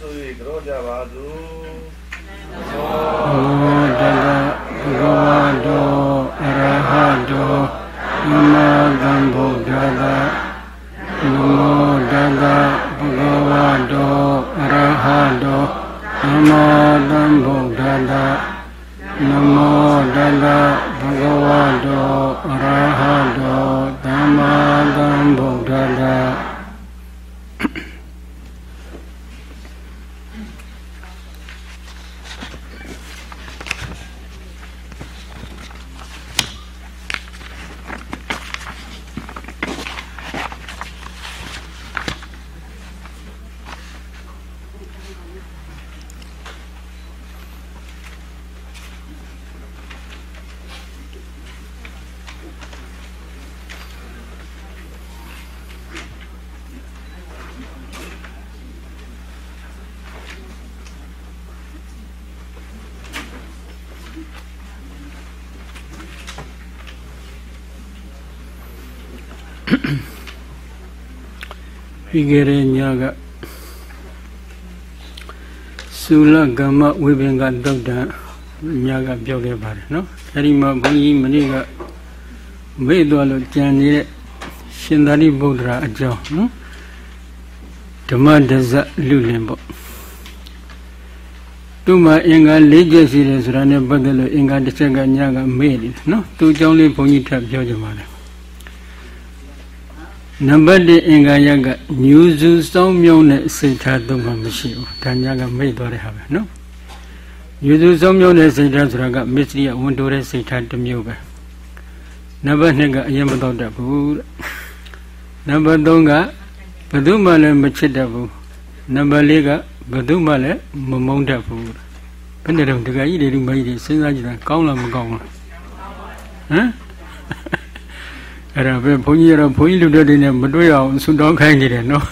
ဆို၍ကြောကြပါစို့ဘောတကဘဂဝါတောအရဟတောနမောတံဗုဒ္ဓကနမောတကဘဂဝါတောအရဟတောနမောတံဗုဒ္ဓကနမောတကဘဂဝါတောအရဟတောသမ္မာသမ္ဗုဒ္ဓက ပြီးခဲ့တဲ့ညကသုလကမ္မဝိပင်္ဂတုတ်တံညကပြောခဲ့ပါတယ်နော်အဲဒီမှာဘုန်းကြီးမနေ့ကမေ့သွားလို့ကြံနေတဲ့ရှင်သာရိပုတ္တရာအကြောင်းနော်ဓမ္မဒဇလူလင်ပေါ့သူ့မှာအင်္ဂါ၄ချက်ရှိတယ်ဆိုတာနဲ့ပတ်သက်လို့အင်္ဂါတစ်ချက်ကညကမေ့နေတယ်နော်သူ့အကြောင်းလေးဘုန်းကြီးထပ်ပြောကြပါမယ် နံပါတ်1အင်္ဂါရကညူစုစောင်းမြုံတဲ့စိတ်ထားသုံးမှမရှိဘူးဒါညာကမိတ်သွားတဲ့ဟာပဲနော်ညူစုစောင်းမြုံတဲ့စိတ်ထားဆိုတာကမစ္စရိယဝန်တိုးတဲ့စိတ်ထားတစ်မျိုးပဲနံပါတ်2ကအရင်မတော့တတ်ဘူးတဲ့နံပါတ်3ကဘယ်သူမှလည်းမချစ်တတ်ဘူးနံပါတ်4ကဘယ်သူမှလည်းမမုန်းတတ်ဘူးဘယ်နဲ့တော့တကကြီးတွေလူမကြီးတွေစဉ်းစားကြည့်တာကောင်းလားမကောင်းလားဟမ် အဲ့ဒါပဲဘုန်းကြီးကတော့ဘုန်းကြီးလူတွေတွေနဲ့မတွေ့အောင်ဆုတောင်းခိုင်းနေတယ်နော်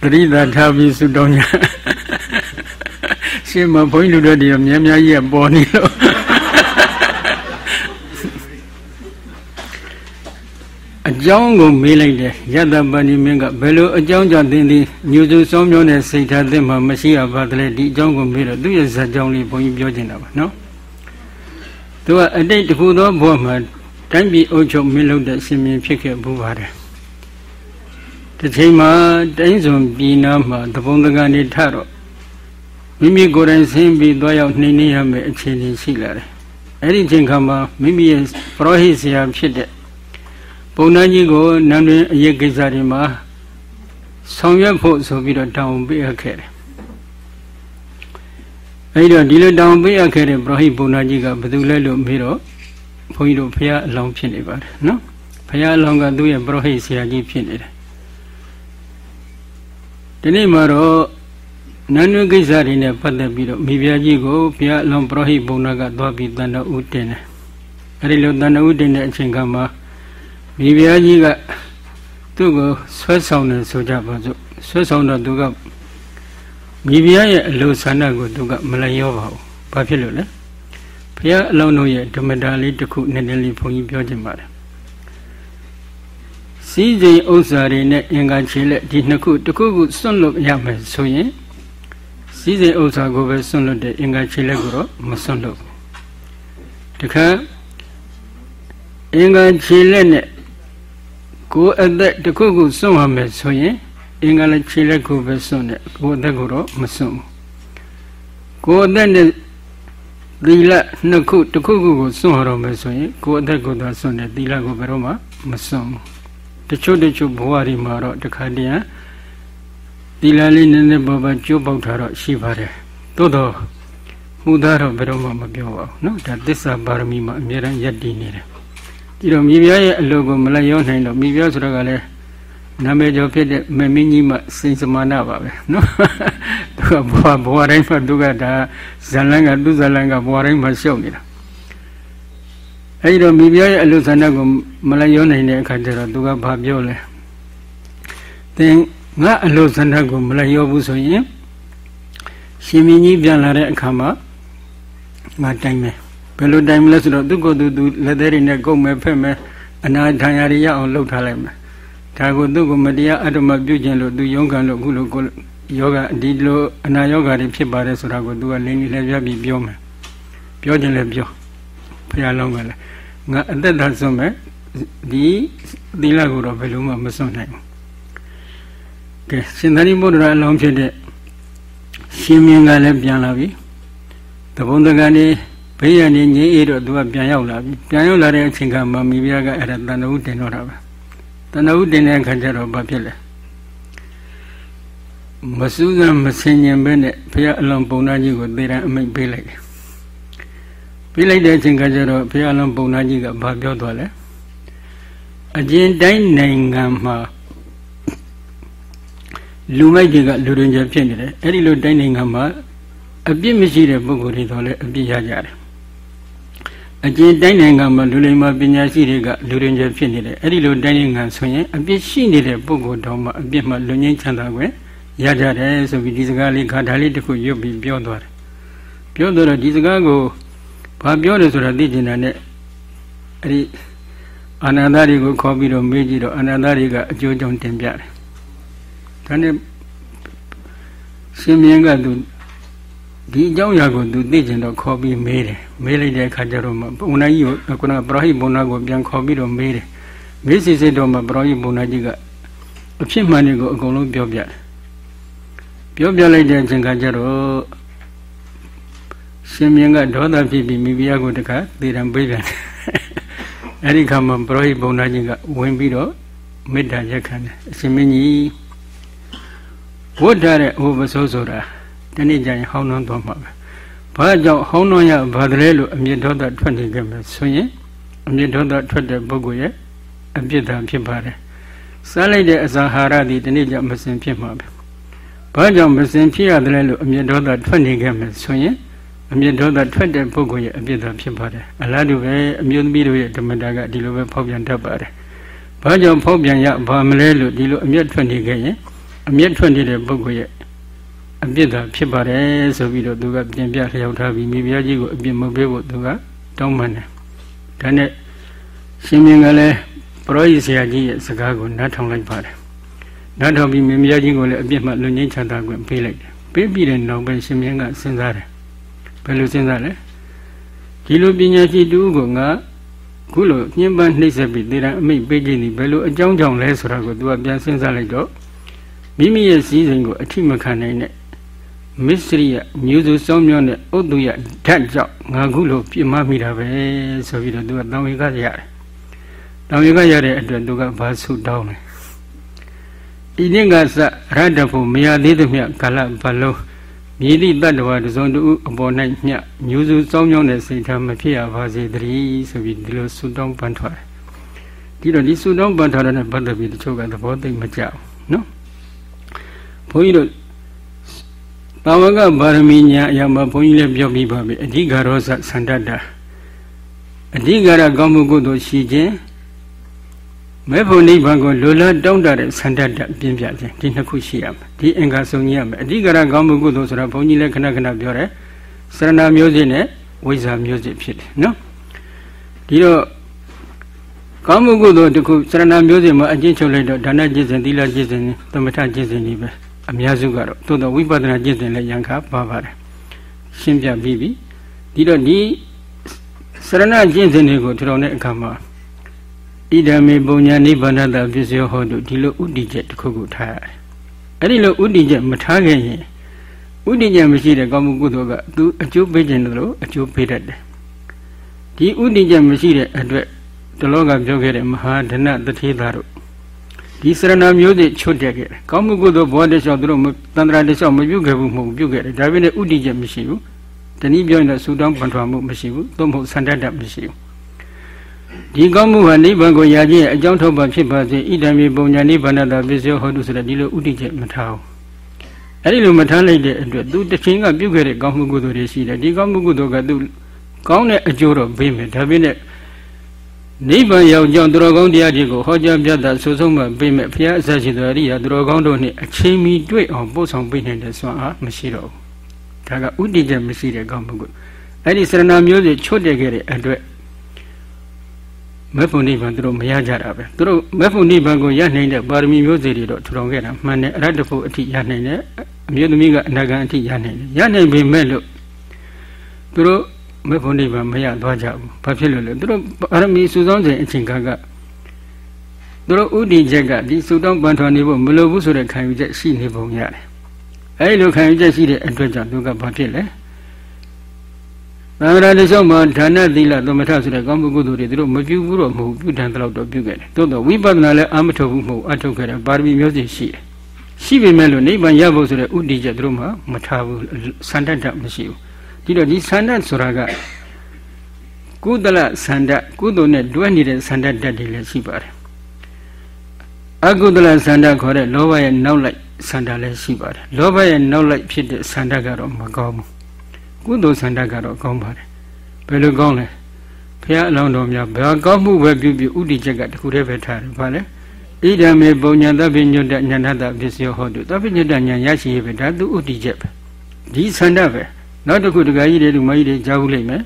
တတိသာထားပြီးဆုတောင်းကြရှင်းမဘုန်းကြီးလူတွေတွေများများကြီးပေါ်နေလို့အကြောင်းကိုမေးလိုက်တယ်ယတပဏိမင်းကဘယ်လိုအကြောင်းကြောင့်သင်သည်ညူစုစောင်းမျိုးနဲ့စိတ်ထားသင်မှမရှိရပါသလဲဒီအကြောင်းကိုမေးတော့သူ့ရဲ့ဇာတ်ကြောင်းလေးဘုန်းကြီးပြောချင်တာပါနော် သူကအတိတ်တခုသောဘဝမှာတိုင်းပြည်အုပ်ချုပ်မင်းလုပ်တဲ့ရှင်မင်းဖြစ်ခဲ့ဘူးပါတယ်တစ်ချိန်မှာတိုင်းစွန်ပြည်နာမှာတပုံတကန်နေထတော့မိမိကိုယ်တိုင်ဆင်းပြီးသွားရောက်နှိမ့်နေရမယ့်အခြေအနေရှိလာတယ်အဲ့ဒီအချိန်ခါမှာမိမိရဲ့ပရောဟိတ်ဆရာဖြစ်တဲ့ပုံနှန်းကြီးကိုနန်းတွင်အရေးကိစ္စတွေမှာဆောင်ရွက်ဖို့ဆိုပြီးတော့တောင်းပေးအပ်ခဲ့တယ် အဲဒီတော့ဒီလိုတောင်းပေးရခဲ့တဲ့ပရောဟိတ်ဘုံနာကြီးကဘယ်သူလဲလို့မေးတော့ဘုန်းကြီးတို့ဖရာအလောင်းဖြစ်နေပါတယ်နော်ဖရာအလောင်းကသူ့ရဲ့ပရောဟိတ်ဆရာကြီးဖြစ်နေတယ်ဒီနေ့မှာတော့နန်းနွေကိစ္စတွေနဲ့ပတ်သက်ပြီးတော့မိဖုရားကြီးကိုဘုရားအလောင်းပရောဟိတ်ဘုံနာကသွားပြီးတန်တော်ဦးတင်တယ်အဲဒီလိုတန်တော်ဦးတင်တဲ့အချိန်ကမှမိဖုရားကြီးကသူ့ကိုဆွဲဆောင်တယ်ဆိုကြပါစို့ဆွဲဆောင်တော့သူက မိဖုရားရဲ့အလိုဆန္ဒကိုသူကမလျောပါဘူး။ဘာဖြစ်လို့လဲ။ဘုရားအလောင်းတို့ရဲ့ဓမ္မတာလေးတစ်ခုနည်းနည်းလေးဘုန်းကြီးပြောချင်ပါတယ်။စီးစိမ်ဥစ္စာတွေနဲ့အင်္ဂါခြေလက်ဒီနှစ်ခုတစ်ခုခုစွန့်လွတ်ရမယ်ဆိုရင်စီးစိမ်ဥစ္စာကိုပဲစွန့်လွတ်တဲ့အင်္ဂါခြေလက်ကိုတော့မစွန့်လွတ်ဘူး။တခါအင်္ဂါခြေလက်နဲ့ကိုယ်အသက်တစ်ခုခုစွန့်ရမယ်ဆိုရင် အင်္ဂါလည်းခြေလက်ကိုပဲစွန့်တယ်ကိုယ်အသက်ကိုတော့မစွန့်ဘူးကိုယ်အသက်နဲ့သီလနှစ်ခုတစ်ခုခုကိုစွန့်ရတော့မယ်ဆိုရင်ကိုယ်အသက်ကိုသာစွန့်တယ်သီလကိုဘယ်တော့မှမစွန့်ဘူးတချို့တချို့ဘဝတွေမှာတော့တခါတည်းသီလလေးနည်းနည်းပါးပါးကျိုးပေါက်တာတော့ရှိပါတယ်သို့တော့ဟူသားတော့ဘယ်တော့မှမပြောပါဘူးเนาะဒါသစ္စာပါရမီမှာအမြဲတမ်းယက်တည်နေတယ်ဒီတော့မိဖုရားရဲ့အလိုကိုမလိုက်ရောနိုင်တော့မိဖုရားဆိုတော့ကလည်း နာမည်ကျော်ဖြစ်တဲ့မမင်းကြီးမှစိန်စမာနာပါပဲနော်သူကဘဝဘဝတိုင်းမှာသူကဒါဇလန်းကသူဇလန်းကဘဝတိုင်းမှာရှုပ်နေတာအဲဒီတော့မိဖုရားရဲ့အလိုဆန္ဒကိုမလိုက်ရောနိုင်တဲ့အခါကျတော့သူကဘာပြောလဲသင်ငါအလိုဆန္ဒကိုမလိုက်ရောဘူးဆိုရင်ရှင်မင်းကြီးပြန်လာတဲ့အခါမှာငါတိုင်မယ်ဘယ်လိုတိုင်မလဲဆိုတော့သူ့ကိုယ်သူသူလက်သေးတွေနဲ့ကုတ်မယ်ဖက်မယ်အနာထံရရရအောင်လှုပ်ထားလိုက်မယ် ဒါကိုသူ့ကိုမတရားအတ္တမပြုခြင်းလို့သူယုံခံလို့အခုလိုကိုယောဂဒီလိုအနာယောဂတွေဖြစ်ပါတယ်ဆိုတာကိုသူကလင်းလေးလည်းပြပြီးပြောမယ်ပြောခြင်းလည်းပြောဘုရားလုံးကလည်းငါအသက်သာဆုံးမဲ့ဒီသီလကိုတော့ဘယ်လိုမှမစွန့်နိုင်ဘူးကဲရှင်သာရိပုတ္တရာအလောင်းဖြစ်တဲ့ရှင်မြင်းကလည်းပြန်လာပြီတဘုံတကန်နေဘေးရန်နေငြိအေးတော့သူကပြန်ရောက်လာပြီပြန်ရောက်လာတဲ့အချိန်ကမှမိဖုရားကအဲ့ဒါတဏှုတင်တော့တာပဲ တဏှုတင်တဲ့အခါကျတော့ဘာဖြစ်လဲမစူးစမ်းမဆင်ញင်ပဲနဲ့ဘုရားအလုံးပုံနာကြီးကိုသေတံအမိတ်ပေးလိုက်တယ်ပေးလိုက်တဲ့အချိန်ကကျတော့ဘုရားအလုံးပုံနာကြီးကဘာပြောသွားလဲအကျဉ်တိုင်းနိုင်ငံမှာလူမိုက်တွေကလူရင်ကျဖြစ်နေတယ်အဲ့ဒီလိုတိုင်းနိုင်ငံမှာအပြစ်မရှိတဲ့ပုဂ္ဂိုလ်တွေတော့လည်းအပြစ်ရကြတယ် အကျဉ်တိုင်းနိုင်ငံမှာလူလိမ္မာပညာရှိတွေကလူရင်ကျဖြစ်နေတယ်အဲ့ဒီလိုတိုင်းနိုင်ငံဆိုရင်အပြစ်ရှိနေတဲ့ပုဂ္ဂိုလ်တော်မှာအပြစ်မှလွန်ငင်းချမ်းသာခွင့်ရကြတယ်ဆိုပြီးဒီစကားလေးခါဓာလေးတစ်ခုရွတ်ပြီးပြောသွားတယ်ပြောတော့ဒီစကားကိုဘာပြောတယ်ဆိုတာသိကျင်တာနဲ့အဲ့ဒီအာနန္ဒတွေကိုခေါ်ပြီးတော့မေးကြည့်တော့အာနန္ဒတွေကအကျိုးကြောင့်တင်ပြတယ်ဒါနဲ့ရှင်မြင်းကသူ ဒီအကြောင်းအရာကိုသူသိကျင်တော့ခေါ်ပြီးမေးတယ်မေးလိုက်တဲ့အခါကျတော့မှဘုံနာကြီးကိုခုနကပရောဟိဘုံနာကိုပြန်ခေါ်ပြီးတော့မေးတယ်မေးစီစစ်တော့မှပရောဟိဘုံနာကြီးကအဖြစ်မှန်တွေကိုအကုန်လုံးပြောပြတယ်ပြောပြလိုက်တဲ့အချိန်ကကျတော့ရှင်မြင်းကဒေါသဖြစ်ပြီးမိဖုရားကိုတခါသေတံပေးပြန်တယ်အဲ့ဒီခါမှာပရောဟိဘုံသားကြီးကဝင်ပြီးတော့မေတ္တာရက်ခံတယ်အရှင်မင်းကြီးဝတ်ထားတဲ့ဟိုပစိုးဆိုတာ တနေ့ကျရင်ဟောင်းနှောင်းသွားမှာပဲဘာကြောင့်ဟောင်းနှောင်းရဘာတလဲလို့အမြင့်ဒေါသထွက်နေကြမယ်ဆိုရင်အမြင့်ဒေါသထွက်တဲ့ပုဂ္ဂိုလ်ရဲ့အပြစ်ဒဏ်ဖြစ်ပါတယ်စားလိုက်တဲ့အစာဟာရသည်တနေ့ကျမစင်ဖြစ်မှာပဲဘာကြောင့်မစင်ဖြစ်ရတယ်လဲလို့အမြင့်ဒေါသထွက်နေကြမယ်ဆိုရင်အမြင့်ဒေါသထွက်တဲ့ပုဂ္ဂိုလ်ရဲ့အပြစ်ဒဏ်ဖြစ်ပါတယ်အလားတူပဲအမျိုးသမီးတို့ရဲ့ဓမ္မတာကဒီလိုပဲဖောက်ပြန်တတ်ပါတယ်ဘာကြောင့်ဖောက်ပြန်ရဘာမလဲလို့ဒီလိုအမျက်ထွက်နေခဲ့ရင်အမျက်ထွက်နေတဲ့ပုဂ္ဂိုလ်ရဲ့ အပြစ်ဒဏ်ဖြစ်ပါတယ်ဆိုပြီးတော့သူကပြင်ပြလျှောက်ထားပြီးမိဖုရားကြီးကိုအပြစ်မပေးဖို့သူကတောင်းပန်တယ်ဒါနဲ့ရှင်မြင်းကလည်းပရောဟိဆရာကြီးရဲ့စကားကိုနားထောင်လိုက်ပါတယ်နားထောင်ပြီးမိဖုရားကြီးကိုလည်းအပြစ်မှလွန်ငင်းချတာခွင့်ပေးလိုက်တယ်ပေးပြီးတဲ့နောက်ပဲရှင်မြင်းကစဉ်းစားတယ်ဘယ်လိုစဉ်းစားလဲဒီလိုပညာရှိတူကိုငါခုလိုညှဉ်းပန်းနှိပ်စက်ပြီးသေတံအမိတ်ပေးခြင်းဒီဘယ်လိုအကြောင်းကြောင့်လဲဆိုတာကိုသူကပြန်စဉ်းစားလိုက်တော့မိမိရဲ့စည်းစိမ်ကိုအထိမခံနိုင်တဲ့ မစ္စရိယမျိုးစုစောင်းမြောင်းတဲ့ဥဒ္ဒယဓာတ်ကြောင့်ငါခုလိုပြစ်မှားမိတာပဲဆိုပြီးတော့သူကတောင်းဝေကရတယ်တောင်းဝေကရတဲ့အတွက်သူကဘာဆုတောင်းလဲဤနေ့ကစရတ္တဖို့မရသေးသမျှကာလဘလုံးမြည်သည့်တတ္တဝါတစုံတူအပေါ်၌မျှမျိုးစုစောင်းမြောင်းတဲ့စိတ်ထားမဖြစ်ရပါစေတည်းဆိုပြီးဒီလိုဆုတောင်းပန်ထွက်တယ်ဒီတော့ဒီဆုတောင်းပန်ထားတဲ့နဲ့ပတ်သက်ပြီးတချို့ကသဘောသိမကျဘူးနော်ဘုန်းကြီးတို့ တာဝကဗာရမီညာအရာမှာဘုန်းကြီးလည်းပြောပြီးပါပြီအဓိကရောစသန္တတအဓိကရကောင်းမှုကုသိုလ်ရှိခြင်းမေဖို့နိဗ္ဗာန်ကိုလိုလားတောင်းတတဲ့ဆန္ဒတပြင်းပြခြင်းဒီနှစ်ခုရှိရမယ်ဒီအင်္ဂါစုံကြီးရမယ်အဓိကရကောင်းမှုကုသိုလ်ဆိုတာဘုန်းကြီးလည်းခဏခဏပြောတယ်စရဏမျိုးစိနဲ့ဝိဇ္ဇာမျိုးစိဖြစ်တယ်နော်ဒီတော့ကောင်းမှုကုသိုလ်တစ်ခုစရဏမျိုးစိမှာအကျဉ်းချုပ်လိုက်တော့ဒါနကျင့်စဉ်သီလကျင့်စဉ်သမထကျင့်စဉ်တွေပဲ အများစုကတော့သို့တော့ဝိပဿနာကျင့်စဉ်လည်းရံခါပါပါတယ်ရှင်းပြပြီးပြီဒီတော့ဒီစရဏကျင့်စဉ်တွေကိုထူထောင်တဲ့အခါမှာဣဒံမေပုံညာနိဗ္ဗာန်တပစ္စယောဟောတုဒီလိုဥဒိချက်တစ်ခုခုထားရတယ်။အဲ့ဒီလိုဥဒိချက်မထားခဲ့ရင်ဥဒိချက်မရှိတဲ့ကောင်းမှုကုသိုလ်ကသူအကျိုးပေးခြင်းလို့အကျိုးပေးတတ်တယ်။ဒီဥဒိချက်မရှိတဲ့အတွက်တလောကပြောခဲ့တဲ့မဟာဒနတထေသာတို့ ဒီစရဏမျိုးတွေချွတ်တက်ခဲ့တယ်။ကောင်းမှုကုသိုလ်ဘောတလျှောက်သူတို့တန္တရာတလျှောက်မပြုတ်ခဲ့ဘူးမဟုတ်ပြုတ်ခဲ့တယ်။ဒါပေမဲ့ဥဒိချက်မရှိဘူး။တနည်းပြောရင်တော့စူတောင်းပန်ထွာမှုမရှိဘူး။သို့မဟုတ်စန္ဒတ္တမရှိဘူး။ဒီကောင်းမှုဟာနိဗ္ဗာန်ကိုရခြင်းအကြောင်းထောက်ပံ့ဖြစ်ပါစေဣဒံမြေပုံညာနိဗ္ဗာန်တပစ္စယောဟောတုဆိုတဲ့ဒီလိုဥဒိချက်မထားဘူးအဲ့ဒီလိုမထားလိုက်တဲ့အတွက်သူတစ်ချိန်ကပြုခဲ့တဲ့ကောင်းမှုကုသိုလ်တွေရှိတယ်ဒီကောင်းမှုကုသိုလ်ကသူကောင်းတဲ့အကျိုးတော့ပေးမယ်ဒါပေမဲ့ နိဗ္ဗာန်ရောက်ကြောင်းသူတော်ကောင်းတရားတွေကိုဟောကြားပြတာဆိုဆုံးမှပေးမယ်ဘုရားအစရှိသောအရိယာသူတော်ကောင်းတို့နှင့်အချိန်မီတွေ့အောင်ပို့ဆောင်ပေးနိုင်တဲ့စွမ်းအားမရှိတော့ဘူးဒါကဥဒိချက်မရှိတဲ့ကောင်းမှုကုအဲ့ဒီစရဏမျိုးတွေချွတ်တက်ခဲ့တဲ့အတွက်မေဖို့နိဗ္ဗာန်သူတို့မရကြတာပဲသူတို့မေဖို့နိဗ္ဗာန်ကိုရနိုင်တဲ့ပါရမီမျိုးစေ့တွေတော့ထူထောင်ခဲ့တာမှန်တယ်အရတ္တဖို့အထိရနိုင်တယ်အမျိုးသမီးကအနာဂံအထိရနိုင်တယ်ရနိုင်ပေမဲ့လို့သူတို့ မေဖို့နိဗ္ဗာန်မရသွားကြဘူးဘာဖြစ်လို့လဲသူတို့ပါရမီစုဆောင်းစဉ်အချိန်ကကသူတို့ဥဒိချက်ကဒီစုတောင်းပန်ထွန်နေဖို့မလိုဘူးဆိုတဲ့ခံယူချက်ရှိနေပုံရတယ်အဲဒီလိုခံယူချက်ရှိတဲ့အတွက်ကြောင့်သူကဘာဖြစ်လဲသံဃာတချို့မှာဌာနသီလသမထဆိုတဲ့ကောင်းမှုကုသိုလ်တွေသူတို့မပြုဘူးတော့မဟုတ်ပြုတန်တော့တော့ပြုခဲ့တယ်။သို့တော့ဝိပဿနာလည်းအာမထုတ်ဘူးမဟုတ်အထုတ်ခဲ့တယ်ပါရမီမျိုးစုရှိတယ်။ရှိပေမဲ့လို့နိဗ္ဗာန်ရဖို့ဆိုတဲ့ဥတည်ချက်သူတို့မှမထားဘူးစန္ဒတ်မရှိဘူး။ ဒီတော့ဒီစန္ဒတ်ဆိုတာကကုသလစန္ဒတ်ကုသိုလ်နဲ့တွဲနေတဲ့စန္ဒတ်တက်တွေလည်းရှိပါတယ်။အကုသလစန္ဒတ်ခေါ်တဲ့လောဘရဲ့နောက်လိုက်စန္ဒတ်လည်းရှိပါတယ်။လောဘရဲ့နောက်လိုက်ဖြစ်တဲ့စန္ဒတ်ကတော့မကောင်းဘူး။ကုသိုလ်ဆန္ဒကတော့ကောင်းပါတယ်ဘယ်လိုကောင်းလဲဘုရားအလောင်းတော်များဘာကောင်းမှုပဲပြုပြုဥတီချက်ကတခုတည်းပဲထားတယ်ဗါလဲဣဒံမေပုံညာသဗ္ဗညုတ္တညာဏတပစ္စယောဟောတုသဗ္ဗညုတ္တညာရရှိရပဲဒါသူဥတီချက်ပဲဒီဆန္ဒပဲ နောက်တစ်ခုတခါကြီးတွေလူမကြီးတွေကြားဘူးလိမ့်မယ်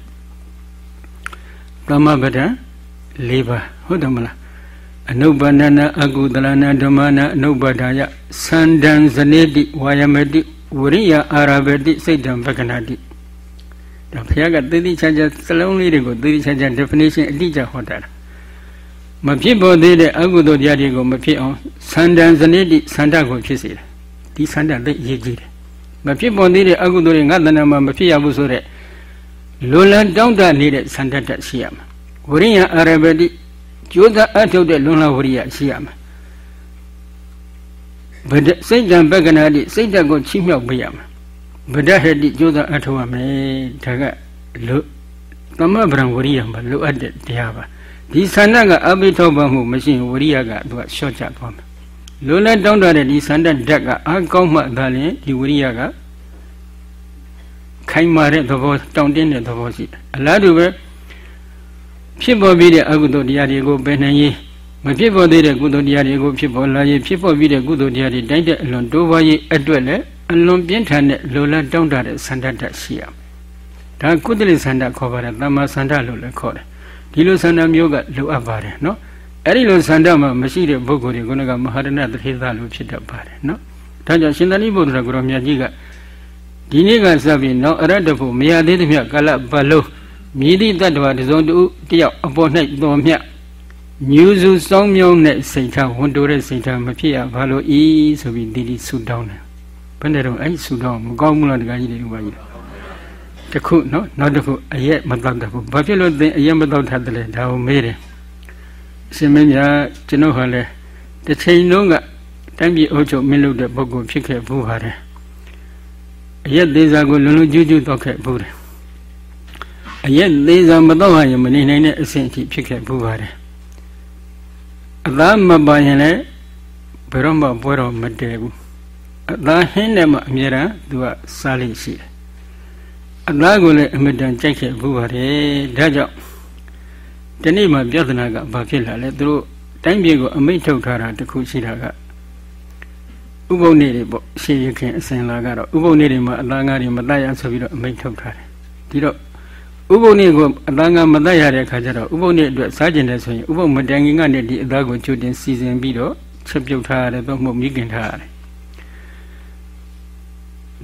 သမဗဒံ၄ပါးဟုတ်တယ်မလားအနုပ္ပန္နနာအကုသလနာဓမ္မနာအနုပ္ပဒါယသန္တံဇနေတိဝါယမတိဝရိယအာရဘတိစိတ်တံပက္ခဏတိဒါဘုရားကသေတိချာချာစလုံးလေးတွေကိုသေတိချာချာ definition အတိအကျဟောတာမဖြစ်ပေါ်သေးတဲ့အကုသိုလ်တရားတွေကိုမဖြစ်အောင်သန္တန်ဇနိတိသန္တာကိုဖြစ်စေတယ်ဒီသန္တာသိအရေးကြီးတယ် မဖြစ်ပေါ်သေးတဲ့အကုသိုလ်တွေငါတဏ္ဍာမှာမဖြစ်ရဘူးဆိုတဲ့လွန်လန်းတောင့်တနေတဲ့သန္တတရှိရမှာဝရိယအာရဘတိကြိုးစားအထုတ်တဲ့လွန်လဝရိယရှိရမှာဗဒစိတ်တံပက္ကနာတိစိတ်တကိုချိမြောက်ပေးရမှာဗဒဟတိကြိုးစားအထောက်ရမယ်ဒါကလို့သမဗရံဝရိယမှာလိုအပ်တဲ့တရားပါဒီဆန္ဒကအဘိထောက်ပါမှုမရှိရင်ဝရိယကသူကရှော့ချသွားမယ် လိုလဲတောင်းတတဲ့ဒီဆန္ဒဓာတ်ကအကောင်းမှသာလျှင်ဒီဝရိယကခိုင်မာတဲ့သဘောတောင့်တင်းတဲ့သဘောရှိတယ်အလားတူပဲဖြစ်ပေါ်ပြီးတဲ့အကုသိုလ်တရားတွေကိုပယ်နိုင်ရေးမဖြစ်ပေါ်သေးတဲ့ကုသိုလ်တရားတွေကိုဖြစ်ပေါ်လာရေးဖြစ်ပေါ်ပြီးတဲ့ကုသိုလ်တရားတွေတိုက်တဲ့အလွန်တိုးပွားရေးအတွက်လည်းအလွန်ပြင်းထန်တဲ့လိုလားတောင်းတတဲ့ဆန္ဒတရှိရမယ်။ဒါကုသလိဆန္ဒခေါ်ပါတယ်တမ္မာဆန္ဒလို့လည်းခေါ်တယ်။ဒီလိုဆန္ဒမျိုးကလိုအပ်ပါတယ်နော်။ အဲ့ဒီလိုဆန္ဒမှမရှိတဲ့ပုဂ္ဂိုလ်တွေကမဟာရဏတထေသလို့ဖြစ်တတ်ပါတယ်နော်။ဒါကြောင့်ရှင်သာရိပုတ္တရာကိုရောမြတ်ကြီးကဒီနေ့ကစပြီးနောက်အရတ္တဖို့မရသေးသမျှကလဘလုံးမြည်သည့်တ attva တစုံတူတယောက်အပေါ်၌တော်မြတ်ညူစုစောင်းမြောင်းတဲ့စိတ်ထားဝန်တိုးတဲ့စိတ်ထားမဖြစ်ရဘာလို့ဤဆိုပြီးဒီဒီဆူတောင်းတယ်ဘယ်နဲ့တော့အဲ့ဆူတောင်းမကောင်းဘူးလားတကကြီးတွေဘာကြီးတခုနော်နောက်တစ်ခုအရက်မတောက်တတ်ဘူးဘာဖြစ်လို့သင်အရက်မတောက်တတ်တယ်လဲဒါကိုမေးတယ်အ ရှင်မင်းများကျွန်တော်ဟာလဲတစ်ချိန်လုံးကတိုင်းပြည်အုပ်ချုပ်မင်းလုပ်တဲ့ပုဂ္ဂိုလ်ဖြစ်ခဲ့ဘူးဟာတယ်အရက်သေးစားကိုလွန်လွန်ကျူးကျူးတောက်ခဲ့ဘူးတယ်အရက်သေးစားမတော့ဟရင်မနေနိုင်တဲ့အဆင့်အထိဖြစ်ခဲ့ဘူးပါတယ်အသားမပါရင်လည်းဘယ်တော့မှပွဲတော်မတည်ဘူးအသားဟင်းနဲ့မှအမြဲတမ်းသူကစားလိမ့်ရှိတယ်အသားကိုလည်းအမြဲတမ်းကြိုက်ခဲ့ဘူးပါတယ်ဒါကြောင့် ဒီနေ့မှပြဿနာကဘာဖြစ်လာလဲသူတို့တိုင်းပြည်ကိုအမိန့်ထုတ်ထားတာတခုရှိတာကဥပုံနေတွေပေါ့ရှေးရခင်အစဉ်လာကတော့ဥပုံနေတွေမှာအသားငါးတွေမတတ်ရဆိုပြီးတော့အမိန့်ထုတ်ထားတယ်ဒီတော့ဥပုံနေ့ကိုအသားငါမတတ်ရတဲ့အခါကျတော့ဥပုံနေ့အတွက်စားကျင်တယ်ဆိုရင်ဥပုံမတန်ခင်ကနေဒီအသားကိုချွတ်တင်စီစဉ်ပြီးတော့ချက်ပြုတ်ထားရတယ်တော့မဟုတ်မိခင်ထားရတယ်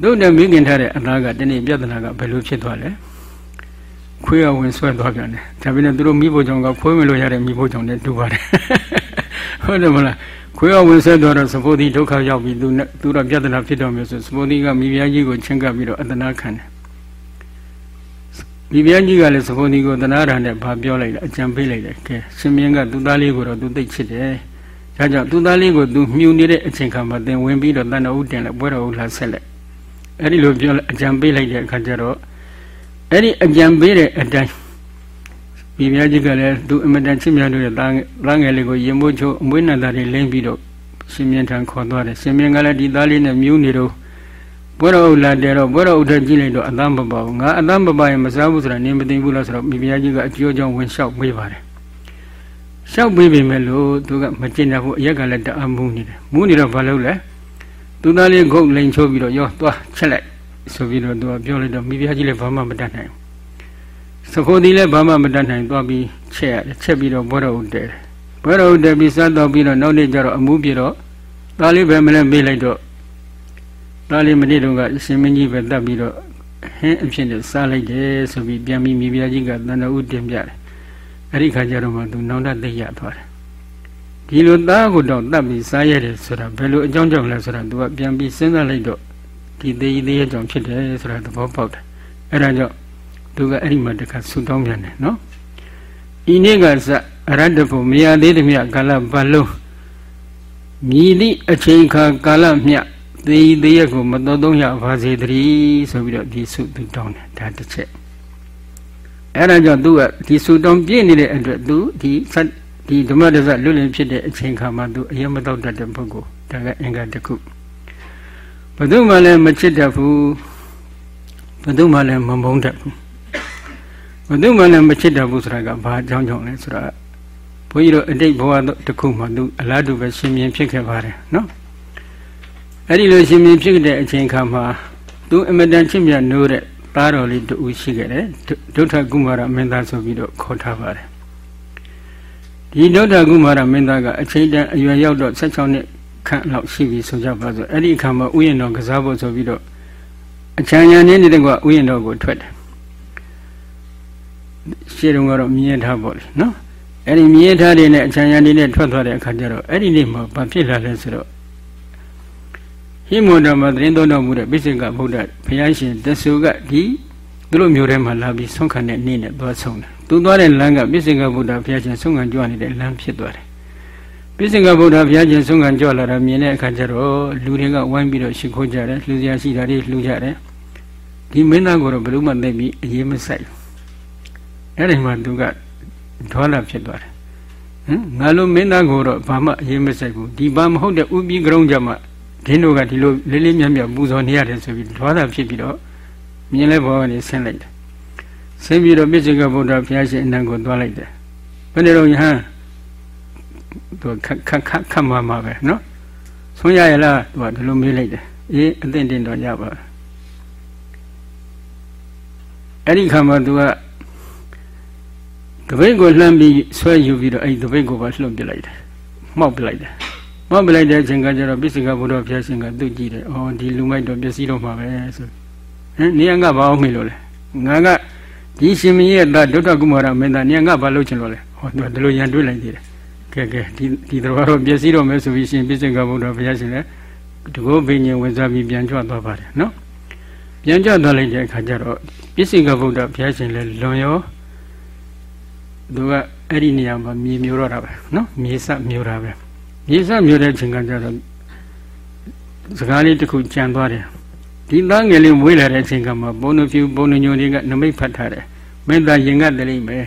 တို့နဲ့မိခင်ထားတဲ့အသားကဒီနေ့ပြဿနာကဘယ်လိုဖြစ်သွားလဲ ခွေးရဝင်ဆွဲသွားပြန်တယ်ဒါပေမဲ့သူတို့မိဖို့ကြောင့်ကခွေးမလို့ရတဲ့မိဖို့ကြောင့်လည်းတူပါတယ်ဟုတ်တယ်မလားခွေးရဝင်ဆွဲသွားတော့စပိုးသီးဒုက္ခရောက်ပြီးသူသူတော့ပြဿနာဖြစ်တော့မျိုးဆိုစပိုးသီးကမိဖုရားကြီးကိုချင်းကပ်ပြီးတော့အတနာခံတယ်မိဖုရားကြီးကလည်းသဘောဒီကိုသနာရံနဲ့ဘာပြောလိုက်လဲအကြံပေးလိုက်တယ်ကဲရှင်မင်းကသူ့သားလေးကိုတော့သူသိချစ်တယ်ဒါကြောင့်သူ့သားလေးကိုသူမြူနေတဲ့အချိန်ခါမှာသင်ဝင်ပြီးတော့တန်တော်ဦးတင်လိုက်ပွဲတော်ဦးလာဆက်လိုက်အဲ့ဒီလိုပြောအကြံပေးလိုက်တဲ့အခါကျတော့ အဲ့ဒီအကြံပေးတဲ့အတိုင်းမိဖုရားကြီးကလည်းသူအမတန်ချစ်မြတ်လို့တဲ့သားငယ်လေးကိုရင်မိုးချိုးအမွေးနံသားတွေလိမ့်ပြီးတော့ရှင်မင်းထံခေါ်သွားတယ်ရှင်မင်းကလည်းဒီသားလေးနဲ့မြူးနေတော့ဘွဲတော်ဥလာတဲတော့ဘွဲတော်ဥထကြည့်လိုက်တော့အသားမပါဘူးငါအသားမပါရင်မစားဘူးဆိုတာနင်းမသိဘူးလားဆိုတော့မိဖုရားကြီးကအကျိုးကြောင့်ဝင်လျှောက်ပေးပါတယ်လျှောက်ပေးပေမဲ့လို့သူကမကျင်တဲ့ဘူးအရက်ကလည်းတအားမူးနေတယ်မူးနေတော့ဘာလုပ်လဲသူသားလေးဂုတ်လိန်ချိုးပြီးတော့ရောသွားချက်လိုက် ဆိုပြီးတော့သူကပြောလိုက်တော့မိဖုရားကြီးလည်းဘာမှမတတ်နိုင်ဘူးစခိုးသီးလည်းဘာမှမတတ်နိုင်သွားပြီးချက်ရတယ်ချက်ပြီးတော့ဘောတော်ဦးတဲတယ်ဘောတော်ဦးတဲပြီးစားတော့ပြီးတော့နောက်နေ့ကျတော့အမှုပြေတော့သားလေးပဲမလဲမေးလိုက်တော့သားလေးမနေ့တုန်းကရှင်မင်းကြီးပဲတတ်ပြီးတော့ဟင်းအဖြစ်နဲ့စားလိုက်တယ်ဆိုပြီးပြန်ပြီးမိဖုရားကြီးကတန်တော်ဦးတင်ပြတယ်အဲ့ဒီခါကျတော့မှသူနောင်တသိရသွားတယ်ဒီလိုသားကိုတော့တတ်ပြီးစားရတယ်ဆိုတာဘယ်လိုအကြောင်းကြောင့်လဲဆိုတာသူကပြန်ပြီးစဉ်းစားလိုက်တော့ ဒီသေးသေးရဲ့ကြောင့်ဖြစ်တယ်ဆိုတာသဘောပေါက်တယ်အဲ့ဒါကြောင့်သူကအဲ့ဒီမှာတခါဆူတောင်းပြန်တယ်နော်ဤနေ့ကစအရတ္တဖို့မရသေးသည်မြကာလပတ်လုံးမြည်သည့်အချိန်ခါကာလမြသေသေးရကိုမတော်သုံးရပါစေတည်းဆိုပြီးတော့ဒီဆုသူတောင်းတယ်ဒါတစ်ချက်အဲ့ဒါကြောင့်သူကဒီဆုတောင်းပြည့်နေတဲ့အတွက်သူဒီဒီဓမ္မတစ္ဆလွတ်လင်ဖြစ်တဲ့အချိန်ခါမှာသူအယမတော့တတ်တဲ့ပုဂ္ဂိုလ်ဒါကအင်္ဂါတစ်ခု ဘယ်သူမှလည်းမချစ်တတ်ဘူးဘယ်သူမှလည်းမမုန်းတတ်ဘူးဘယ်သူမှလည်းမချစ်တတ်ဘူးဆိုတာကဘာအကြောင်းကြောင့်လဲဆိုတာဘုန်းကြီးတို့အတိတ်ဘဝတစ်ခုမှသူအလားတူပဲရှင်မြင်ဖြစ်ခဲ့ပါတယ်နော်အဲ့ဒီလိုရှင်မြင်ဖြစ်တဲ့အချိန်ခါမှာသူအမတန်ချစ်မြတ်နိုးတဲ့သားတော်လေးတူရှိခဲ့တယ်ဒုဋ္ဌကုမာရမင်းသားဆိုပြီးတော့ခေါ်ထားပါတယ်ဒီဒုဋ္ဌကုမာရမင်းသားကအချိန်တန်အရွယ်ရောက်တော့16နှစ် ခန့်လောက်ရှိပြီဆိုကြပါစို့အဲ့ဒီအခါမှာဥယျာဉ်တော်ကစားဖို့ဆိုပြီးတော့အချမ်းညာနေနေတဲ့ကဥယျာဉ်တော်ကိုထွက်တယ်ရှေ့တုန်းကတော့မြင်ထားပေါ့လေနော်အဲ့ဒီမြင်ထားတဲ့နဲ့အချမ်းညာနေနဲ့ထွက်သွားတဲ့အခါကျတော့အဲ့ဒီနေ့မှာဘာဖြစ်လာလဲဆိုတော့ဟိမန္တမှာသတင်းတော်တော်မူတဲ့ပိစိကဗုဒ္ဓဘုရားရှင်တဆူကဒီသူတို့မျိုးထဲမှာလာပြီးဆုံးခံတဲ့နေ့နဲ့သွားဆုံးတယ်သူသွားတဲ့လမ်းကပိစိကဗုဒ္ဓဘုရားရှင်ဆုံးခံကြွနေတဲ့လမ်းဖြစ်သွားတယ် ပိစိကဗုဒ္ဓဘုရားရှင်ဆုံးခံကြွလာတာမြင်တဲ့အခါကျတော့လူတွေကဝိုင်းပြီးတော့ရှိခိုးကြတယ်လှူစရာရှိတာတွေလှူကြတယ်ဒီမင်းသားကိုတော့ဘယ်လို့မှသိပြီးအေးမဆိုင်အဲ့ဒီမှာသူကဒေါသဖြစ်သွားတယ်ဟမ်ငါလိုမင်းသားကိုတော့ဘာမှအေးမဆိုင်ဘူးဒီဘာမဟုတ်တဲ့ဥပြီးကြုံကြမှာဒင်းတို့ကဒီလိုလေးလေးမြတ်မြတ်ပူဇော်နေရတယ်ဆိုပြီးဒေါသဖြစ်ပြီးတော့မြင်လဲဘောကနေဆင်းလိုက်တယ်ဆင်းပြီးတော့ပြည့်စုံကဗုဒ္ဓဘုရားရှင်အနံကိုသွားလိုက်တယ်ဘယ်နေတော့ယဟန် သူခက်ခက်ခက်ခက်မှာမှာပဲနော်ဆုံးရရလားသူကဒီလိုမေးလိုက်တယ်အေးအသင့်တင်တော့ရပါအဲ့ဒီခါမှာသူကတပိတ်ကိုလှမ်းပြီးဆွဲယူပြီးတော့အဲ့ဒီတပိတ်ကိုပါလှုပ်ပြလိုက်တယ်မှောက်ပြလိုက်တယ်မှောက်ပြလိုက်တဲ့အချိန်ကကျတော့ပိစိကဘုရားဘုရားရှင်ကသူ့ကြည့်တယ်အော်ဒီလူမိုက်တော့ပျက်စီးတော့မှာပဲဆိုဟင်နေရငါဘာအောင်မေးလို့လဲငါကဒီရှင်မင်းရဲ့သားဒုဋ္ဌကုမာရမင်းသားနေရငါဘာလုပ်ချင်လို့လဲဟောသူကဒီလိုရန်တွေးလိုက်သေးတယ် ကဲကဲဒီဒီတော်တော့ပျက်စီးတော့မယ်ဆိုပြီးရှင်ပိစိကဘုရားဘုရားရှင်လည်းတကောဘိညာဉ်ဝင်စားပြီးပြန်ကြွသွားပါတယ်နော်ပြန်ကြွသွားလိုက်တဲ့အခါကျတော့ပိစိကဗုဒ္ဓဘုရားရှင်လည်းလွန်ရောသူကအဲ့ဒီနေရာမှာမြေမျိုးတော့တာပဲနော်မြေစမျိုးတာပဲမြေစမျိုးတဲ့ချိန်ကကျတော့စကားလေးတစ်ခုကြံသွားတယ်ဒီသားငယ်လေးမွေးလာတဲ့အချိန်ကမှဘုံတို့ဖြူဘုံတို့ညိုတွေကနမိတ်ဖတ်ထားတယ်မင်းသားရင်ကတလိမ့်မယ်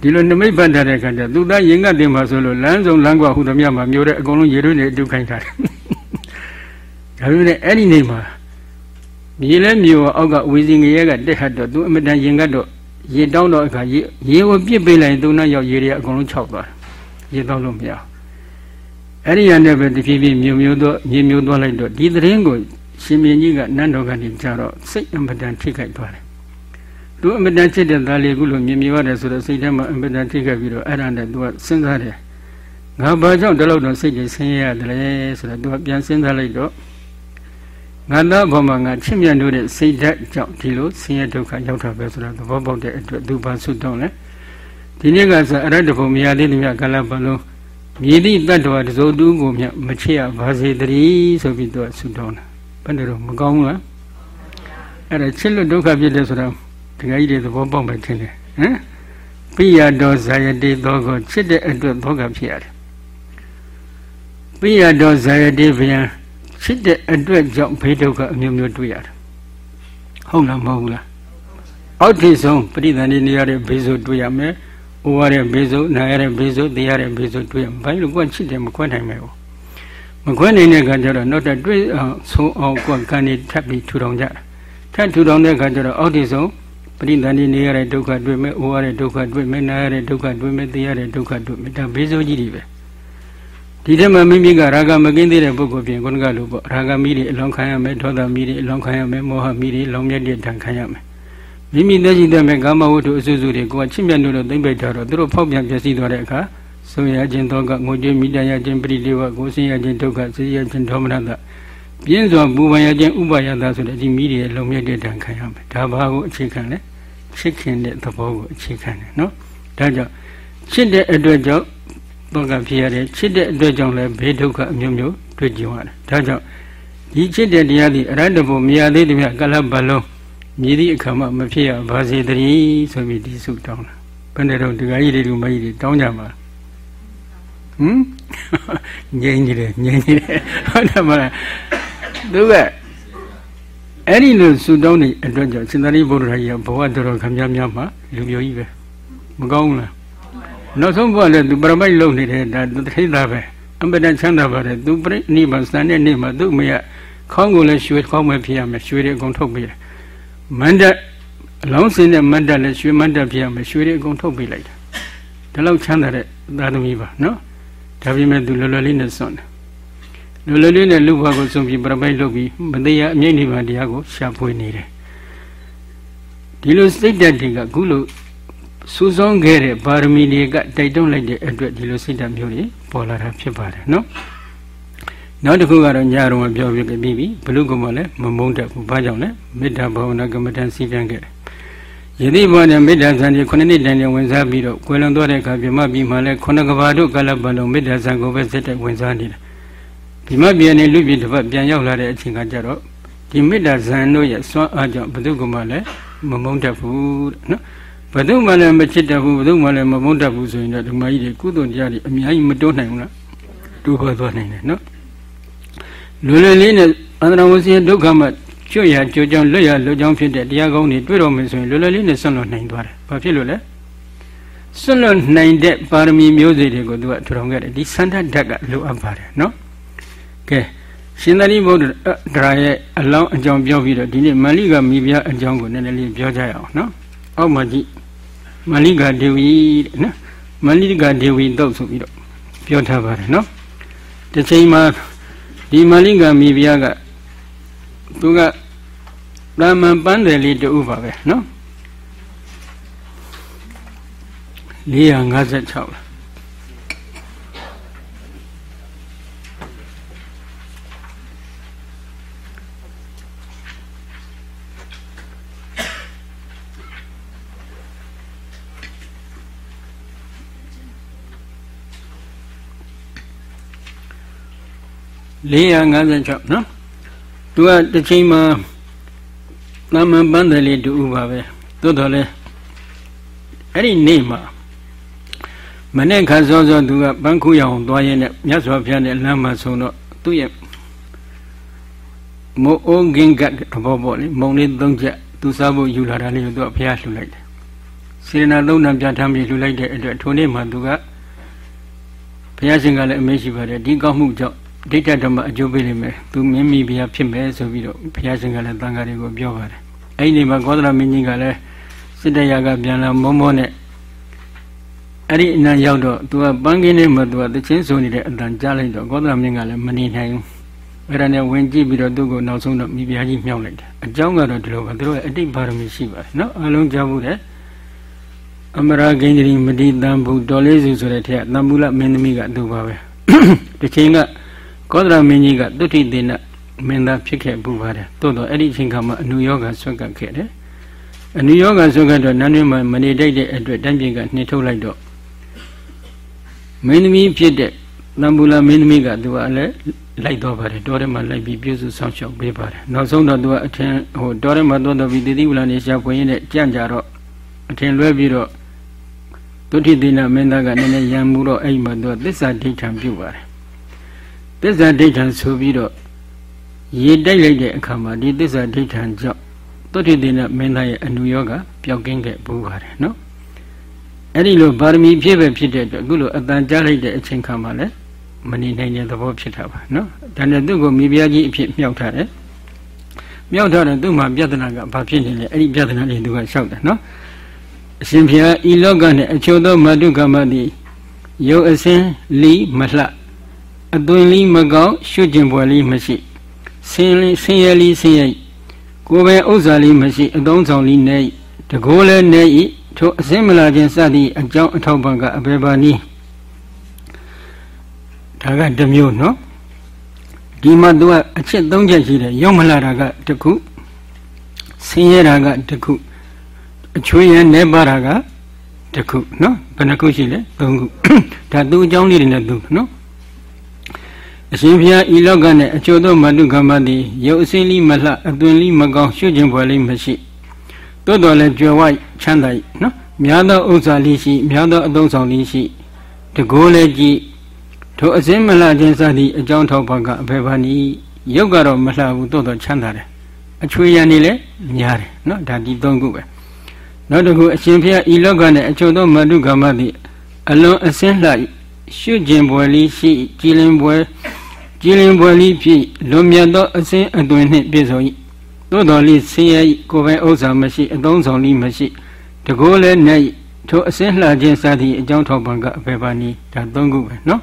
ဒီလိုနမိတ်ဖတ်ထားတဲ့အခါကျသူသားရင်ကတင်ပါဆိုလို့လမ်းဆုံးလမ်းကွာဟူသည်မြမှာမျိုးတဲ့အကုန်လုံးရေရွေးနေအတူခိုင်းထားတယ်ဒါပေမဲ့အဲ့ဒီနေမှာမြေလဲမျိုးအောက်ကဝီစီငရဲကတက်ဟတ်တော့သူအမတန်ရင်ကတော့ရေတောင်းတော့အခါရေရေကိုပြစ်ပေးလိုက်သူနောက်ရောက်ရေတွေအကုန်လုံးခြောက်သွားတယ်ရေတောင်းလို့မရအဲ့ဒီရတဲ့ပဲတဖြည်းဖြည်းမြုံမျိုးတော့မြေမျိုးသွားလိုက်တော့ဒီသတင်းကိုရှင်မင်းကြီးကနန်းတော်ကနေကြတော့စိတ်အမတန်ထိခိုက်သွားတယ် သူအမတန်ချစ်တဲ့သားလေးကုလို့မြင်မြရတယ်ဆိုတော့စိတ်ထဲမှာအမတန်ထိခိုက်ပြီးတော့အဲ့ဒါနဲ့သူကစဉ်းစားတယ်ငါဘာကြောင့်ဒီလောက်တော့စိတ်ကြီးဆင်းရဲရတယ်လဲဆိုတော့သူကပြန်စဉ်းစားလိုက်တော့ငါသားဘောမှာငါချစ်မြတ်လို့တဲ့စိတ်ဓာတ်ကြောင့်ဒီလိုဆင်းရဲဒုက္ခရောက်တာပဲဆိုတော့သဘောပေါက်တဲ့အတွက်သူဘာဆုတောင်းလဲဒီနေ့ကဆိုအရတ္တဖို့မရသေးတယ်မြကာလပတ်လုံးမြည်သည့်တတ္တဝါတစိုးတူးကိုမြမချစ်ရပါစေတည်းဆိုပြီးသူကဆုတောင်းတာဘယ်လိုမကောင်းဘူးလားအဲ့ဒါချစ်လို့ဒုက္ခဖြစ်တယ်ဆိုတော့ ဒကာကြီးတွေသဘောပေါက်မှထင်တယ်ဟမ်ပိယတော်ဇာယတိသောကိုချစ်တဲ့အတွက်ဒုက္ခဖြစ်ရတယ်ပိယတော်ဇာယတိဗျံချစ်တဲ့အတွက်ကြောင့်ဘေးဒုက္ခအမျိုးမျိုးတွေ့ရတယ်ဟုတ်လားမဟုတ်ဘူးလားအောက်ထိဆုံးပရိသန္တိနေရတဲ့ဘေးဆိုတွေ့ရမယ်အိုရတဲ့ဘေးဆိုနာရတဲ့ဘေးဆိုသိရတဲ့ဘေးဆိုတွေ့ရမယ်ဘာလို့ကွချစ်တယ်မခွဲနိုင်မယ်ဘူးမခွဲနိုင်တဲ့ခါကျတော့နောက်တဲ့တွေ့အောင်ဆုံးအောင်ကွကနေထပ်ပြီးထူထောင်ကြထပ်ထူထောင်တဲ့ခါကျတော့အောက်ထိဆုံး ပရိသန္တိနေရတဲ့ဒုက္ခတွေ့မယ်အိုရတဲ့ဒုက္ခတွေ့မယ်နာရတဲ့ဒုက္ခတွေ့မယ်သိရတဲ့ဒုက္ခတွေ့မယ်ဒါဘေးဆိုကြီးတွေပဲဒီထဲမှာမိမိကရာဂမကင်းသေးတဲ့ပုဂ္ဂိုလ်ပြင်ခုနကလိုပေါ့ရာဂမီးတွေအလောင်းခံရမယ်ဒေါသမီးတွေအလောင်းခံရမယ်မောဟမီးတွေလောင်မြတ်တဲ့တန်ခံရမယ်မိမိသက်ရှိတဲ့မဲ့ကာမဝတ္ထုအစွစုတွေကိုကချစ်မြတ်လို့သိမ့်ပိတ်ထားတော့သူတို့ဖောက်ပြန်ပြည့်စည်သွားတဲ့အခါဆိုရခြင်းတော့ကငိုကြွေးမိတရခြင်းပရိလေးဝကိုဆင်းရခြင်းဒုက္ခဆင်းရခြင်းဒေါမနတ ပြင်းစွာပူပန်ရခြင်းဥပါယတာဆိုတဲ့ဒီမိတွေလုံမြတ်တဲ့တန်ခံရမယ်ဒါဘာကိုအခြေခံလဲချစ်ခင်တဲ့သဘောကိုအခြေခံတယ်နော်ဒါကြောင့်ချစ်တဲ့အတွက်ကြောင့်တော့ကဖြစ်ရတယ်ချစ်တဲ့အတွက်ကြောင့်လည်းဘေးဒုက္ခအမျိုးမျိုးတွေ့ကြုံရတယ်ဒါကြောင့်ဒီချစ်တဲ့တရားဒီအရတ္တဖို့မရသေးတဲ့မြတ်ကလပ်ဘလုံးမြည်သည့်အခါမှမဖြစ်ရပါစေတည်းဆိုပြီးဒီစုတောင်းတာဘယ်နဲ့တော့ဒကာကြီးတွေလူမကြီးတွေတောင်းကြမှာဟမ် ငြိမ့်နေတယ်ငြိမ့်နေတယ်ဟုတ်တယ်မလားသူကအဲ့ဒီလိုစုတောင်းတဲ့အတွက်ကြောင့်စင်္သာရိပုတ္တရာကြီးကဘဝတော်တော်ခမများများမှာလူမျိုးကြီးပဲမကောင်းဘူးလားနောက်ဆုံးဘဝလည်းသူပရမိုက်လုံနေတယ်ဒါတထိတာပဲအမတန်ချမ်းသာပါတယ်သူပြိနိဗ္ဗာန်စံတဲ့နေ့မှာသူ့မရခေါင်းကိုလည်းရွှေခေါင်းပဲဖြစ်ရမယ်ရွှေတွေအကုန်ထုတ်ပေးတယ်မန္တအလောင်းစင်တဲ့မန္တလည်းရွှေမန္တဖြစ်ရမယ်ရွှေတွေအကုန်ထုတ်ပေးလိုက်တာဒါလောက်ချမ်းသာတဲ့သာသမီပါနော် ဒါပေမဲ့သူလောလောလေးနဲ့စွန့်တယ်လောလောလေးနဲ့လူဘဝကိုစွန့်ပြီးပရမိုက်လုပ်ပြီးမတရားအမြင့်နိဗ္ဗာန်တရားကိုရှာဖွေနေတယ်ဒီလိုစိတ်ဓာတ်တွေကအခုလိုစူးစောင်းခဲ့တဲ့ပါရမီတွေကတိုက်တွန်းလိုက်တဲ့အတွက်ဒီလိုစိတ်ဓာတ်မျိုးတွေပေါ်လာတာဖြစ်ပါတယ်နော်နောက်တစ်ခုကတော့ညာတော်ပြောပြပြီးပြီဘလူကမလည်းမမုန်းတတ်ဘူးဘာကြောင့်လဲမေတ္တာဘာဝနာကမ္မဋ္ဌာန်းစီပြန်ခဲ့တယ် ယသိဘောနဲ့မေတ္တာဇံဒီခုနှစ်နှစ်တိုင်တိုင်ဝင်စားပြီးတော့ကွယ်လွန်သွားတဲ့အခါပြမပြီးမှလည်းခုနှစ်ကဘာတို့ကလပ်ပလုံးမေတ္တာဇံကိုပဲစစ်တဲ့ဝင်စားနေတယ်ပြမပြန်နေလူပြည်တစ်ပတ်ပြန်ရောက်လာတဲ့အချိန်ကကျတော့ဒီမေတ္တာဇံတို့ရဲ့စွမ်းအားကြောင့်ဘု து ကမလည်းမမုန်းတတ်ဘူးတဲ့နော်ဘယ်သူမှလည်းမချစ်တတ်ဘူးဘယ်သူမှလည်းမမုန်းတတ်ဘူးဆိုရင်တော့ဒီမကြီးတွေကုသိုလ်တရားတွေအများကြီးမတွန်းနိုင်ဘူးလားတူဟောသွားနိုင်တယ်နော်လွယ်လွယ်လေးနဲ့အန္တရာဝစီဒုက္ခမှ ကျွတ်ရကြိုးကြောင့်လွတ်ရလွတ်ကြောင့်ဖြစ်တဲ့တရားကောင်းတွေတွေ့တော်မယ်ဆိုရင်လွယ်လွယ်လေးနဲ့ဆွန့်လွတ်နိုင်သွားတယ်ဘာဖြစ်လို့လဲဆွန့်လွတ်နိုင်တဲ့ပါရမီမျိုးစေ့တွေကိုသူကထူထောင်ခဲ့တယ်ဒီစန္ဒဓာတ်ကလိုအပ်ပါတယ်နော်ကဲရှင်သာရိပုတ္တရာရဲ့အလောင်းအကြောင်းပြောပြီးတော့ဒီနေ့မလိကမိဖုရားအကြောင်းကိုနည်းနည်းလေးပြောကြရအောင်နော်အောက်မှာကြည့်မလိကဒေဝီတဲ့နော်မလိကဒေဝီတော့ဆိုပြီးတော့ပြောထားပါတယ်နော်တစ်ချိန်မှာဒီမလိကမိဖုရားက သူကတာမန်ပန်းတယ်လေးတူပါပဲနော်456လား456နော် သူကတစ်ချိန်မှာသမ္မန်ပန်းတယ်လေးတူပါပဲသို့တော်လဲအဲ့ဒီနေ့မှာမနေ့ခါစောစောသူကပန်းခုရအောင်သွားရင်းနဲ့မြတ်စွာဘုရားနဲ့လမ်းမှာဆုံတော့သူ့ရဲ့မိုးအိုးကင်ကတ်ဘောပေါ့လေမုံလေးသုံးချက်သူစားဖို့ယူလာတာလေးကိုသူကဘုရားလှူလိုက်တယ်စေရနာသုံးတန်ပြဋ္ဌာန်းပြီးလှူလိုက်တဲ့အတွက်ထိုနေ့မှာသူကဘုရားရှင်ကလည်းအမေးရှိပါတယ်ဒီကောင်းမှုကြောင့် ဒိဋ္ဌဓမ္မအကျိုးပေးလိမ့်မယ်သူမင်းမိဘုရားဖြစ်မယ်ဆိုပြီးတော့ဘုရားရှင်ကလည်းတန်ခါးတွေကိုပြောပါတယ်အဲ့ဒီမှာကောသလမင်းကြီးကလည်းစစ်တရာကပြန်လာမုံမောနဲ့အဲ့ဒီအနံရောက်တော့သူကပန်းကင်းနဲ့မှသူကတချင်းဆိုနေတဲ့အတန်ကြားလိုက်တော့ကောသလမင်းကလည်းမနေနိုင်ဘူးအဲ့ဒါနဲ့ဝင်ကြည့်ပြီးတော့သူ့ကိုနောက်ဆုံးတော့မိဖုရားကြီးမြောက်လိုက်တယ်အကြောင်းကတော့ဒီလိုပါသူတို့အတိတ်ပါရမီရှိပါတယ်နော်အလုံးကြားမှုတဲ့အမရာဂိန္ဒရီမတိတံဘူးတော်လေးစုဆိုတဲ့ထက်တံမူလမင်းသမီးကသူပါပဲတစ်ချိန်က ကောသလမင်းကြီးကတုဋ္ဌိသေနမင်းသားဖြစ်ခဲ့ပူပါတယ်တိုးတော့အဲ့ဒီအချိန်ကမှအနုယောဂဆွတ်ကပ်ခဲ့တယ်အနုယောဂဆွတ်ကပ်တော့နန်းတွင်မှာမနေတတ်တဲ့အတွက်တန်းပြင်ကနှင်ထုတ်လိုက်တော့မင်းသမီးဖြစ်တဲ့သံဘူလာမင်းသမီးကသူကလည်းလိုက်တော့ပါတယ်တောထဲမှာလိုက်ပြီးပြုစုဆောင်ရှောက်ပေးပါတယ်နောက်ဆုံးတော့သူကအထင်ဟိုတောထဲမှာသွားတော့ပြီးတတိဝလာနေရှာဖွေရင်းနဲ့ကြံ့ကြတော့အထင်လွဲပြီးတော့တုဋ္ဌိသေနမင်းသားကနည်းနည်းရံမှုတော့အဲ့မှာသူကသစ္စာဒိဋ္ဌံပြုတ်ပါတယ် သစ္စာဒိဋ္ဌံဆိုပြီးတော့ရေတိုက်လိုက်တဲ့အခါမှာဒီသစ္စာဒိဋ္ဌံကြောင့်သုတိတိနဲ့မင်းသားရဲ့အနုယောဂပျောက်ကင်းခဲ့ပူပါတယ်နော်အဲ့ဒီလိုပါရမီဖြည့်ပဲဖြစ်တဲ့အတွက်အခုလိုအတန်ကြားလိုက်တဲ့အချိန်ခါမှာလည်းမနေနိုင်တဲ့သဘောဖြစ်တာပါနော်ဒါနဲ့သူ့ကိုမိဖုရားကြီးအဖြစ်မြောက်ထားတယ်မြောက်ထားတဲ့သူ့မှာပြဿနာကဘာဖြစ်နေလဲအဲ့ဒီပြဿနာလေးသူကလျှောက်တယ်နော်အရှင်ဘုရားဤလောကနဲ့အချို့သောမတုကမ္မတိယုတ်အစင်းလီမလှ အသွင်လီမကောင်းရှုကျင်ပွဲလီမရှိဆင်းလီဆင်းရဲလီဆင်းရဲကိုယ်ပဲဥစ္စာလေးမရှိအသုံးဆောင်လီနဲ့တကိုးလည်းနေဤထိုအစင်းမလာခြင်းစသည့်အကြောင်းအထောက်ပံ့ကအဘေဘာနီးဒါကတစ်မျိုးနော်ဒီမှာသူကအချက်၃ချက်ရှိတယ်ရုံမလာတာကတစ်ခုဆင်းရဲတာကတစ်ခုအချွေးရနေပါတာကတစ်ခုနော်ဘယ်နှခုရှိလဲ၃ခုဒါသူအကြောင်းလေးတွေနဲ့သူနော် အရှင်ဘုရားဤလောကနဲ့အချို့သောမတုကမ္မတိရုပ်အစင်းလိမလှအသွင်လိမကောင်းရှုခြင်းပွဲလိမရှိသို့တော်လည်းကြွယ်ဝချမ်းသာနော်များသောဥစ္စာလေးရှိများသောအသုံးဆောင်လေးရှိတကိုးလည်းကြည့်ထိုအစင်းမလှခြင်းစသည့်အကြောင်းထောက်ပံ့ကအဖေဘာနီရုပ်ကတော့မလှဘူးသို့တော်ချမ်းသာတယ်အချွေရံနေလည်းများတယ်နော်ဒါဒီသုံးခုပဲနောက်တစ်ခုအရှင်ဘုရားဤလောကနဲ့အချို့သောမတုကမ္မတိအလွန်အစင်းလှရှုခြင်းပွဲလေးရှိကြည်လင်ပွဲ ကြည်လင်ပွဲလေးဖြစ်လွန်မြတ်သောအစင်းအသွင်နှင့်ပြည့်စုံ၏သို့တော်လေးဆင်းရဲကိုယ်ပိုင်ဥစ္စာမရှိအသုံးဆောင်လေးမရှိတကိုယ်လည်းနဲ့ထိုအစင်းလှခြင်းစသည်အကြောင်းထောက်ပံ့ကအဖေပါနီဒါသုံးခုပဲနော်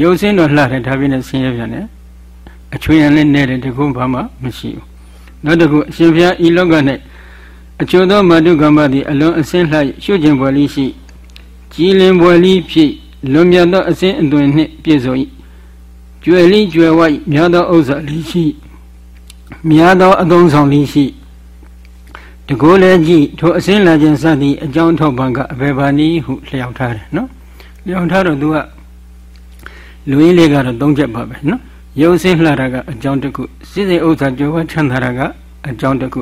ရုပ်စင်းတော့လှတယ်ဒါပြင်းနဲ့ဆင်းရဲပြန်တယ်အချွေရံလည်းနဲ့တယ်တကုဘာမှမရှိဘူးနောက်တစ်ခုအရှင်ဘုရားဤလောက၌အချို့သောမတုကမ္မသည်အလွန်အစင်းလှရှုခြင်းပွဲလေးရှိကြည်လင်ပွဲလေးဖြစ်လွန်မြတ်သောအစင်းအသွင်နှင့်ပြည့်စုံ၏ ကျွယ်လိကျွယ်ဝိုက်များသောဥစ္စာလေးရှိများသောအသုံးဆောင်လေးရှိတကိုယ်လည်းကြည့်ထိုအစင်းလာခြင်းစသည်အကြောင်းထောက်ပံ့ကအဘေဘာနီဟုလျှောက်ထားတယ်နော်လျှောက်ထားတော့သူကလူရင်းလေးကတော့သုံးချက်ပါပဲနော်ရုပ်စင်းလှတာကအကြောင်းတစ်ခုစိစိဥစ္စာကြွယ်ဝချမ်းသာတာကအကြောင်းတစ်ခု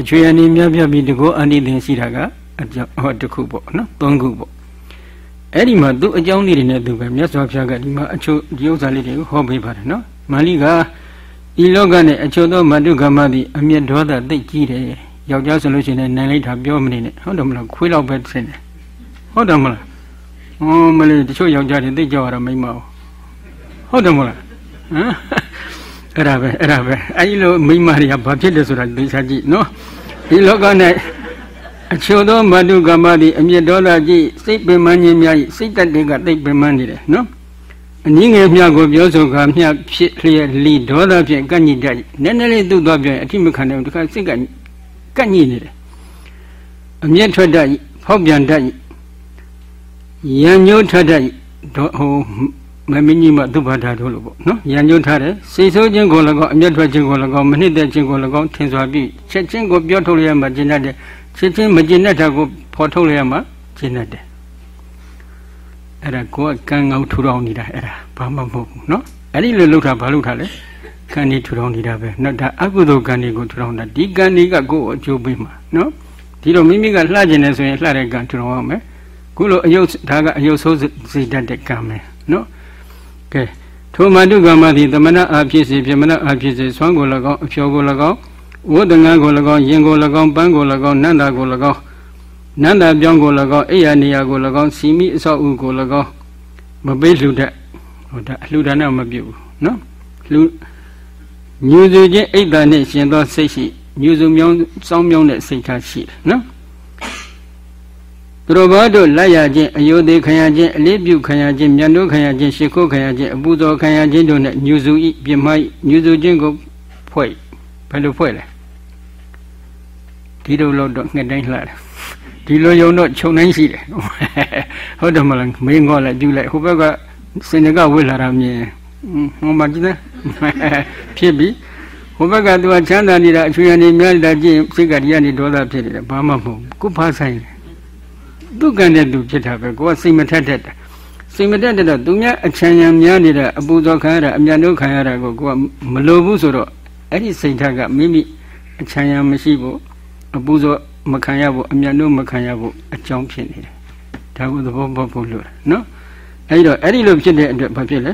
အချွေအနေမြတ်ပြပြီးတကောအနိသင်ရှိတာကအကြောင်းဟောတစ်ခုပေါ့နော်သုံးခုပေါ့ အဲ့ဒီမှာသူ့အကြောင်းလေးတွေနဲ့သူပဲမြတ်စွာဘုရားကဒီမှာအချို့ဒီဥစ္စာလေးတွေကိုဟောပေးပါတယ်နော်မာလိကဤလောကနဲ့အချို့သောမတုကမ္မသည်အမျက်ဒေါသသိကြီးတယ်ယောက်ျားဆိုလို့ရှိရင်နိုင်လိုက်တာပြောမနေနဲ့ဟုတ်တယ်မလားခွေးလောက်ပဲဆင်းတယ်ဟုတ်တယ်မလားဟောမလေးတချို့ယောက်ျားတွေသိကြောက်ရတာမိမ့်မဟုတ်တယ်မလားဟမ်အဲ့ဒါပဲအဲ့ဒါပဲအဲ့ဒီလိုမိမတွေကဘာဖြစ်တယ်ဆိုတာသိစားကြည့်နော်ဒီလောက၌ အချို့သောမတုကမ္မသည်အမြင့်ဒေါသကြည့်စိတ်ပင်မခြင်းများ၏စိတ်တက်တွေကတိတ်ပင်မနေတယ်နော်အနည်းငယ်မြကိုပြောဆိုကမြဖြစ်လျက်လီဒေါသဖြင့်ကန့်ညိတတ်နည်းနည်းလေးသူ့သွားပြန်အထိမခံနိုင်ဘူးတခါစိတ်ကကန့်ညိနေတယ်အမျက်ထွက်တတ်ဖောက်ပြန်တတ်ရံညှိုးထွက်တတ်ဟိုမမင်းကြီးမသုဘတာတို့လို့ပေါ့နော်ရံညှိုးထားတယ်စိတ်ဆိုးခြင်းကိုလည်းကောအမျက်ထွက်ခြင်းကိုလည်းကောမနှစ်သက်ခြင်းကိုလည်းကောထင်စွာပြီးချက်ချင်းကိုပြောထုတ်ရမှကျင်တတ်တ ယ်ချက်ချင်းမကျင်တတ်တာကိုဖော်ထုတ်ရမှကျင်တတ်တယ်အဲ့ဒါကိုကကံကောင်းထူထောင်နေတာအဲ့ဒါဘာမှမဟုတ်ဘူးနော်အဲ့ဒီလိုလုပ်တာဘာလုပ်တာလဲကံဒီထူထောင်နေတာပဲနော်ဒါအကုသိုလ်ကံတွေကိုထူထောင်တာဒီကံတွေကကိုယ်အကျိုးပေးမှာနော်ဒီလိုမိမိကလှကျင်နေဆိုရင်လှတဲ့ကံထူထောင်ရမယ်ခုလိုအယုတ်ဒါကအယုတ်ဆိုးစေတတ်တဲ့ကံပဲနော်ကဲထိုမတုကမ္မသည်သမဏအဖြစ်စေပြမဏအဖြစ်စေဆွမ်းကို၎င်းအဖြောကို၎င်း ဝတ္တငါကို၎င်းယင်ကို၎င်းပန်းကို၎င်းနန္တာကို၎င်းနန္တာပြောင်းကို၎င်းအိယာနေယာကို၎င်းစီမိအဆောက်အဦကို၎င်းမပေးလှူတတ်ဟိုဒါအလှူဒါနမပြုဘူးနော်လှူညူစုချင်းအိတ်တန်နဲ့ရှင်သောစိတ်ရှိညူစုမြောင်းစောင်းမြောင်းတဲ့စိတ်ထားရှိတယ်နော်သူတော်ဘာတို့လက်ရခြင်းအယုသေးခံရခြင်းအလေးပြုခံရခြင်းမြတ်တို့ခံရခြင်းရှ िख ုခံရခြင်းအပူဇော်ခံရခြင်းတို့နဲ့ညူစုဤပြမိုက်ညူစုခြင်းကိုဖွဲ့ ဘယ်လိုဖွဲ့လဲဒီလိုလို့တော့ငှက်တိုင်းလှတယ်ဒီလိုယုံတော့ခြုံတိုင်းရှိတယ်ဟုတ်တယ်မလားမင်းငေါ်လိုက်ပြုလိုက်ဟိုဘက်ကစင်ကဝိလာတာမြင်ဟိုမှာကြည့်နေဖြစ်ပြီဟိုဘက်ကသူကချမ်းသာနေတာအချွေရနေများနေတာကြည့်စိတ်ကတရားနေဒေါသဖြစ်နေတယ်ဘာမှမဟုတ်ကိုဖားဆိုင်တယ်သူကံတဲ့သူဖြစ်တာပဲကိုကစိတ်မထက်တတ်တာစိတ်မတက်တော့သူများအချမ်းရံများနေတဲ့အပူဇော်ခံရတာအမြန်တို့ခံရတာကိုကိုကမလိုဘူးဆိုတော့ အဲ့ဒီစိတ်ဓာတ်ကမိမိအချမ်းရံမရှိဘူးအပူဇော်မခံရဘူးအမြန်တို့မခံရဘူးအကြောင်းဖြစ်နေတယ်ဒါကိုသဘောပေါက်ဖို့လိုတယ်နော်အဲ့တော့အဲ့ဒီလိုဖြစ်တဲ့အတွက်ဘာဖြစ်လဲ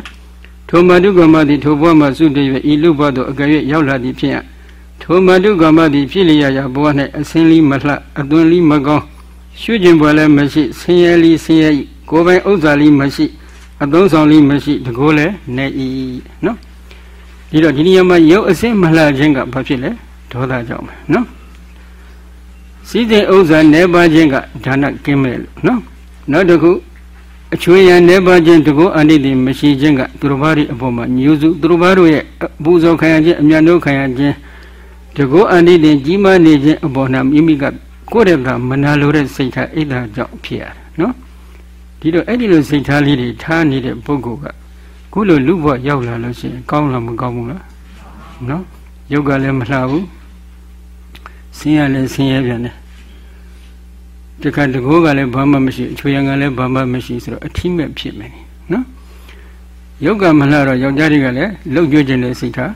ထိုမတုကမသည်ထိုဘဝမှာစုတည်၍ဤလူဘသို့အကယ်၍ရောက်လာသည်ဖြစ်ရထိုမတုကမသည်ဖြစ်လျက်ရာဘဝ၌အစင်းလီမလှအသွင်လီမကောင်းရှုခြင်းပွဲလည်းမရှိဆင်းရဲလီဆင်းရဲကိုယ်ပိုင်ဥစ္စာလီမရှိအသုံးဆောင်လီမရှိတကိုးလည်းနေဤနော် ဒီတော့ဒီနေရာမှာရုပ်အစင်းမလှခြင်းကဘာဖြစ်လဲဒေါသကြောင့်ပဲနော်စီးတဲ့ဥစ္စာနေပါခြင်းကဒါနကင်းမဲ့လို့နော်နောက်တစ်ခုအချွေရန်နေပါခြင်းတကောအနိတိမရှိခြင်းကသူတော်ဘာတွေအပေါ်မှာညူစုသူတော်ဘာတို့ရဲ့ပူဇော်ခံရခြင်းအမြတ်တို့ခံရခြင်းတကောအနိတိကြီးမားနေခြင်းအပေါ်၌မိမိကကိုယ့်ရဲ့ကမနာလိုတဲ့စိတ်ထားအိတ်တာကြောင့်ဖြစ်ရတယ်နော်ဒီတော့အဲ့ဒီလိုစိတ်ထားလေးတွေထားနေတဲ့ပုဂ္ဂိုလ်က ခုလိုလူဘဝရောက်လာလို့ရှိရင်ကောင်းလားမကောင်းဘူးလားနော်ယုတ်ကလည်းမလှဘူးဆင်းရဲလည်းဆင်းရဲပြန်တယ်တခါတကောကလည်းဘာမှမရှိအချွေရံကလည်းဘာမှမရှိဆိုတော့အထီးမဲ့ဖြစ်မယ်နော်ယုတ်ကမလှတော့ယောက်ျားတွေကလည်းလှုပ်ကြွခြင်းတဲ့စိတ်ထား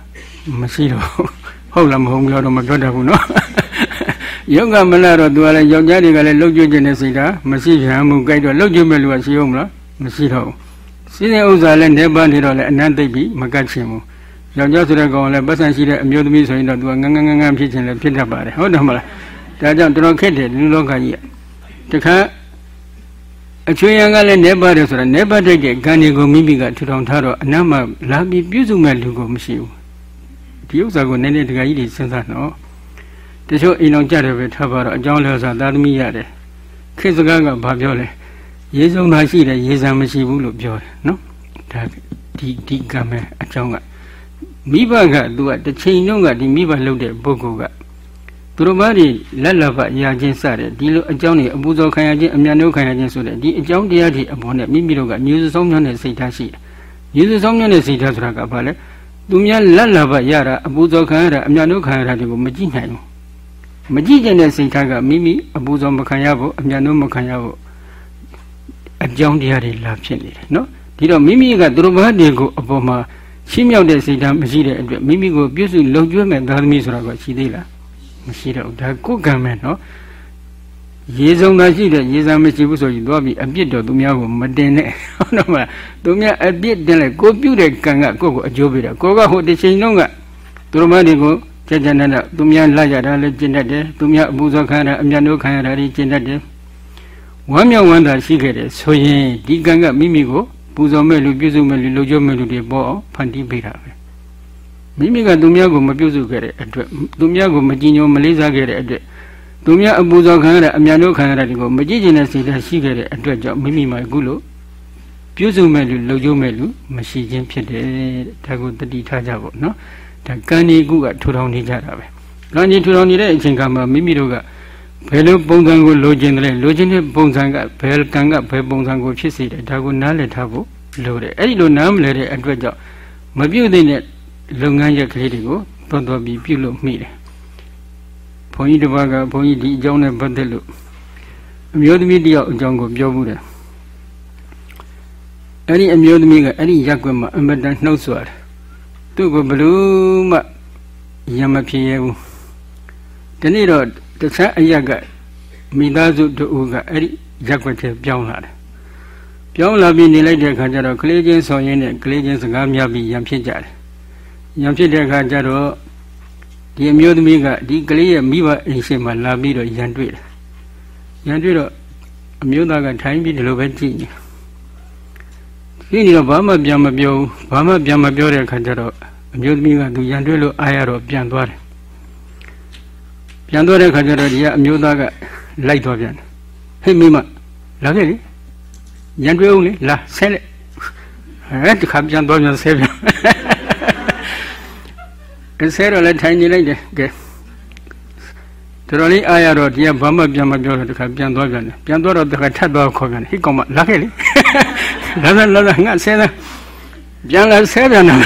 မရှိတော့ဟုတ်လားမဟုတ်ဘူးတော့မပြောတတ်ဘူးနော်ယုတ်ကမလှတော့သူကလည်းယောက်ျားတွေကလည်းလှုပ်ကြွခြင်းတဲ့စိတ်ထားမရှိပြန်ဘူးကြိုက်တော့လှုပ်ကြွမဲ့လူကရှိအောင်မလားမရှိတော့ဘူး စီးတဲ့ဥစ္စာလည်းနေပါနေတော့လည်းအနန္တိတ်ပြီးမကတ်ချင်ဘူးယောက်ျားဆိုတဲ့ကောင်လည်းပတ်စံရှိတဲ့အမျိုးသမီးဆိုရင်တော့သူကငန်းငန်းငန်းငန်းဖြစ်ခြင်းလည်းဖြစ်တတ်ပါတယ်ဟုတ်တယ်မလားဒါကြောင့်တော်တော်ခက်တယ်လူလောကကြီးကတခါအချွေရံကလည်းနေပါတယ်ဆိုတာနေပါတဲ့ကံတွေကိုမိမိကထူထောင်ထားတော့အနတ်မှလာပြီးပြုစုမဲ့လူကိုမရှိဘူးဒီဥစ္စာကိုနည်းနည်းတခါကြီးတွေစဉ်းစားတော့တချို့အိမ်အောင်ကြတယ်ပဲထားပါတော့အကြောင်းလဲဆိုသာသမီရတယ်ခေတ်စကားကဘာပြောလဲ ရေစုံသာရှိတယ်ရေစံမရှိဘူးလို့ပြောတယ်နော်ဒါဒီဒီကံမဲ့အကြောင်းကမိဘကသူကတစ်ချိန်လုံးကဒီမိဘလုပ်တဲ့ပုဂ္ဂိုလ်ကသူတို့ဘာတွေလက်လက်ဖရာချင်းစတဲ့ဒီလိုအကြောင်းတွေအပူဇော်ခံရခြင်းအမြတ်နှုတ်ခံရခြင်းဆိုတဲ့ဒီအကြောင်းတရားတွေအပေါ်နဲ့မိမိတို့ကညူစဆုံးများတဲ့စိတ်ထားရှိတယ်။ညူစဆုံးများတဲ့စိတ်ထားဆိုတာကဘာလဲ။သူများလက်လက်ဖရတာအပူဇော်ခံရတာအမြတ်နှုတ်ခံရတာတွေကိုမကြည့်နိုင်ဘူး။မကြည့်ကျင်တဲ့စိတ်ထားကမိမိအပူဇော်မခံရဖို့အမြတ်နှုတ်မခံရဖို့ အကြောင်းတရားတွေလာဖြစ်နေတယ်နော်။ဒီတော့မိမိကသူတို့ဘာတွေကိုအပေါ်မှာရှင်းမြောက်တဲ့စိတ်ဓာတ်မရှိတဲ့အတွက်မိမိကိုပြုစုလုံကျွေးမဲ့သာသမီဆိုတာကရှိသေးလားမရှိတော့ဒါကိုယ်ကံမဲ့နော်ရေစုံသာရှိတဲ့ရေစံမရှိဘူးဆိုရင်သွားပြီးအပြစ်တော့သူများကိုမတင်နဲ့ဟုတ်တော့မလားသူများအပြစ်တင်လိုက်ကိုပြုတဲ့ကံကကိုယ့်ကိုအကျိုးပေးတာကိုကဟိုတစ်ချိန်လုံးကသူတို့မတွေကိုကြကြနဲ့နဲ့သူများလာရတာလည်းကျင့်တတ်တယ်သူများအပူဇော်ခံရတာအမြတ်တို့ခံရတာတွေကျင့်တတ်တယ် ဝမ်းမြောက်ဝမ်းသာရှိခဲ့တယ်ဆိုရင်ဒီကံကမိမိကိုပူဇော်မဲ့လူပြုစုမဲ့လူလှုပ်ကြမဲ့လူတွေပေါ်အောင်ဖန်တီးပေးတာပဲမိမိကသူများကိုမပြုစုခဲ့တဲ့အတွက်သူများကိုမကြည်ညိုမလေးစားခဲ့တဲ့အတွက်သူများအပူဇော်ခံရတဲ့အမြန်တို့ခံရတဲ့ဒီကိုမကြည်ကျင်တဲ့စိတ်ဓာတ်ရှိခဲ့တဲ့အတွက်ကြောင့်မိမိမှာအခုလို့ပြုစုမဲ့လူလှုပ်ကြမဲ့လူမရှိခြင်းဖြစ်တယ်ဒါကိုတတိထားကြဖို့နော်ဒါကံဒီကုကထူထောင်နေကြတာပဲကံဒီထူထောင်နေတဲ့အချိန်ကမှမိမိတို့က ဘယ်လိုပုံစံကိုလိုချင်တယ်လိုချင်တဲ့ပုံစံကဘယ်ကံကဘယ်ပုံစံကိုဖြစ်စေတယ်ဒါကိုနားလည်ထားဖို့လိုတယ်အဲ့ဒီလိုနားမလည်တဲ့အတွက်ကြောင့်မပြုတ်တဲ့လုပ်ငန်းရက်ကလေးတွေကိုတော်တော်ပြီးပြုလုပ်မိတယ်ဘုန်းကြီးတစ်ပါးကဘုန်းကြီးဒီအကြောင်းနဲ့ပတ်သက်လို့အမျိုးသမီးတယောက်အကြောင်းကိုပြောမှုတယ်အဲ့ဒီအမျိုးသမီးကအဲ့ဒီရက်ွက်မှာအမတန်နှုတ်ဆွာတယ်သူ့ကိုဘလို့မှရမဖြစ်ရဘူးဒီနေ့တော့ တခြားအရက်ကမိသားစုတို့ကအဲ့ဒီရက်ွက်ထဲပြောင်းလာတယ်ပြောင်းလာပြီးနေလိုက်တဲ့အခါကျတော့ကလေးချင်းဆောင်ရင်းနဲ့ကလေးချင်းစကားများပြီးရံဖြစ်ကြတယ်ရံဖြစ်တဲ့အခါကျတော့ဒီအမျိုးသမီးကဒီကလေးရဲ့မိဘအိမ်ရှိမှလာပြီးတော့ရံတွေ့တယ်ရံတွေ့တော့အမျိုးသားကထိုင်ပြီးဒီလိုပဲကြည့်နေကြည့်နေတော့ဘာမှပြန်မပြောဘူးဘာမှပြန်မပြောတဲ့အခါကျတော့အမျိုးသမီးကသူရံတွေ့လို့အားရတော့ပြန်သွားတယ် ပြန်သွားတဲ့အခါကျတော့ဒီကအမျိုးသားကလိုက်သွားပြန်တယ်ဟေ့မိမလာခဲ့လေရန်တွေ့အောင်လေလာဆဲလက်ဟဲ့တခါပြန်သွားပြန်ဆဲပြန်ကဆဲတော့လည်းထိုင်နေလိုက်တယ်ကဲတော်တော်လေးအားရတော့ဒီကဘာမှပြန်မပြောတော့တခါပြန်သွားပြန်တယ်ပြန်သွားတော့တခါထပ်သွားခေါ်ပြန်တယ်ဟိကောင်မလာခဲ့လေလာလာလာငါဆဲလာပြန်လာဆဲပြန်တယ်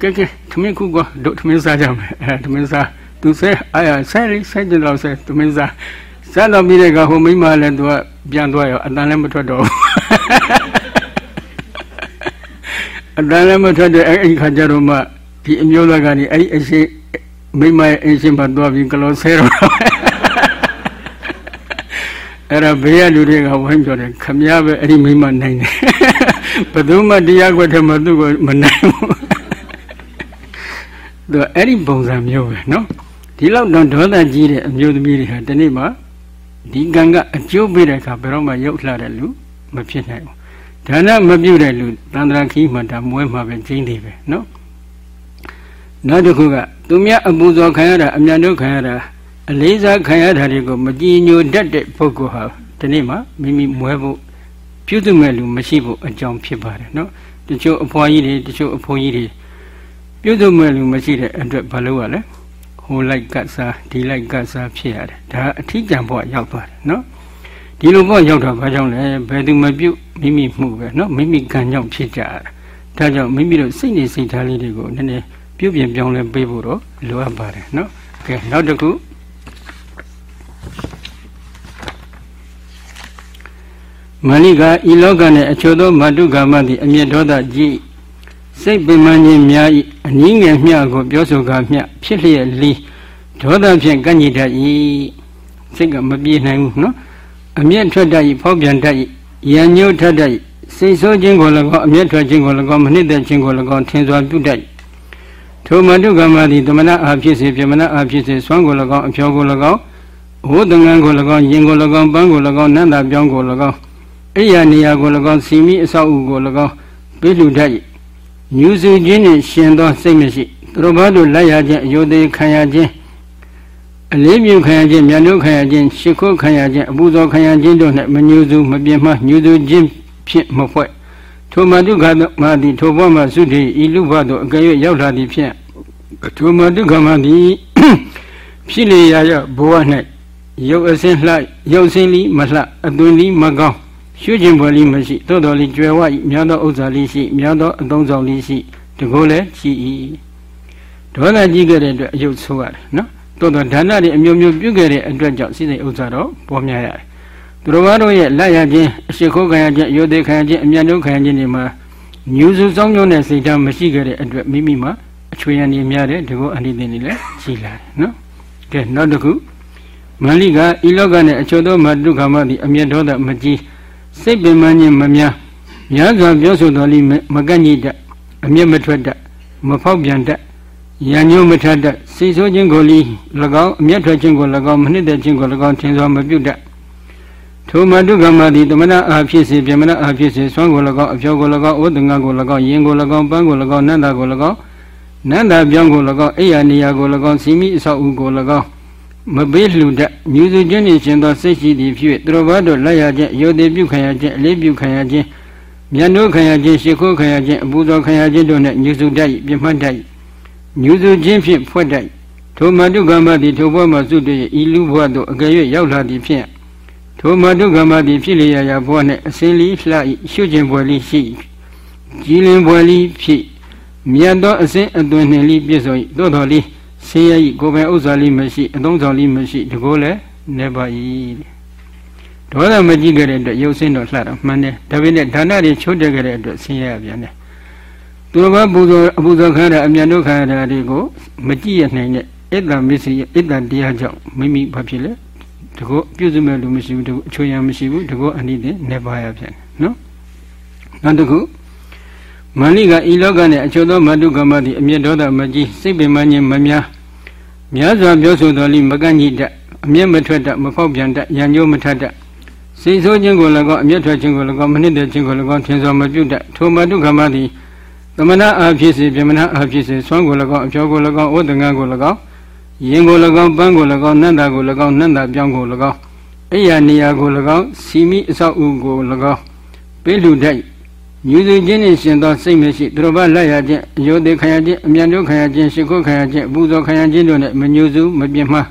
ကဲကဲသမင်းခုကတို့သမင်းစားကြမယ်အဲသမင်းစား သူဆဲအာဆဲရိဆဲကျင်တော့ဆဲသူမင်းစားဆဲတော့မိတဲ့ကဟိုမိမလည်းသူကပြန်သွားရောအတန်လည်းမထွက်တော့ဘူးအတန်လည်းမထွက်တဲ့အဲ့ခါကျတော့မှဒီအမျိုးသားကနေအဲ့အရှင်မိမရဲ့အရှင်ဘာသွားပြီးကလောဆဲတော့အဲ့ဒါဘေးကလူတွေကဝိုင်းပြောတယ်ခမရပဲအဲ့ဒီမိမနိုင်တယ်ဘယ်သူမှတရားခွက်ထဲမှာသူ့ကိုမနိုင်ဘူးသူအဲ့ဒီပုံစံမျိုးပဲနော် ဒီလောက်တော့ဒေါသကြီးတဲ့အမျိုးသမီးတွေဟာဒီနေ့မှဒီကံကအကျိုးပေးတဲ့အခါဘယ်တော့မှရုပ်လှတဲ့လူမဖြစ်နိုင်ဘူးဒါနမပြုတ်တဲ့လူတန္တရာခီးမှဒါမွဲမှာပဲကျင်းနေပဲနော်နောက်တစ်ခုကသူများအပူဇော်ခံရတာအမြန်တို့ခံရတာအလေးစားခံရတာတွေကိုမကြည်ညိုတတ်တဲ့ပုဂ္ဂိုလ်ဟာဒီနေ့မှမိမိမွဲဖို့ပြုစုမဲ့လူမရှိဖို့အကြောင်းဖြစ်ပါတယ်နော်တချို့အဖွားကြီးတွေတချို့အဖိုးကြီးတွေပြုစုမဲ့လူမရှိတဲ့အတွက်ဘာလို့ ਆ လဲဟိုို လိုက်ကတ်စားဒီလိုက်ကတ်စားဖြစ်ရတယ်ဒါအထီးကျန်ဘဝရောက်သွားတယ်နော်ဒီလိုဘဝရောက်တာဘာကြောင့်လဲဘယ်သူမပြုတ်မိမိမှုပဲနော်မိမိကံကြောင့်ဖြစ်ကြရတာဒါကြောင့်မိမိတို့စိတ်နေစိတ်ထားလေးတွေကိုနည်းနည်းပြုတ်ပြင်ပြောင်းလဲပေးဖို့တော့လိုအပ်ပါတယ်နော်ကဲနောက်တစ်ခုမဏိကဤလောကနဲ့အချို့သောမတုကာမသည်အမျက်ဒေါသကြီး စိတ်ပင်မခြင်းများ၏အနည်းငယ်မျှကိုပြောဆိုကာမျှဖြစ်လျက်လီဒေါသဖြင့်ကန့်ညစ်တတ်၏စိတ်ကမပြေနိုင်ဘူးနော်အမျက်ထွက်တတ်၏ဖောက်ပြန်တတ်၏ရံညှို့ထတတ်၏စိတ်ဆိုးခြင်းကို၎င်းအမျက်ထွက်ခြင်းကို၎င်းမနစ်သက်ခြင်းကို၎င်းထင်စွာပြုတတ်၏ထိုမတုကမ္မသည်တမနာအားဖြစ်စေပြမနာအားဖြစ်စေဆွမ်းကို၎င်းအဖြောကို၎င်းဝိသငန်းကို၎င်းယင်ကို၎င်းပန်းကို၎င်းနန္တာပြောင်းကို၎င်းအိယာနေရာကို၎င်းစီမီအဆောက်အဦကို၎င်းပိလူတတ်၏ ညူစုခြင်းနှင့်ရှင်သောစိတ်မရှိသူတို့ဘာတို့လက်ရခြင်းအယုသေးခံရခြင်းအလေးမြုခံရခြင်းမြန်တို့ခံရခြင်းရှ िख ုခံရခြင်းအပူဇော်ခံရခြင်းတို့နှင့်မညူစုမပြင်းမညူစုခြင်းဖြင့်မဖွဲ့ထိုမတုခမသည်ထိုဘဝမှာသုတိဤလူဘသို့အကယ်၍ရောက်လာသည်ဖြင့်ထိုမတုခမသည်ဖြစ်လေရာရဘဝ၌ရုပ်အစင်းလှရုပ်စင်းလီမလှအသွင်လီမကောင်း ရှုခြင်းပွဲလီမရှိသို့တော်လီကျွယ်ဝ၏များသောဥစ္စာလီရှိများသောအသုံးဆောင်လီရှိတကိုယ်လည်းရှိ၏ဒေါသကြီးခဲ့တဲ့အတွက်အယုတ်ဆိုးရတယ်နော်သို့တော်ဒါနတွေအမျိုးမျိုးပြုခဲ့တဲ့အတွက်ကြောင့်စိစိဥစ္စာတော့ပေါ်များရတယ်သူတော်ဘာတို့ရဲ့လက်ရခြင်းအရှိခိုးခံရခြင်းအယုဒိခံရခြင်းအမြန်တို့ခံရခြင်းတွေမှာညူစုစောင်းမျိုးနဲ့စိတ်ဓာတ်မရှိခဲ့တဲ့အတွက်မိမိမှာအချွေရံနေများတဲ့ဒီကိုအနိသင်တွေလည်းရှိလာတယ်နော်ကဲနောက်တစ်ခုမန္လိကဤလောကနဲ့အချို့သောမတုခမသည်အမျက်ဒေါသမကြီး စိတ်ပင်မခြင်းမများများစွာပြောဆိုတော်လိမကန့်ညိတတ်အမျက်မထွက်တတ်မဖောက်ပြန်တတ်ရံညိုးမထတတ်စိတ်ဆိုးခြင်းကိုလီ၎င်းအမျက်ထွက်ခြင်းကို၎င်းမနှစ်သက်ခြင်းကို၎င်းထင်စွာမပြုတ်တတ်ထိုမတုကမသည်တမနာအားဖြစ်စေပြမနာအားဖြစ်စေဆွမ်းကို၎င်းအဖြောကို၎င်းဥဒငါကို၎င်းယင်ကို၎င်းပန်းကို၎င်းနန္တာကို၎င်းနန္တာပြောင်းကို၎င်းအိယာနေယာကို၎င်းစီမိအဆောက်အဦကို၎င်း မပေးလှူတတ်မြူစုခြင်းနှင့်ရှင်သောစိတ်ရှိသည်ဖြစ်သူတော်ဘာတို့လက်ရခြင်းယုတ်တိပြုခံရခြင်းအလေးပြုခံရခြင်းမြတ်တို့ခံရခြင်းရှ िख ိုးခံရခြင်းအပူဇော်ခံရခြင်းတို့နှင့်ညူစုတတ်၏ပြမှတ်တတ်၏ညူစုခြင်းဖြင့်ဖွဲ့တတ်ထိုမတုကမ္မသည်ထိုဘဝမှာစုတည်းဤလူဘဝသို့အကယ်၍ရောက်လာသည်ဖြင့်ထိုမတုကမ္မသည်ဖြစ်လျာရာဘဝနှင့်အစင်းလီလှ၏ရှုခြင်းဘွယ်လီရှိကြည်လင်ဘွယ်လီဖြစ်မြတ်သောအစင်းအသွင်နှင့်လီပြည့်စုံ၏သို့တော်လီ ဆင်းရဲ၏ကိုယ်ပိုင်ဥစ္စာလီမရှိအသုံးဆောင်လီမရှိတကိုယ်လည်းနေပါ၏ဒေါသမကြည့်ကြတဲ့အတွက်ရုပ်ဆင်းတော့လှတာမှန်တယ်ဒါပေမဲ့ဒါနတွေချိုးတက်ကြတဲ့အတွက်ဆင်းရဲရပြန်တယ်သူတော်ဘာပူဇော်အပူဇော်ခံရတဲ့အမြန်တို့ခံရတာတွေကိုမကြည့်ရနိုင်တဲ့ဣဒ္ဓမစ္စည်းဣဒ္ဓတရားကြောင့်မိမိဘာဖြစ်လဲတကောပြုစုမဲ့လူမရှိဘူးတကောအချိုးရမရှိဘူးတကောအနိတဲ့နေပါရပြန်နော်နောက်တစ်ခု မဏိကဤလောကနဲ့အချို့သောမတုကမသည်အမျက်ဒေါသမကြီးစိတ်ပင်မခြင်းမများများစွာပြောဆိုတော်လိမကန့်ညိတတ်အမျက်မထွက်တတ်မဖောက်ပြန်တတ်ရံညိုးမထတတ်စိတ်ဆိုးခြင်းကို၎င်းအမျက်ထွက်ခြင်းကို၎င်းမနစ်တဲ့ခြင်းကို၎င်းထင်စွာမပြုတ်တတ်ထိုမတုကမသည်သမဏအားဖြစ်စေပြမနာအားဖြစ်စေဆွမ်းကို၎င်းအဖြောကို၎င်းဥဒ္ဒငါကို၎င်းရင်ကို၎င်းပန်းကို၎င်းနန္တာကို၎င်းနန္တာပြောင်းကို၎င်းအိယာနေရာကို၎င်းစီမိအဆောက်အဦကို၎င်းပေးလူတတ် မြူစုခြင်းနှင့်ရှင်သောစိတ်မရှိသူတို့ဘာလက်ရခြင်းအယုသေးခံရခြင်းအမြန်တို့ခံရခြင်းရှ िख ုခံရခြင်းအပူဇော်ခံရခြင်းတို့နဲ့မညူစုမပြင်းမှား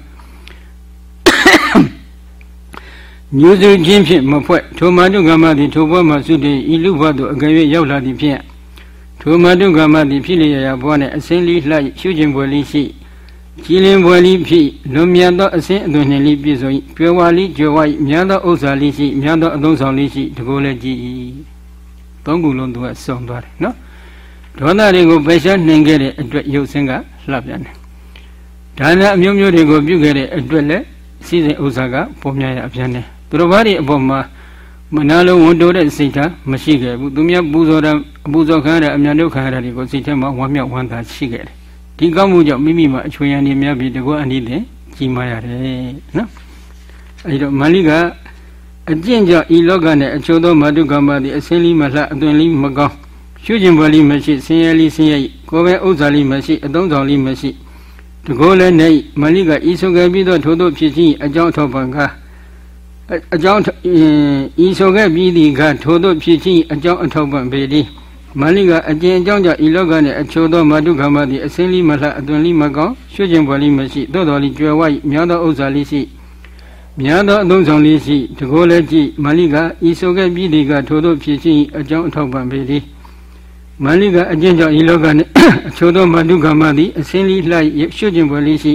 မြူစုခြင်းဖြင့်မဖွဲ့ထိုမာတုကမ္မသည်ထိုဘဝမှာသုတေဤလူဘဝသို့အကယ်၍ရောက်လာသည်ဖြင့်ထိုမာတုကမ္မသည်ဖြစ်လျက်ဘဝနဲ့အစင်းလီလှရှုခြင်းပွဲလီရှိကြည်လင်ပွဲလီဖြစ်လွန်မြန်သောအစင်းအသွင်နှင့်လီပြည့်စုံ၏ကျွယ်ဝလီကျွယ်ဝ၏မြန်သောဥစ္စာလီရှိမြန်သောအသုံးဆောင်လီရှိတကိုယ်လည်းကြည်၏ သုံးခုလုံးသူကစုံသွားတယ်နော်ဒေါသတွေကိုပယ်ရှားနိုင်ခဲ့တဲ့အတွက်ရုပ်ဆင်းကလှပြန်တယ်ဒါနအမျိုးမျိုးတွေကိုပြုခဲ့တဲ့အတွက်လည်းစီစဉ်ဥစ္စာကပေါ်များရအပြန်တယ်သူတို့ဘာတွေအပေါ်မှာမနာလုံးဝန်တိုးတဲ့စိတ်ဓာတ်မရှိခဲ့ဘူးသူများပူဇော်တဲ့အပူဇော်ခံရတဲ့အမြန်ဒုက္ခရတာတွေကိုစိတ်ထဲမှာဝမ်းမြောက်ဝမ်းသာရှိခဲ့တယ်ဒီကောင်းမှုကြောင့်မိမိမှာအချွေရံနေများပြီးတကောအနည်းနဲ့ကြီးမားရတယ်နော်အဲဒီတော့မလိက အကျင့်ကြောင့်ဤလောကနဲ့အချို့သောမတုကမ္မသည်အစင်းလီမလှအသွင်လီမကောင်းရှုခြင်းပွားလီမရှိဆင်းရဲလီဆင်းရဲကိုယ်ပဲဥစ္စာလီမရှိအသုံးဆောင်လီမရှိတကောလည်းနေမလိကဤဆိုခဲ့ပြီးသောထို့သောဖြစ်ခြင်းအကြောင်းထောက်ပံကအကြောင်းဤဆိုခဲ့ပြီးသည်ကထို့သောဖြစ်ခြင်းအကြောင်းအထောက်ပံ့ပေသည်မာလိကအကျဉ်အကြောင်းကြောင့်ဤလောကနှင့်အချို့သောမာတုခမသည်အစင်းလိမလှအသွင်လိမကောင်းရွှေကျင်ပွယ်လိမရှိသို့တော်လိကျွယ်ဝ၏များသောဥစ္စာလိရှိ များသောအသုံးဆောင်လေးရှိတကိုယ်လည်းကြည့်မာလိကဤဆိုခဲ့ပြီးဒီကထို့သောဖြစ်ရှိအကြောင်းအထောက်ပံ့ပေသည်မာလိကအကျဉ်ကြောင့်ဤလောကနှင့်အချို့သောမာတုခမသည်အစင်းလိလှရွှေကျင်ပွယ်လိရှိ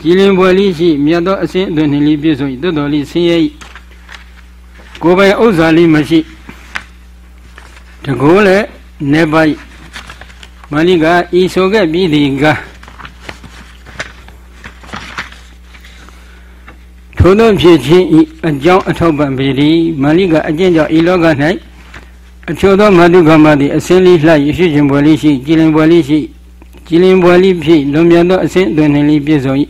ကြည်လင်ပွယ်လိရှိမြတ်သောအစင်းအသွင်နှင့်လိပြည့်စုံ၏သို့တော်လိဆင်းရဲ၏ကိုယ်ပိုင်ဥစ္စာလိမရှိတကိုယ်လည်းနေပိုက်မာလိကဤဆိုခဲ့ပြီးဒီက ထိုသောဖြစ်ခြင်းဤအကြောင်းအထောက်ပံ့ပေသည်မာလိကအကျင့်ကြောင့်ဤလောက၌အချို့သောမာတုကမသည်အစင်းလေးလှရရှိခြင်းပွယ်လေးရှိကြည်လင်ပွယ်လေးရှိကြည်လင်ပွယ်လေးဖြစ်လွန်မြောက်သောအစင်းအတွင်နှင့်လေးပြည့်စုံ၏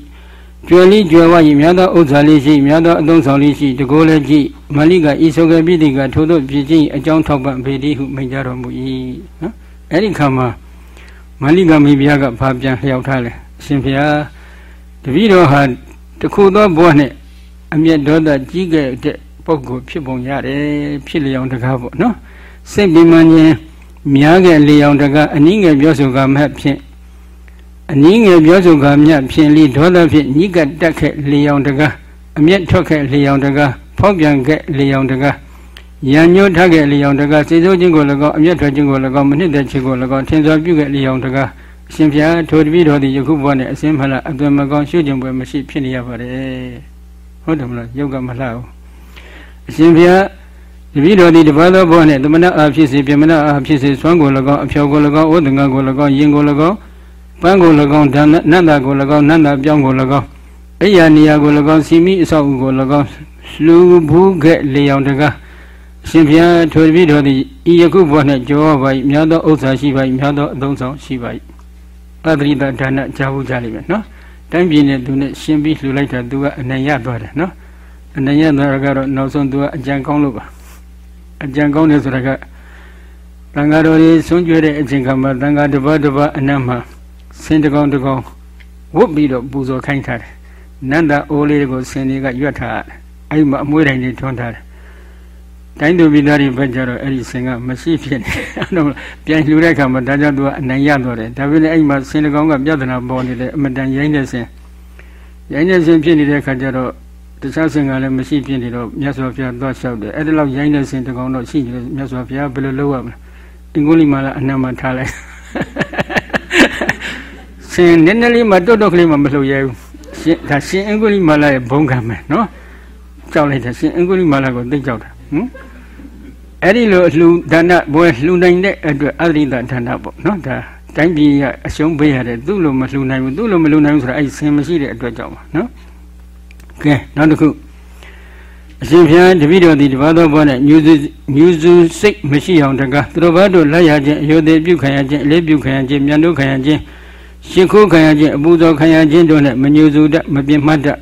ကျွယ်လေးကျွယ်ဝ၏များသောဥစ္စာလေးရှိများသောအသုံးဆောင်လေးရှိတကိုယ်လည်းကြည့်မာလိကဤဆိုခဲ့ပြီးဒီကထိုသောဖြစ်ခြင်းအကြောင်းထောက်ပံ့ပေသည်ဟုမိန့်ကြတော်မူ၏နော်အဲ့ဒီခါမှာမာလိကမိဖုရားကဘာပြန်လျှောက်ထားလဲအရှင်ဘုရားတပည့်တော်ဟာတခုသောဘဝနဲ့ အမျက်ဒေါသကြီးခဲ့တဲ့ပုဂ္ဂိုလ်ဖြစ်ပုံရတယ်ဖြစ်လျောင်တကားပေါ့နော်စိတ်ပင်မခြင်းများခဲ့လျောင်တကားအနည်းငယ်ပြောဆိုကမှဖြင့်အနည်းငယ်ပြောဆိုကမြတ်ဖြင့်လိဒေါသဖြင့်ညိကတက်ခဲ့လျောင်တကားအမျက်ထွက်ခဲ့လျောင်တကားဖောက်ပြန်ခဲ့လျောင်တကားရံညှိုးထားခဲ့လျောင်တကားစေစိုးခြင်းကို၎င်းအမျက်ထွက်ခြင်းကို၎င်းမနှစ်သက်ခြင်းကို၎င်းထင်စွာပြုခဲ့လျောင်တကားအရှင်ဘုရားထိုတပည့်တော်သည်ယခုဘဝနဲ့အစင်းမလားအသွင်မကောင်းရှုခြင်းပွဲမရှိဖြစ်နေရပါတယ် ဟုတ်တယ်မလားယုတ်ကမလှဘူးအရှင်ဘုရားတပည့်တော်သည်တပါးသောဘဝနဲ့သမဏအားဖြစ်စေပြမဏအားဖြစ်စေသွမ်းကို၎င်းအဖျော်ကို၎င်းဩဒငါကို၎င်းယင်ကို၎င်းပန်းကို၎င်းဒါနန္တာကို၎င်းနန္တာပြောင်းကို၎င်းအိယာနေရာကို၎င်းစီမိအဆောက်အဦကို၎င်းလူဘူးခဲ့လျောင်တကားရှင်ဘုရားထိုတပည့်တော်သည်ဤယခုဘဝ၌ကြောပါ၏များသောဥစ္စာရှိပါ၏များသောအသုံးဆောင်ရှိပါ၏အတ္တိတဒါနကြားဘူးကြလိမ့်မယ်နော် တိုင်းပြည်နဲ့သူနဲ့ရှင်းပြီးလှူလိုက်တာသူကအနံ့ရသွားတယ်နော်အနံ့ရသွားတာကတော့နောက်ဆုံးသူကအကြံကောင်းလို့ပါအကြံကောင်းတယ်ဆိုတာကတန်ဃာတော်ကြီးဆုံးကျွဲတဲ့အချိန်ခါမှာတန်ဃာတစ်ပါးတစ်ပါးအနံ့မှာဆင်းတကောင်တကောင်ဝတ်ပြီးတော့ပူဇော်ခိုင်းထားတယ်နန္ဒအိုးလေးကိုဆင်းလေးကရွက်ထားတယ်အဲ့မှာအမွှေးတိုင်းတွေထွန်းထားတယ် တိုင်းသူပြည်သားတွေဘက်ကြတော့အဲ့ဒီဆင်ကမရှိဖြစ်နေအဲ့တော့ပြန်လှူတဲ့အခါမှာဒါကြောင့်သူကအနိုင်ရတော့တယ်ဒါပေမဲ့အဲ့မှာဆင်တကောင်ကပြဿနာပေါ်နေတယ်အမတန်ရိုင်းတဲ့ဆင်ရိုင်းတဲ့ဆင်ဖြစ်နေတဲ့အခါကျတော့တခြားဆင်ကလည်းမရှိဖြစ်နေတော့မြတ်စွာဘုရားသွားလျှောက်တယ်အဲ့ဒီလောက်ရိုင်းတဲ့ဆင်တကောင်တော့ရှိနေတယ်မြတ်စွာဘုရားဘယ်လိုလုပ်ရမလဲအင်္ဂုလိမာလာအနံ့မှာထားလိုက်ဆင်နည်းနည်းလေးမှတွတ်တော့ကလေးမှမလှုပ်ရဲဘူးရှင်ဒါရှင်အင်္ဂုလိမာလာရဲ့ဘုံကံပဲနော်ကြောက်လိုက်တယ်ရှင်အင်္ဂုလိမာလာကိုသိကြောက်တာဟင် အဲ့ဒီလိုလှူဒါနဘွယ်လှူနိုင်တဲ့အတွက်အရိဒဒါနပေါ့နော်ဒါတိုင်းပြည်ကအရှုံးပေးရတယ်သူ့လိုမလှူနိုင်ဘူးသူ့လိုမလှူနိုင်ဘူးဆိုတာအဲ့ဆင်မရှိတဲ့အတွက်ကြောင့်ပါနော်ကဲနောက်တစ်ခုအရှင်ဘုရားတပည့်တော်သည်တပါးသောဘောနဲ့ညူစုညူစုစိတ်မရှိအောင်တကားသူတို့ဘာတို့လက်ရခြင်းအယောသေးပြုခံရခြင်းအလေးပြုခံရခြင်းမြန်တို့ခံရခြင်းရှ िख ိုးခံရခြင်းအပူဇော်ခံရခြင်းတို့နဲ့မညူစုတတ်မပြင်းမှတ်တတ်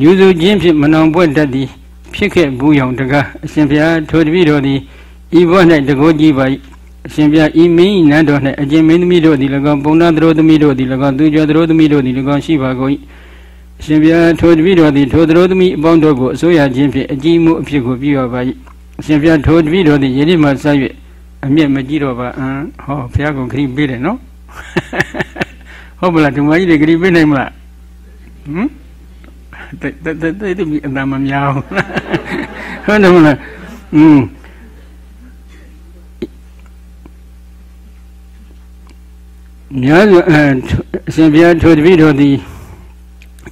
ညူစုခြင်းဖြင့်မနောင်ပွက်တတ်သည် ဖြစ်ခဲ့ဘူးရောင်တကားအရှင်ဘုရားထိုတပည့်တော်သည်ဤဘော၌တကိုးကြည့်ပါ၏အရှင်ဘုရားဤမင်းဤနန်းတော်၌အကျင့်မင်းသမီးတို့သည်၎င်းပုံနာသရိုသမီးတို့သည်၎င်းသူကျော်သရိုသမီးတို့သည်၎င်းရှိပါကုန်၏အရှင်ဘုရားထိုတပည့်တော်သည်ထိုသရိုသမီးအပေါင်းတို့ကိုအစိုးရခြင်းဖြင့်အကြီးမှုအဖြစ်ကိုပြုရပါ၏အရှင်ဘုရားထိုတပည့်တော်သည်ယနေ့မှစ၍အမျက်မကြည့်တော့ပါအံဟောဘုရားကိုခရီးပေးတယ်နော်ဟုတ်ပါလားဒီမကြီးတွေခရီးပေးနိုင်မလားဟမ် တဲ့တဲ့တဲ့တဲ့အတမများဟုတ်တယ်မလားอืมများစွာအရှင်ဘုရားထိုတပည့်တော်သည်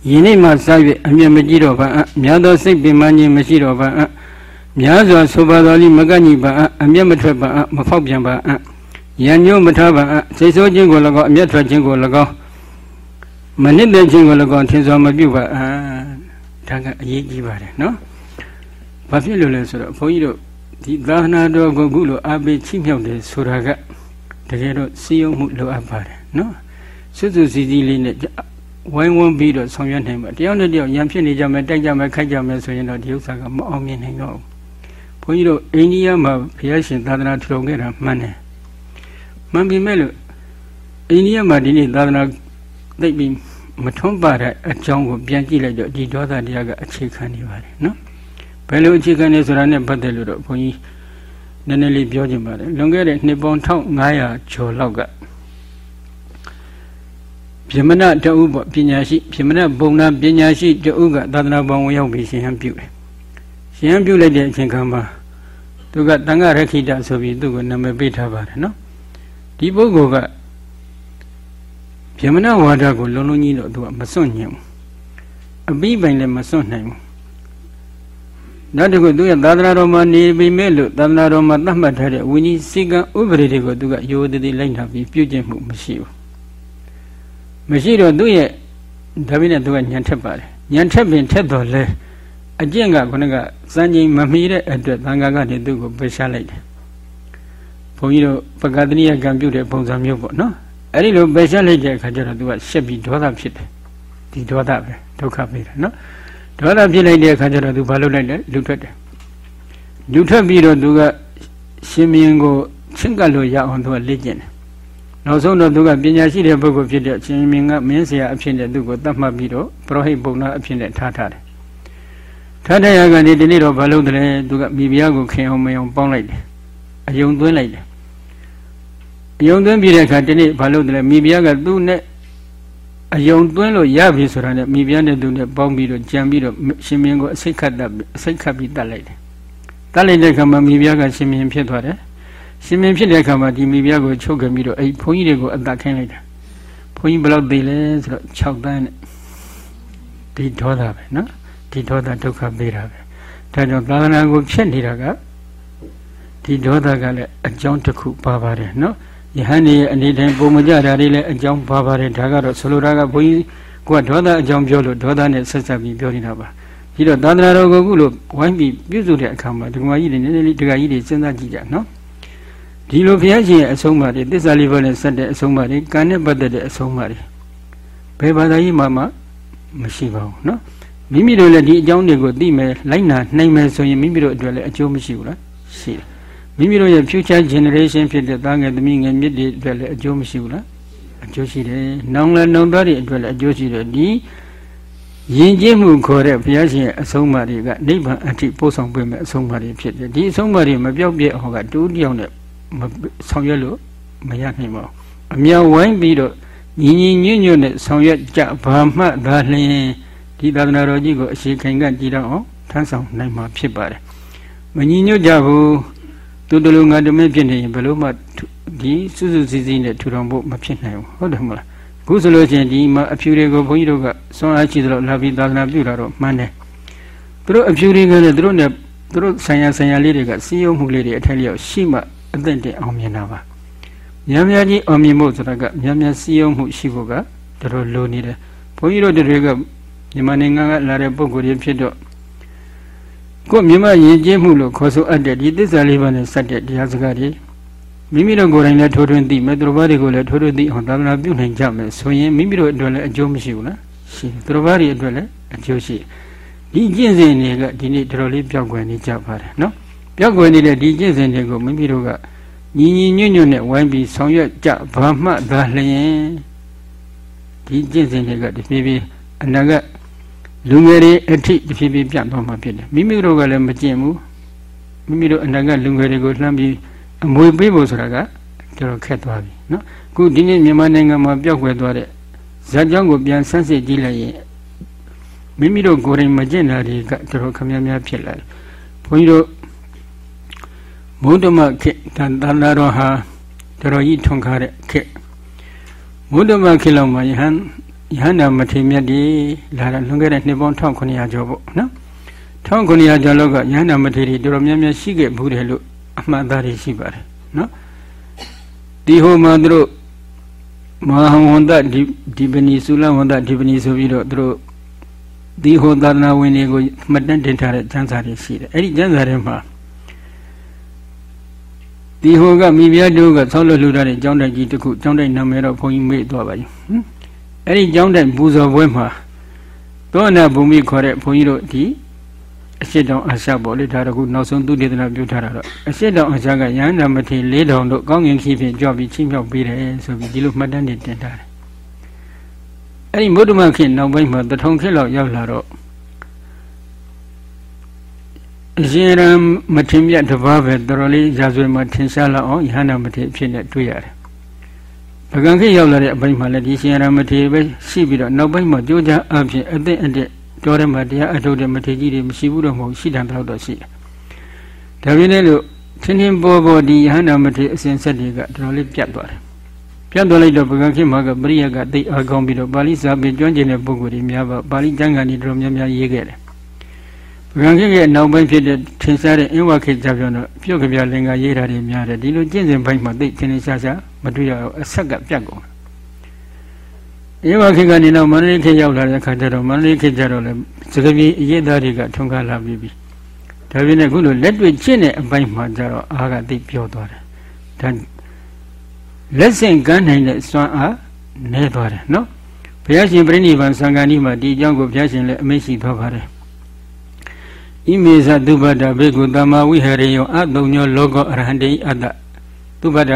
ယင်းနေ့မှစ၍အမျက်မကြည့်တော့ပါအများသောစိတ်ပင်မခြင်းမရှိတော့ပါအများစွာဆိုပါတော်လိမကန့်ညီပါအအမျက်မထွက်ပါအမဖောက်ပြန်ပါအရံညို့မထားပါအစိတ်ဆိုးခြင်းကို၎င်းအမျက်ထွက်ခြင်းကို၎င်းမနစ်တဲ့ခြင်းကို၎င်းထင်စွာမပြုပါအာ ဒါကအရေးကြီးပါတယ်နော်ဘာဖြစ်လို့လဲဆိုတော့ဘုန်းကြီးတို့ဒီသာသနာတော်ကိုခုလိုအားပေးချိမြောက်တယ်ဆိုတာကတကယ်တော့စီယုံမှုလိုအပ်ပါတယ်နော်စွစွစီစီလေးနဲ့ဝိုင်းဝန်းပြီးတော့ဆောင်ရွက်နိုင်မှာတယောက်နဲ့တယောက်ရံဖြစ်နေကြမယ်တိုက်ကြမယ်ခိုက်ကြမယ်ဆိုရင်တော့ဒီဥစ္စာကမအောင်မြင်နိုင်တော့ဘူးဘုန်းကြီးတို့အိန္ဒိယမှာဘုရားရှင်သာသနာထူထောင်ခဲ့တာမှန်တယ်မှန်ပြီမဲ့လို့အိန္ဒိယမှာဒီနေ့သာသနာသိပြီး မထွန်းပါတဲ့အကြောင်းကိုပြန်ကြည့်လိုက်တော့ဒီဒေါသတရားကအခြေခံနေပါတယ်နော်ဘယ်လိုအခြေခံနေဆိုတာနဲ့ပတ်သက်လို့တော့ဘုန်းကြီးနည်းနည်းလေးပြောချင်ပါတယ်လွန်ခဲ့တဲ့နှစ်ပေါင်း1500ကျော်လောက်ကပြမနာတအုပ်ပေါ့ပညာရှိပြမနာပုံနာပညာရှိတအုပ်ကသာသနာပေါင်းဝင်ရောက်ပြီးရှင်ဟန်ပြုတယ်ရှင်ဟန်ပြုလိုက်တဲ့အချိန်ခါမှာသူကတန်ခရခိတဆိုပြီးသူ့ကိုနာမည်ပေးထားပါတယ်နော်ဒီပုဂ္ဂိုလ်က ပြမနာဝါဒကိုလုံးလုံးကြီးတော့သူကမစွန့်ညင်ဘူးအပိပိုင်လည်းမစွန့်နိုင်ဘူးနောက်တစ်ခုသူရဲ့သာသနာတော်မှာနေပြီမဲ့လို့သာသနာတော်မှာသတ်မှတ်ထားတဲ့ဝိနည်းစည်းကမ်းဥပဒေတွေကိုသူကရိုးသေးသေးလိုက်နာပြီးပြုကျင့်မှုမရှိဘူးမရှိတော့သူရဲ့ဒါပြိနဲ့သူကညံထက်ပါတယ်ညံထက်ပင်ထက်တော်လဲအကျင့်ကခုနကစံချိန်မမီတဲ့အတွက်သံဃာကနေသူ့ကိုပယ်ရှားလိုက်တယ်ဘုန်းကြီးတို့ပကတနိယကံပြုတဲ့ပုံစံမျိုးပေါ့နော် အဲ့ဒီလိုပယ်ရှားလိုက်တဲ့အခါကျတော့သူကရှက်ပြီးဒေါသဖြစ်တယ်ဒီဒေါသပဲဒုက္ခပေးတယ်နော်ဒေါသဖြစ်လိုက်တဲ့အခါကျတော့သူဘာလုပ်လိုက်လဲလူထွက်တယ်လူထွက်ပြီးတော့သူကရှင်မင်းကိုချင်းကပ်လို့ရအောင်သူကလေ့ကျင့်တယ်နောက်ဆုံးတော့သူကပညာရှိတဲ့ပုဂ္ဂိုလ်ဖြစ်တဲ့ရှင်မင်းကမင်းဆရာအဖြစ်နဲ့သူ့ကိုတတ်မှတ်ပြီးတော့ပရောဟိတ်ပုံနာအဖြစ်နဲ့ထားထားတယ်ထားတဲ့ရကနေဒီနေ့တော့ဘာလုပ်တယ်လဲသူကမိဖုရားကိုခင်အောင်မအောင်ပေါင်းလိုက်တယ်အယုံသွင်းလိုက်တယ်အ ယုံသွင်းပြီးတဲ့အခါဒီနေ့ဘာလုပ်တယ်လဲမိဖုရားကသူ့နဲ့အယုံသွင်းလို့ရပြီဆိုတာနဲ့မိဖုရားနဲ့သူနဲ့ပေါင်းပြီးတော့ကြံပြီးတော့ရှင်မင်းကိုအစိတ်ခတ်တတ်အစိတ်ခတ်ပြီးတတ်လိုက်တယ်တတ်လိုက်တဲ့အခါမှာမိဖုရားကရှင်မင်းဖြစ်သွားတယ်ရှင်မင်းဖြစ်တဲ့အခါမှာဒီမိဖုရားကိုချုပ်ခဲ့ပြီးတော့အဲ့ဘုန်းကြီးတွေကိုအသက်ခိုင်းလိုက်တာဘုန်းကြီးဘယ်လောက်သေးလဲဆိုတော့6တန်းနဲ့ဒီဒေါသပဲနော်ဒီဒေါသဒုက္ခပေးတာပဲဒါကြောင့်သာသနာကိုဖျက်နေတာကဒီဒေါသကလည်းအကြောင်းတစ်ခုပါပါတယ်နော် ယဟန်ရဲ့အနေတိုင်းပုံမကြတာတွေလည်းအကြောင်းပါပါတယ်ဒါကတော့ဆိုလိုတာကဘုန်းကြီးကဒေါသအကြောင်းပြောလို့ဒေါသနဲ့ဆက်ဆက်ပြီးပြောနေတာပါဒီတော့သာသနာတော်ကိုခုလိုဝိုင်းပြီးပြုစုတဲ့အခါမှာဒကမာကြီးတွေနည်းနည်းလေးဒကာကြီးတွေစဉ်းစားကြည့်ကြနော်ဒီလိုဘုရားရှင်ရဲ့အဆုံးအမတွေသစ္စာလေးပါးနဲ့ဆက်တဲ့အဆုံးအမတွေကံနဲ့ပတ်သက်တဲ့အဆုံးအမတွေဘယ်ဘာသာကြီးမှမရှိပါဘူးနော်မိမိတို့လည်းဒီအကြောင်းတွေကိုသိမယ်လိုက်နာနိုင်မယ်ဆိုရင်မိမိတို့အတွက်လည်းအကျိုးမရှိဘူးလားရှိတယ် မိမိတို့ရဲ့ future generation ဖြစ်တဲ့သားငယ်သမီးငယ်မြစ်တွေအတွက်လည်းအကျိုးမရှိဘူးလားအကျိုးရှိတယ်။နောင်လည်းနောင်သားတွေအတွက်လည်းအကျိုးရှိတယ်ဒီယဉ်ကျေးမှုခေါ်တဲ့ဘုရားရှင်ရဲ့အဆုံးအမတွေကနိဗ္ဗာန်အထိပို့ဆောင်ပေးမယ်အဆုံးအမတွေဖြစ်တယ်ဒီအဆုံးအမတွေမပြောက်ပြဲအောင်ကတူးတယောက်နဲ့ဆောင်ရွက်လို့မရနိုင်ပါဘူးအမြောက်ဝိုင်းပြီးတော့ညီညီညွတ်ညွတ်နဲ့ဆောင်ရွက်ကြဘာမှသာလျှင်ဒီသာသနာတော်ကြီးကိုအရှိခိုင်ကကြည်တော့အောင်ထမ်းဆောင်နိုင်မှာဖြစ်ပါတယ်မညီညွတ်ကြဘူး သူတလူငါတမဲဖြစ်နေရင်ဘယ်လို့မှဒီစုစုစည်းစည်းနဲ့ထူထောင်ဖို့မဖြစ်နိုင်ဘူးဟုတ်တယ်မလားအခုဆိုလို့ချင်းဒီမှာအဖြူတွေကိုဘုန်းကြီးတို့ကစွမ်းအားရှိသလိုလာပြီးသာသနာပြုတာတော့မှန်တယ်သူတို့အဖြူတွေကလည်းသူတို့နဲ့သူတို့ဆံရဆံရလေးတွေကစီးရုံမှုလေးတွေအထက်လျောက်ရှိမှအသင့်တင်အောင်မြင်တာပါများများကြီးအောင်မြင်ဖို့ဆိုတာကများများစီးရုံမှုရှိဖို့ကတို့လိုနေတယ်ဘုန်းကြီးတို့တွေကမြန်မာနိုင်ငံကလာတဲ့ပုံကိုယ်တွေဖြစ်တော့ ကိုမြမယဉ်ကျေးမှုလို့ခေါ်ဆိုအပ်တဲ့ဒီသစ္စာလေးပါးနဲ့စက်တဲ့တရားစကားတွေမိမိတို့ကိုယ်တိုင်လည်းထိုးထွင်းသိမယ်သူတို့ဘာတွေကိုလည်းထိုးထွင်းသိအောင်သာသနာပြုနိုင်ကြမယ်ဆိုရင်မိမိတို့အတွက်လည်းအကျိုးမရှိဘူးလားရှိသူတို့ဘာတွေအတွက်လည်းအကျိုးရှိဒီကျင့်စဉ်တွေကဒီနေ့တော်တော်လေးပြောက်ွယ်နေကြပါတယ်နော်ပြောက်ွယ်နေတဲ့ဒီကျင့်စဉ်တွေကိုမိမိတို့ကညီညီညွတ်ညွတ်နဲ့ဝိုင်းပြီးဆောင်ရွက်ကြဘာမှသာလျင်ဒီကျင့်စဉ်တွေကဒီပြေးပြေးအနာဂတ် လူငယ်တွေအထိတဖြည်းဖြည်းပြတ်သွားမှာဖြစ်တယ်မိမိတို့ကလည်းမကျင့်ဘူးမိမိတို့အနာဂတ်လူငယ်တွေကိုလှမ်းပြီးအမွေပေးဖို့ဆိုတာကတော်တော်ခက်သွားပြီနော်အခုဒီနေ့မြန်မာနိုင်ငံမှာပျောက်ကွယ်သွားတဲ့ဇာတ်ကြောင်းကိုပြန်ဆန်းစစ်ကြည့်လိုက်ရင်မိမိတို့ကိုယ်တိုင်မကျင့်တာတွေကတော်တော်ခမများများဖြစ်လာတယ်ဘုန်းကြီးတို့မုဒ္ဓမခေတန်တနာတော်ဟာတော်တော်ကြီးထွန်ခါတဲ့ခေမုဒ္ဓမခေလောက်မှာယဟန် ယဟန္တာမထေမြတ်ဒီလာတာလွန်ခဲ့တဲ့နှစ်ပေါင်း1900ကျော်ပေါ့နော်1900ကျော်လောက်ကယဟန္တာမထေရီတော်တော်များများရှိခဲ့ဘူးတယ်လို့အမှန်သားတွေရှိပါတယ်နော်ဒီဟိုမှာသူတို့မဟာဝန္တဒီပနီသုလဝန္တဒီပနီဆိုပြီးတော့သူတို့ဒီဟိုသာသနာဝင်တွေကိုမှတ်တမ်းတင်ထားတဲ့ကျမ်းစာတွေရှိတယ်အဲ့ဒီကျမ်းစာတွေမှာဒီဟိုကမိဖုရားတို့ကဆောက်လုပ်လှူထားတဲ့ကျောင်းတိုက်ကြီးတစ်ခုကျောင်းတိုက်နာမည်တော့ဘုန်းကြီးမေ့သွားပါပြီဟင် အဲ့ဒီကျောင်းတိုင်ပူဇော်ပွဲမှာသောနာဘုံမိခေါ်တဲ့ဘုန်းကြီးတို့ဒီအရှိတောင်အာရှပေါ့လေဒါတကူနောက်ဆုံးသူတေသနာပြုထားတာတော့အရှိတောင်အာရှကရဟန္တာမထေ၄တောင်တို့ကောင်းငင်ခီးဖြင့်ကြွပြီးချင်းမြောက်ပေးတယ်ဆိုပြီးဒီလိုမှတ်တမ်းတွေတင်ထားတယ်အဲ့ဒီမုဒ္ဓမခေတ်နောက်ပိုင်းမှာတထုံခေတ်လောက်ရောက်လာတော့ယအရှင်ရံမထင်မြတ်တပါးပဲတော်တော်လေးရာဇဝဲမှာထင်ရှားလောက်အောင်ယဟန္တာမထေရဖြစ်နေတွေ့ရတယ်။ ပကံခေတ်ရောက်လာတဲ့အပိုင်းမှာလည်းဒီရှင်ရံမထေရပဲရှိပြီးတော့နောက်ပိုင်းမှာကြိုးကြားအဖြစ်အသက်အတက်တော်တယ်မှာတရားအထုတ်တဲ့မထေရကြီးတွေမရှိဘူးတော့မဟုတ်ရှိတယ်တော့ရှိတယ်။ဒါပြင်းလည်းလို့ထင်းထင်းပေါ်ပေါ်ဒီယဟန္တာမထေရအစဉ်ဆက်တွေကတော်တော်လေးပြတ်သွားတယ်။ပြတ်သွားလိုက်တော့ပကံခေတ်မှာကပရိယကသိအားကောင်းပြီးတော့ပါဠိစာပေကျွမ်းကျင်တဲ့ပုဂ္ဂိုလ်တွေများပါပါဠိကျမ်းဂန်တွေတော်တော်များများရေးခဲ့တယ် ဗကံခေတ်ရဲ့နောက်ပိုင်းဖြစ်တဲ့ထင်ရှားတဲ့အင်းဝခေတ်ကြပြောတော့ပြုတ်ကြပြလင်္ကာရေးတာတွေများတယ်ဒီလိုကျင့်စဉ်ဘိုက်မှာသိထင်ထင်ရှားရှားမတွေ့ရအောင်အဆက်ကပြတ်ကုန်အင်းဝခေတ်ကနေတော့မန္တလေးခေတ်ရောက်လာတဲ့အခါကျတော့မန္တလေးခေတ်ကျတော့လည်းစကပြေအရေးသားတွေကထွန်းကားလာပြီးပြီဒါပြင်းနဲ့ခုလိုလက်တွေ့ကျင့်တဲ့အပိုင်းမှာကျတော့အားကသိပြောသွားတယ်ဒါလက်ဆင့်ကမ်းနိုင်တဲ့စွမ်းအားနည်းသွားတယ်နော်ဘုရားရှင်ပြိဋိဘံသံဃာနီးမှာဒီအကြောင်းကိုဘုရားရှင်လည်းအမိန့်ရှိသွားပါတယ် ဣမေဇသုဘဒ္ဓဘေကုတမဝိဟရေယောအတုံညောလောကောအရဟံတေအတ္တသုဘဒ္ဓ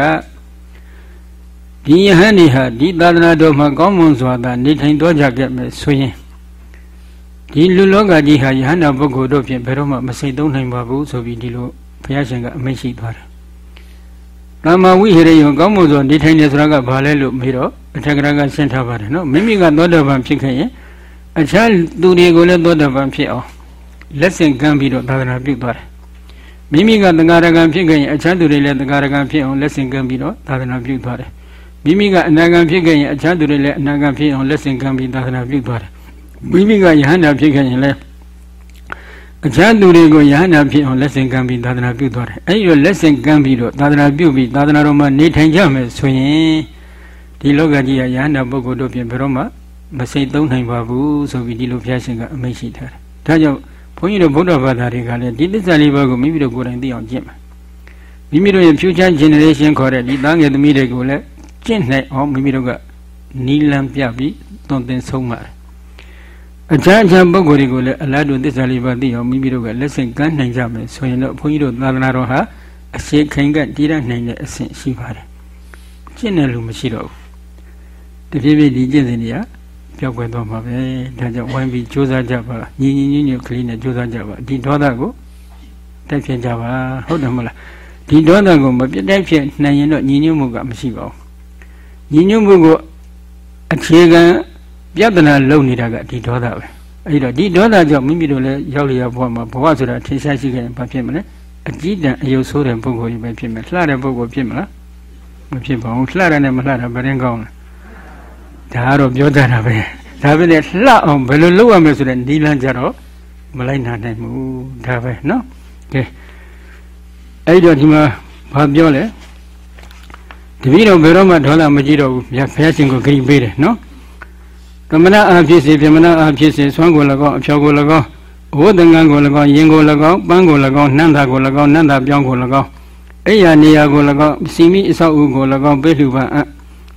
ဒီယဟန်ဒီဟာဒီသာသနာတော်မှာကောင်းမွန်စွာသာနေထိုင်တော်ကြခဲ့မယ်ဆိုရင်ဒီလူလောကကြီးဟာယဟန္တာပုဂ္ဂိုလ်တို့ဖြင့်ဘယ်တော့မှမစိတ်သုံးနိုင်ပါဘူးဆိုပြီးဒီလိုဘုရားရှင်ကအမိန့်ရှိသွားတယ်။တမဝိဟရေယောကောင်းမွန်စွာနေထိုင်နေဆိုတာကဘာလဲလို့မေးတော့အထက်ကရာကရှင်းထားပါတယ်နော်မိမိကသောတာပန်ဖြစ်ခဲ့ရင်အခြားသူတွေကိုလည်းသောတာပန်ဖြစ်အောင် လက်ဆင့်ကမ်းပြီးတော့သာသနာပြုသွားတယ်မိမိကသံဃာရကံဖြစ်ခဲ့ရင်အခြားသူတွေလည်းသံဃာရကံဖြစ်အောင်လက်ဆင့်ကမ်းပြီးတော့သာသနာပြုသွားတယ်မိမိကအနာဂံဖြစ်ခဲ့ရင်အခြားသူတွေလည်းအနာဂံဖြစ်အောင်လက်ဆင့်ကမ်းပြီးသာသနာပြုသွားတယ်မိမိကယဟန္တာဖြစ်ခဲ့ရင်လည်းအခြားသူတွေကိုယဟန္တာဖြစ်အောင်လက်ဆင့်ကမ်းပြီးသာသနာပြုသွားတယ်အဲဒီလိုလက်ဆင့်ကမ်းပြီးတော့သာသနာပြုပြီးသာသနာတော်မှာနေထိုင်ကြမယ်ဆိုရင်ဒီလောကကြီးကယဟန္တာပုဂ္ဂိုလ်တို့ပြင်ဘယ်တော့မှမစိတ်သုံးနိုင်ပါဘူးဆိုပြီးဒီလိုဘုရားရှင်ကအမိန့်ရှိထားတယ်ဒါကြောင့် ဘုန်းကြီးတို့ဗုဒ္ဓဘာသာတွေကလည်းဒီသစ္စာလေးပါးကိုမိမိတို့ကိုယ်တိုင်သိအောင်ကျင့်မှာမိမိတို့ရဲ့ future generation ခေါ်တဲ့ဒီသားငယ်သမီးတွေကိုလည်းကျင့်နိုင်အောင်မိမိတို့ကနီလန်းပြပြီးသွန်သင်ဆုံးမှာအခြားအခြားပုဂ္ဂိုလ်တွေကိုလည်းအလားတူသစ္စာလေးပါးသိအောင်မိမိတို့ကလက်ဆင့်ကမ်းနိုင်ကြမယ်ဆိုရင်တော့ဘုန်းကြီးတို့သာသနာတော်ဟာအရှိခိုင်ကတည်ရနိုင်တဲ့အဆင့်ရှိပါတယ်ကျင့်တယ်လို့မရှိတော့ဘူးတဖြည်းဖြည်းဒီကျင့်စဉ်တွေက ပျောက်ကွယ်သွားမှာပဲဒါကြောင့်ဝိုင်းပြီးကြိုးစားကြပါညီညီညွတ်ညွတ်ကလေးနဲ့ကြိုးစားကြပါဒီဒေါသကိုတိုက်ဖြတ်ကြပါဟုတ်တယ်မလားဒီဒေါသကိုမပြတ်တိုက်ဖြတ်နိုင်ရင်တော့ညီညွတ်မှုကမရှိပါဘူးညီညွတ်မှုကိုအခြေခံပြဿနာလုံနေတာကဒီဒေါသပဲအဲ့တော့ဒီဒေါသကြောင့်မိမိတို့လည်းရောက်လျက်ဘဝမှာဘဝဆိုတာထင်ရှားရှိခဲ့ရင်ဘာဖြစ်မလဲအကြည့်တန်အယုတ်ဆိုးတဲ့ပုဂ္ဂိုလ်ကြီးပဲဖြစ်မယ်လှတဲ့ပုဂ္ဂိုလ်ဖြစ်မလားမဖြစ်ပါဘူးလှတယ်နဲ့မလှတာဘယ်ရင်ကောင်းလဲ ဒါကတော့ပြောကြတာပဲဒါပဲလေလှအောင်ဘယ်လိုလုပ်ရမလဲဆိုတဲ့နီလန်းကြတော့မလိုက်နိုင်နိုင်ဘူးဒါပဲเนาะကဲအဲ့တော့ဒီမှာဘာပြောလဲတပည့်တော်ဘယ်တော့မှဒေါသမကြည့်တော့ဘူးဘုရားရှင်ကိုဂရိပေးတယ်เนาะကမဏအားဖြစ်စေပြမဏအားဖြစ်စေဆွမ်းကို၎င်းအဖျော်ကို၎င်းဝတ္တငန်းကို၎င်းယင်ကို၎င်းပန်းကို၎င်းနှမ်းသာကို၎င်းနန္တာပြောင်းကို၎င်းအိယာနေရာကို၎င်းစီမိအဆောက်အဦကို၎င်းပိလှူပန်အ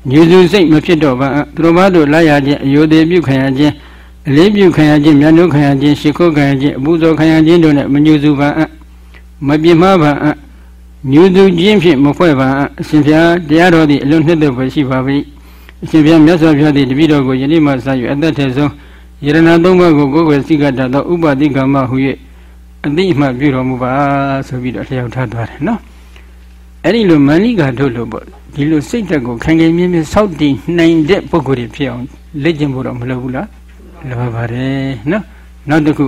ပ်ညူစုစိတ်မဖြစ်တော့ပါသူတို့ဘာတို့လာရခြင်းအယုသေးပြုခံရခြင်းအလေးပြုခံရခြင်းမြတ်တို့ခံရခြင်းရှ िख ုခံရခြင်းအပူဇော်ခံရခြင်းတို့နဲ့မညူစုပါအပ်မပြင်းမပါအပ်ညူစုခြင်းဖြင့်မဖွဲ့ပါအပ်အရှင်ဘုရားတရားတော်သည်အလွန်နှစ်သက်ပဲရှိပါပြီအရှင်ဘုရားမြတ်စွာဘုရားသည်တပည့်တော်ကိုယနေ့မှစ၍အသက်ထည်ဆုံးယရဏသုံးပါးကိုကိုယ်ွယ်စိကတတ်သောဥပတိကမ္မဟု၍အတိအမှပြုတော်မူပါဆိုပြီးတော့လျှောက်ထားသွားတယ်နော်အဲ့ဒီလိုမန္လိကာတို့လို့ပေါ့ ဒီလိုစိတ်ဓာတ်ကိုခိုင်ခိုင်မြဲမြဲစောင့်တည်နိုင်တဲ့ပုဂ္ဂိုလ်တွေဖြစ်အောင်လက်ကျင့်ဖို့တော့မလိုဘူးလားလိုပါပါတယ်နော်နောက်တစ်ခု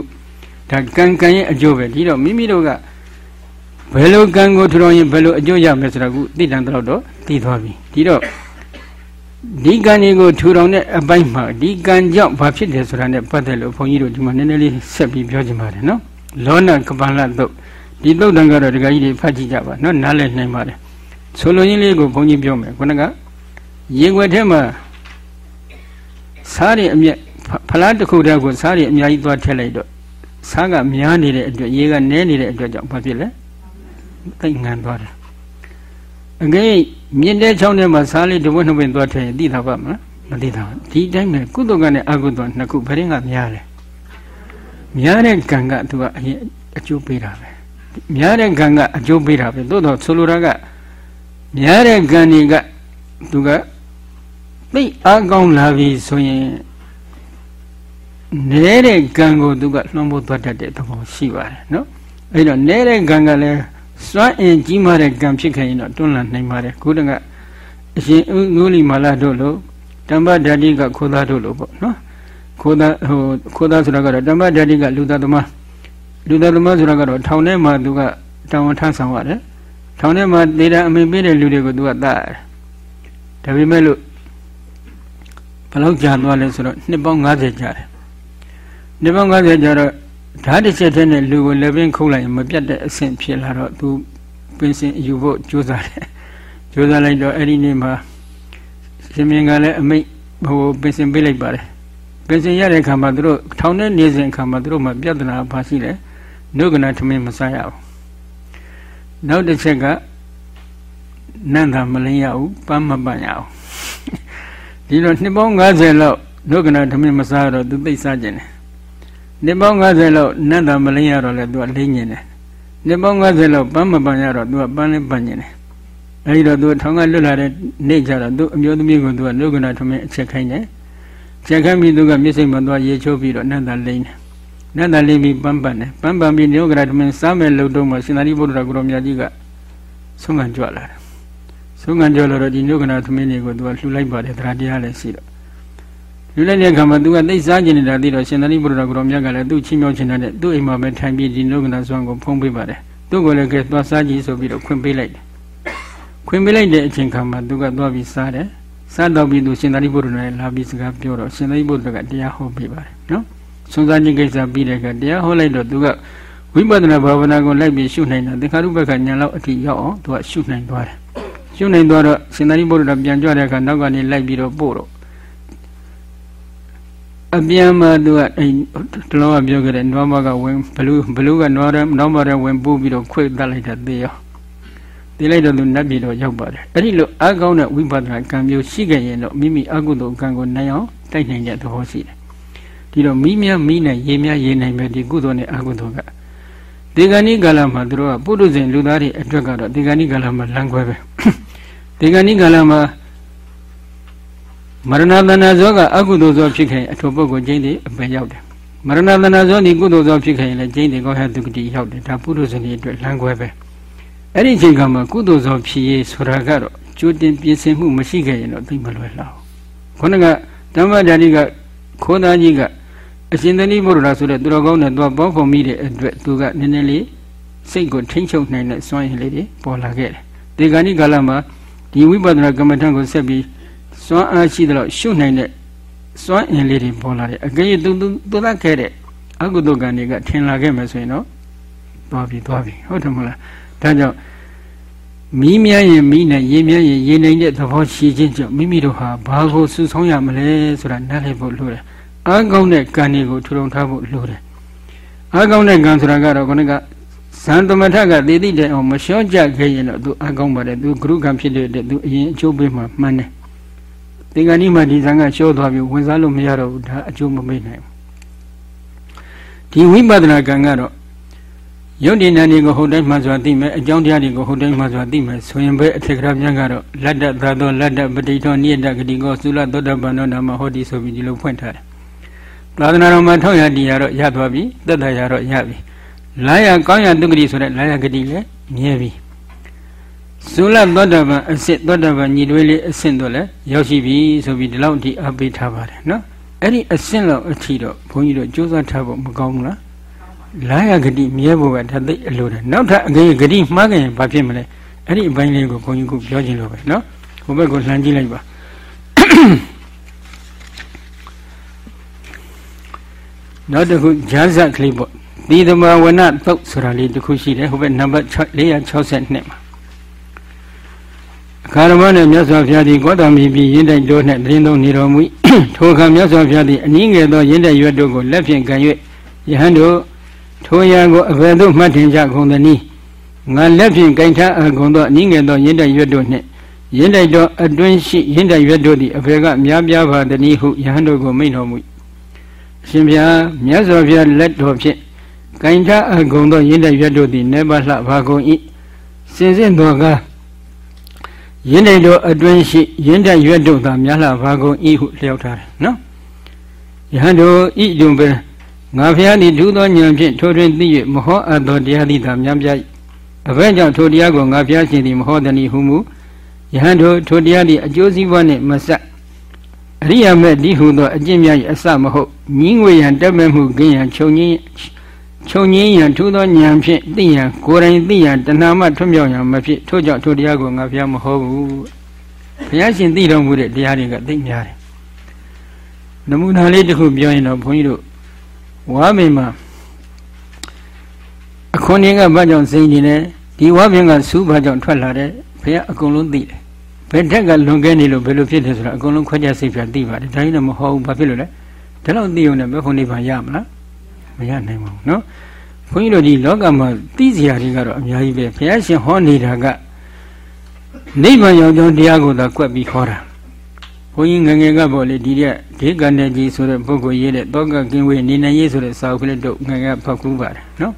ဒါကံကံရဲ့အကျိုးပဲဒီတော့မိမိတို့ကဘယ်လိုကံကိုထူထောင်ရင်ဘယ်လိုအကျိုးရမယ်ဆိုတာကသိတန်တော့တော့သိသွားပြီဒီတော့ဒီကံတွေကိုထူထောင်တဲ့အပိုင်းမှာဒီကံကြောင့်ဘာဖြစ်တယ်ဆိုတာနဲ့ပတ်သက်လို့ဘုန်းကြီးတို့ဒီမှာနည်းနည်းလေးဆက်ပြီးပြောချင်ပါတယ်နော်လောနကပလတ်တုတ်ဒီတုတ်တန်ကတော့ဒကာကြီးတွေဖတ်ကြည့်ကြပါနော်နားလည်နိုင်ပါတယ် ဆိုလိုရင်းလေးကိုဘုန်းကြီးပြောမယ်ခုနကရေွက်ထဲမှာစားရအမြက်ဖလားတစ်ခုတည်းကိုစားရအများကြီးသွားထည့်လိုက်တော့စားကများနေတဲ့အတွက်ရေကနဲနေတဲ့အတွက်ကြောင့်ဘာဖြစ်လဲသိငံသွားတယ်အငယ်မြင့်တဲ့ချောင်းထဲမှာစားလေးတဝက်နှစ်ပင်သွားထည့်ရင်သိတာပါမလားမသိတာဒီတိုင်းပဲကုသကနဲ့အကုသနှစ်ခုဘယ်ရင်ကများလဲများတဲ့ကံကသူကအရင်အကျိုးပေးတာပဲများတဲ့ကံကအကျိုးပေးတာပဲသို့တော့ဆိုလိုတာက များတဲ့ကံတွေကသူကသိအားကောင်းလာပြီဆိုရင်နဲတဲ့ကံကိုသူကလွှမ်းမိုးသွားတတ်တဲ့သဘောရှိပါတယ်နော်အဲ့တော့နဲတဲ့ကံကလည်းစွမ်းအင်ကြီးမားတဲ့ကံဖြစ်ခဲ့ရင်တော့တွန်းလှန်နိုင်ပါတယ်ခုတကအရှင်ငုလိမာလာတို့လို့တမ္ပဓာတိကခိုးသားတို့လို့ပေါ့နော်ခိုးသားဟိုခိုးသားဆိုတာကတော့တမ္ပဓာတိကလူသားသမားလူသားသမားဆိုတာကတော့ထောင်ထဲမှာသူကတောင်းဝန်ထမ်းဆောင်ရတယ် ထောင်ထဲမှာနေတဲ့အမိပေးတဲ့လူတွေကိုသူကတတ်ရတယ်ဒါပေမဲ့လို့ဘယ်လောက်ကြာသွားလဲဆိုတော့နှစ်ပေါင်း90ကြာတယ်နှစ်ပေါင်း90ကြာတော့ဓာတ်တစ်ချက်တည်းနဲ့လူကိုလည်းပင်ခုတ်လိုက်ရင်မပြတ်တဲ့အဆင့်ဖြစ်လာတော့သူပင်စင်ယူဖို့ကြိုးစားတယ်ကြိုးစားလိုက်တော့အဲ့ဒီနေ့မှာရှင်မင်းကလည်းအမိတ်ဟိုပင်စင်ပေးလိုက်ပါတယ်ပင်စင်ရတဲ့အခါမှာသူတို့ထောင်ထဲနေစဉ်အခါမှာသူတို့မှပြဿနာဘာရှိလဲနှုတ်ကနာထမင်းမစားရဘူး နောက်တစ်ချက်ကနန္တာမလင်းရဘူးပန်းမပန့်ရဘူးဒီလိုနှစ်ပေါင်း90လောက်နှုတ်ကနာထမင်းမစားတော့သူသိစားခြင်းတယ်နှစ်ပေါင်း90လောက်နန္တာမလင်းရတော့လဲသူကလိမ့်ညင်တယ်နှစ်ပေါင်း90လောက်ပန်းမပန့်ရတော့သူကပန်းလေးပန့်ညင်တယ်အဲဒီတော့သူထောင်ကလွတ်လာတဲ့နေ့ကျတော့သူအမျိုးသမီးကသူကနှုတ်ကနာထမင်းအချက်ခိုင်းတယ်ချက်ခိုင်းပြီးသူကမျက်စိမှာသွားရေချိုးပြီးတော့နန္တာလိမ့်တယ် နတ်တလေးပြီးပန်းပန်းတယ်ပန်းပန်းပြီးညောကရတမင်းစားမဲ့လုံတော့မှရှင်သာရိပုတ္တရာကိုရောမြတ်ကြီးကဆုံးခံကြွလာတယ်ဆုံးခံကြွလာတော့ဒီညောကရသမင်းတွေကိုသူကလှူလိုက်ပါတယ်တရားတရားလည်းရှိတော့လှူလိုက်တဲ့အခါမှာသူကသိစားကျင်နေတာသိတော့ရှင်သာရိပုတ္တရာကိုရောမြတ်ကလည်းသူ့ချင်းမြောက်ချင်တဲ့သူ့အိမ်မှာပဲထိုင်ပြီးဒီညောကရဆွမ်းကိုဖုံးပေးပါတယ်သူ့ကိုလည်းကဲသွားစားကြည့်ဆိုပြီးတော့ခွင့်ပေးလိုက်တယ်ခွင့်ပေးလိုက်တဲ့အချိန်ခါမှာသူကသွားပြီးစားတယ်စားတော့ပြီးသူရှင်သာရိပုတ္တရာလာပြီးစကားပြောတော့ရှင်သာရိပုတ္တရာကတရားဟောပေးပါတယ်နော် စွန့်စားခြင်းကိစ္စပြီးတဲ့အခါတရားဟောလိုက်တော့သူကဝိပဿနာဘာဝနာကိုလိုက်ပြီးရှုနိုင်တာသင်္ခါရုပ္ပကညာလောက်အထိရောက်အောင်သူကရှုနိုင်သွားတယ်ရှုနိုင်သွားတော့ရှင်သာရိပုတ္တရာပြန်ကြွတဲ့အခါနောက်ကနေလိုက်ပြီးတော့ပို့တော့အပြန်မှာသူကအဲတလောကပြောခဲ့တဲ့နွားမကဝင်ဘလူးဘလူးကနွားတဲ့နောက်မှာတဲ့ဝင်ပို့ပြီးတော့ခွေတတ်လိုက်တာသေရောသေလိုက်တော့သူနတ်ပြည်တော့ရောက်ပါတယ်အဲ့ဒီလိုအကောင်းတဲ့ဝိပဿနာကံမျိုးရှိခဲ့ရင်တော့မိမိအကုသိုလ်ကံကိုနိုင်အောင်တိုက်နိုင်တဲ့သဘောရှိတယ် ဒီတော့မိမြမိနဲ့ရေမြရေနိုင်ပဲဒီကုသိုလ်နဲ့အကုသိုလ်ကဒီကနေ့ကာလမှာသူတို့ကပုထုဇဉ်လူသားတွေအတွက်ကတော့ဒီကနေ့ကာလမှာလမ်းခွဲပဲဒီကနေ့ကာလမှာမရဏတဏဇောကအကုသိုလ်ဇောဖြစ်ခဲ့ရင်အထုပ်ပုဂ္ဂိုလ်ကျင်းတွေအပယ်ရောက်တယ်မရဏတဏဇောဒီကုသိုလ်ဇောဖြစ်ခဲ့ရင်လည်းကျင်းတွေကောဟတုကတိရောက်တယ်ဒါပုထုဇဉ်တွေအတွက်လမ်းခွဲပဲအဲ့ဒီအချိန်ကမှကုသိုလ်ဇောဖြစ်ရေးဆိုတာကတော့ကြိုတင်ပြင်ဆင်မှုမရှိခဲ့ရင်တော့သိမလွယ်လောက်ခုနကဓမ္မဓာတိကခိုးသားကြီးက အရှင်သတိဘုရားဆိုတဲ့သူတော်ကောင်းနဲ့သွားပေါင်းဖော်မိတဲ့အတွက်သူကနည်းနည်းလေးစိတ်ကိုထိမ့်ချုပ်နိုင်တဲ့စွမ်းရည်လေးတွေပေါ်လာခဲ့တယ်။ဒီကနေ့ကာလမှာဒီဝိပဿနာကမ္မထံကိုဆက်ပြီးစွမ်းအားရှိသလောက်ရှုနိုင်တဲ့စွမ်းအင်လေးတွေပေါ်လာတယ်။အကယ်၍သူသူသူသခဲ့တဲ့အကုသိုလ်ကံတွေကထင်လာခဲ့မယ်ဆိုရင်တော့သွားပြီသွားပြီဟုတ်တယ်မလား။ဒါကြောင့်မီးမြန်းရင်မီးနဲ့ရေမြန်းရင်ရေနိုင်တဲ့သဘောရှိခြင်းကြောင့်မိမိတို့ဟာဘာကိုစုဆောင်းရမလဲဆိုတာနားလည်ဖို့လိုတယ် အားကောင်းတဲ့ကံတွေကိုထူထောင်ထားဖို့လိုတယ်အားကောင်းတဲ့ကံဆိုတာကတော့ခொနကဇန်သမထကသေတိတဲ့အောင်မလျှော့ကြခဲ့ရင်တော့သူအားကောင်းပါတယ်သူဂရုကံဖြစ်တဲ့သူအရင်အကျိုးပေးမှမှန်တယ်သင်္ကန်းဒီမှာဒီဇန်ကလျှော့သွားပြီးဝင်စားလို့မရတော့ဘူးဒါအကျိုးမမေ့နိုင်ဘူးဒီဝိပဿနာကံကတော့ယုတ်ဒီနန္ဒီကိုဟုတ်တိုင်းမှစွာသိမယ်အကြောင်းတရားတွေကိုဟုတ်တိုင်းမှစွာသိမယ်ဆိုရင်ပဲအထက်ကရာပြန်ကတော့လတ္တသာသောလတ္တပဋိထောနိယတဂတိကောသုလသောတပန္နောနာမဟောတိဆိုပြီးဒီလိုဖွင့်ထားတယ် သာသနာတော်မှာထောက်ရတရားတော့ရသွားပြီသက်သာရတော့ရပြီလာရကောင်းရတုဂတိဆိုတဲ့လာရဂတိလည်းမြဲပြီသုလသောတပန်အစစ်သောတပန်ညီတွေးလေးအဆင့်တော့လည်းရောက်ရှိပြီဆိုပြီးဒီလောက်အထိအပိထားပါတယ်နော်အဲ့ဒီအဆင့်လောက်အထိတော့ဘုန်းကြီးတို့ကြိုးစားထားဖို့မကောင်းဘူးလားလာရဂတိမြဲဖို့ကဒါသိအလိုတယ်နောက်ထပ်အကြေဂတိမှားခင်ဘာဖြစ်မလဲအဲ့ဒီအပိုင်းလေးကိုဘုန်းကြီးကပြောခြင်းလို့ပဲနော်ဟိုဘက်ကိုလှမ်းကြည့်လိုက်ပါ နောက်တစ်ခုဂျာဇက်ကလေးပေါ့သီသမဝနသုတ်ဆိုတာလေးတစ်ခုရှိတယ်ဟိုဘက်နံပါတ်462မှာအခါရမနဲ့မြတ်စွာဘုရားသည်ကောတမီပြီးရင်းတိုက်တို့နှင့်တရင်သုံးနေတော်မူထိုအခါမြတ်စွာဘုရားသည်အနည်းငယ်သောရင်းတိုက်ရွက်တို့ကိုလက်ဖြင့်ကန်၍ယဟန်တို့ထိုရန်ကိုအဘယ်သို့မှတ်ထင်ကြကုန်သနည်းငါလက်ဖြင့်ကင်ထားအကုန်သောအနည်းငယ်သောရင်းတိုက်ရွက်တို့နှင့်ရင်းတိုက်သောအတွင်းရှိရင်းတိုက်ရွက်တို့သည်အဘယ်ကများပြားပါသနည်းဟုယဟန်တို့ကိုမိန့်တော်မူ ရှင်ဘုရားမြတ်စွာဘုရားလက်တော်ဖြင့်ကင်ထားအကုန်သောရင်းတဲ့ရွက်တို့သည်နေပါလှပါကုန်၏စင်စစ်တော်ကားရင်းတဲ့တို့အတွင်းရှိရင်းတဲ့ရွက်တို့သာများလှပါကုန်၏ဟုလျှောက်ထားတယ်နော်ယဟန်တို့ဤတုံပဲငါဖျားသည်ဒုသောဉာဏ်ဖြင့်ထိုတွင်သိ၍မဟောအပ်သောတရားသည်သာများပြအဘဲကြောင့်ထိုတရားကိုငါဖျားရှင်သည်မဟောသည်ဟုမူယဟန်တို့ထိုတရားသည်အကျိုးစီးပွားနှင့်မဆက် အရိယာမေဒီဟုသောအကျင့်များ၏အစမဟုတ်ညီးငွေရန်တက်မဲ့မှုကင်းရန်ခြုံငင်းခြုံငင်းရန်ထူသောဉာဏ်ဖြင့်သိရန်ကိုယ်တိုင်သိရန်တဏှာမှထွံ့မြောက်ရန်မဖြစ်ထို့ကြောင့်ထိုတရားကိုငါဖျားမဟောဘူးဘုရားရှင်သိတော်မူတဲ့တရားတွေကသိများတယ်နမူနာလေးတစ်ခုပြောရင်တော့ဘုန်းကြီးတို့ဝါမိန်မှာအခွန်တွေကဘာကြောင့်စိမ့်နေလဲဒီဝါပင်ကစူးဘာကြောင့်ထွက်လာတဲ့ဘုရားအကုန်လုံးသိတယ် ဘယ်ထက်ကလွန်ကဲနေလို့ဘယ်လိုဖြစ်တယ်ဆိုတာအကုန်လုံးခွဲခြားစိတ်ဖြာသိပါတယ်ဒါကြီးတော့မဟုတ်ဘူးဘာဖြစ်လို့လဲဒါတော့သိုံနဲ့မဟုတ်နေပါရမလားမရနိုင်ပါဘူးနော်ဘုန်းကြီးတို့ဒီလောကမှာသိစရာတွေကတော့အများကြီးပဲဘုရားရှင်ဟောနေတာကနိဗ္ဗာန်ရောက်ကြောင်းတရားကိုသာကွက်ပြီးဟောတာဘုန်းကြီးငငယ်ကပေါ့လေဒီရက်ဒေကန္တကြီးဆိုတဲ့ပုဂ္ဂိုလ်ရေးတဲ့တောကကင်းဝေးနေနိုင်ရေးဆိုတဲ့စာအုပ်ကလေးတို့ငငယ်ကဖတ်ကူးပါတယ်နော်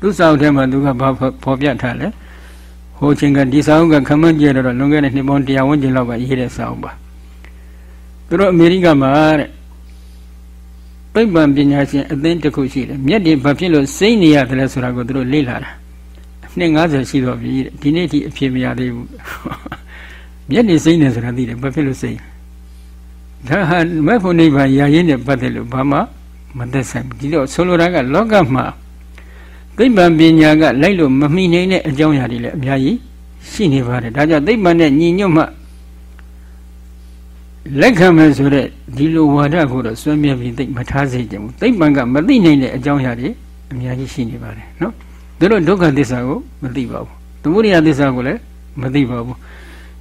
သူစာအုပ်ထဲမှာသူကဘာဖော်ပြထားလဲ ဟိုချင်းကဒီစာအုပ်ကခမန်းကျဲတော့လွန်ခဲ့တဲ့နှစ်ပေါင်း100ဝန်းကျင်လောက်ကရေးတဲ့စာအုပ်ပါသူတို့အမေရိကမှာတဲ့ပိပ္ပံပညာရှင်အသင်းတစ်ခုရှိတယ်မျက်တွေဘာဖြစ်လို့စိမ့်နေရတယ်လဲဆိုတာကိုသူတို့လေ့လာတာနှစ်90ရှိတော့ပြီတဲ့ဒီနေ့ထိအဖြစ်မရသေးဘူးမျက်တွေစိမ့်နေဆိုတာသိတယ်ဘာဖြစ်လို့စိမ့်ဒါဟာမက်ဖို့နိဗ္ဗာန်ရာရင်းနဲ့ပတ်သက်လို့ဘာမှမသက်ဆိုင်ဘူးဒီတော့ဆိုလိုတာကလောကမှာ သိပ္ပံပညာကလိုက်လို့မမိနိုင်တဲ့အကြောင်းအရာတွေလည်းအများကြီးရှိနေပါတယ်ဒါကြောင့်သိပ္ပံနဲ့ညီညွတ်မှလက်ခံမယ်ဆိုတဲ့ဒီလိုဝါဒကိုတော့စွန့်မြဲပြီးသိမထားစေချင်ဘူးသိပ္ပံကမသိနိုင်တဲ့အကြောင်းအရာတွေအများကြီးရှိနေပါတယ်နော်သူတို့ဒုက္ခသစ္စာကိုမသိပါဘူးသမုဒိယသစ္စာကိုလည်းမသိပါဘူး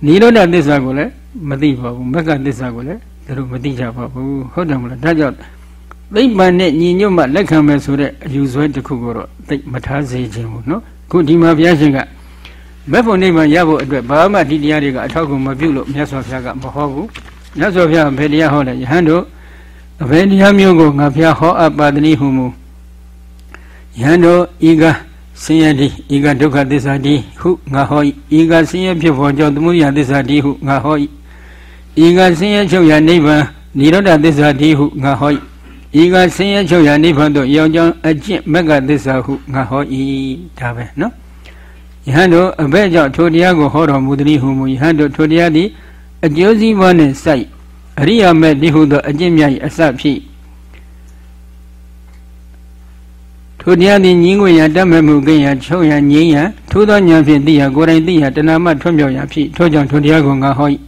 နိရောဓသစ္စာကိုလည်းမသိပါဘူးမက္ကသစ္စာကိုလည်းသူတို့မသိကြပါဘူးဟုတ်တယ်မလားဒါကြောင့် သိပ္ပံနဲ့ညီညွတ်မှလက်ခံမယ်ဆိုတဲ့အယူဆွဲတစ်ခုကိုတော့သိမထားစေခြင်းဘူးနော်ခုဒီမှာဘုရားရှင်ကမက်ဖို့နိဗ္ဗာန်ရဖို့အတွက်ဘာမှဒီတရားတွေကအထောက်အကူမပြုလို့မြတ်စွာဘုရားကမဟောဘူးမြတ်စွာဘုရားဘယ်တရားဟောလဲယဟန်တို့အဘယ်တရားမျိုးကိုငါဘုရားဟောအပ်ပါသနည်းဟုမူယဟန်တို့ဤကဆင်းရဲတိဤကဒုက္ခသစ္စာတိဟုငါဟောဤကဆင်းရဲဖြစ်ပေါ်ကြောင့်သမုဒယသစ္စာတိဟုငါဟောဤကဆင်းရဲချုပ်ရာနိဗ္ဗာန်និရောဓသစ္စာတိဟုငါဟော ဤကဆင်းရဲချုပ်ရာနိဗ္ဗာန်သို့ရောက်ကြောင်းအကျင့်မက္ကသစ္စာဟုငါဟော၏ဒါပဲနော်ယဟန်တို့အဘဲကြောင့်ထိုတရားကိုဟောတော်မူသည်ဟုမူယဟန်တို့ထိုတရားသည်အကျိုးစီးပွားနှင့်စိုက်အရိယာမေတိဟုသောအကျင့်မြတ်၏အစဖြစ်ထိုတရားသည်ညီငွေရတတ်မဲ့မှုကိယချုပ်ရငြိမ်းရထိုသောဉာဏ်ဖြင့်သိရကိုယ်တိုင်သိရတဏမထွံ့ပြောင်ရဖြစ်ထို့ကြောင့်ထိုတရားကိုငါဟော၏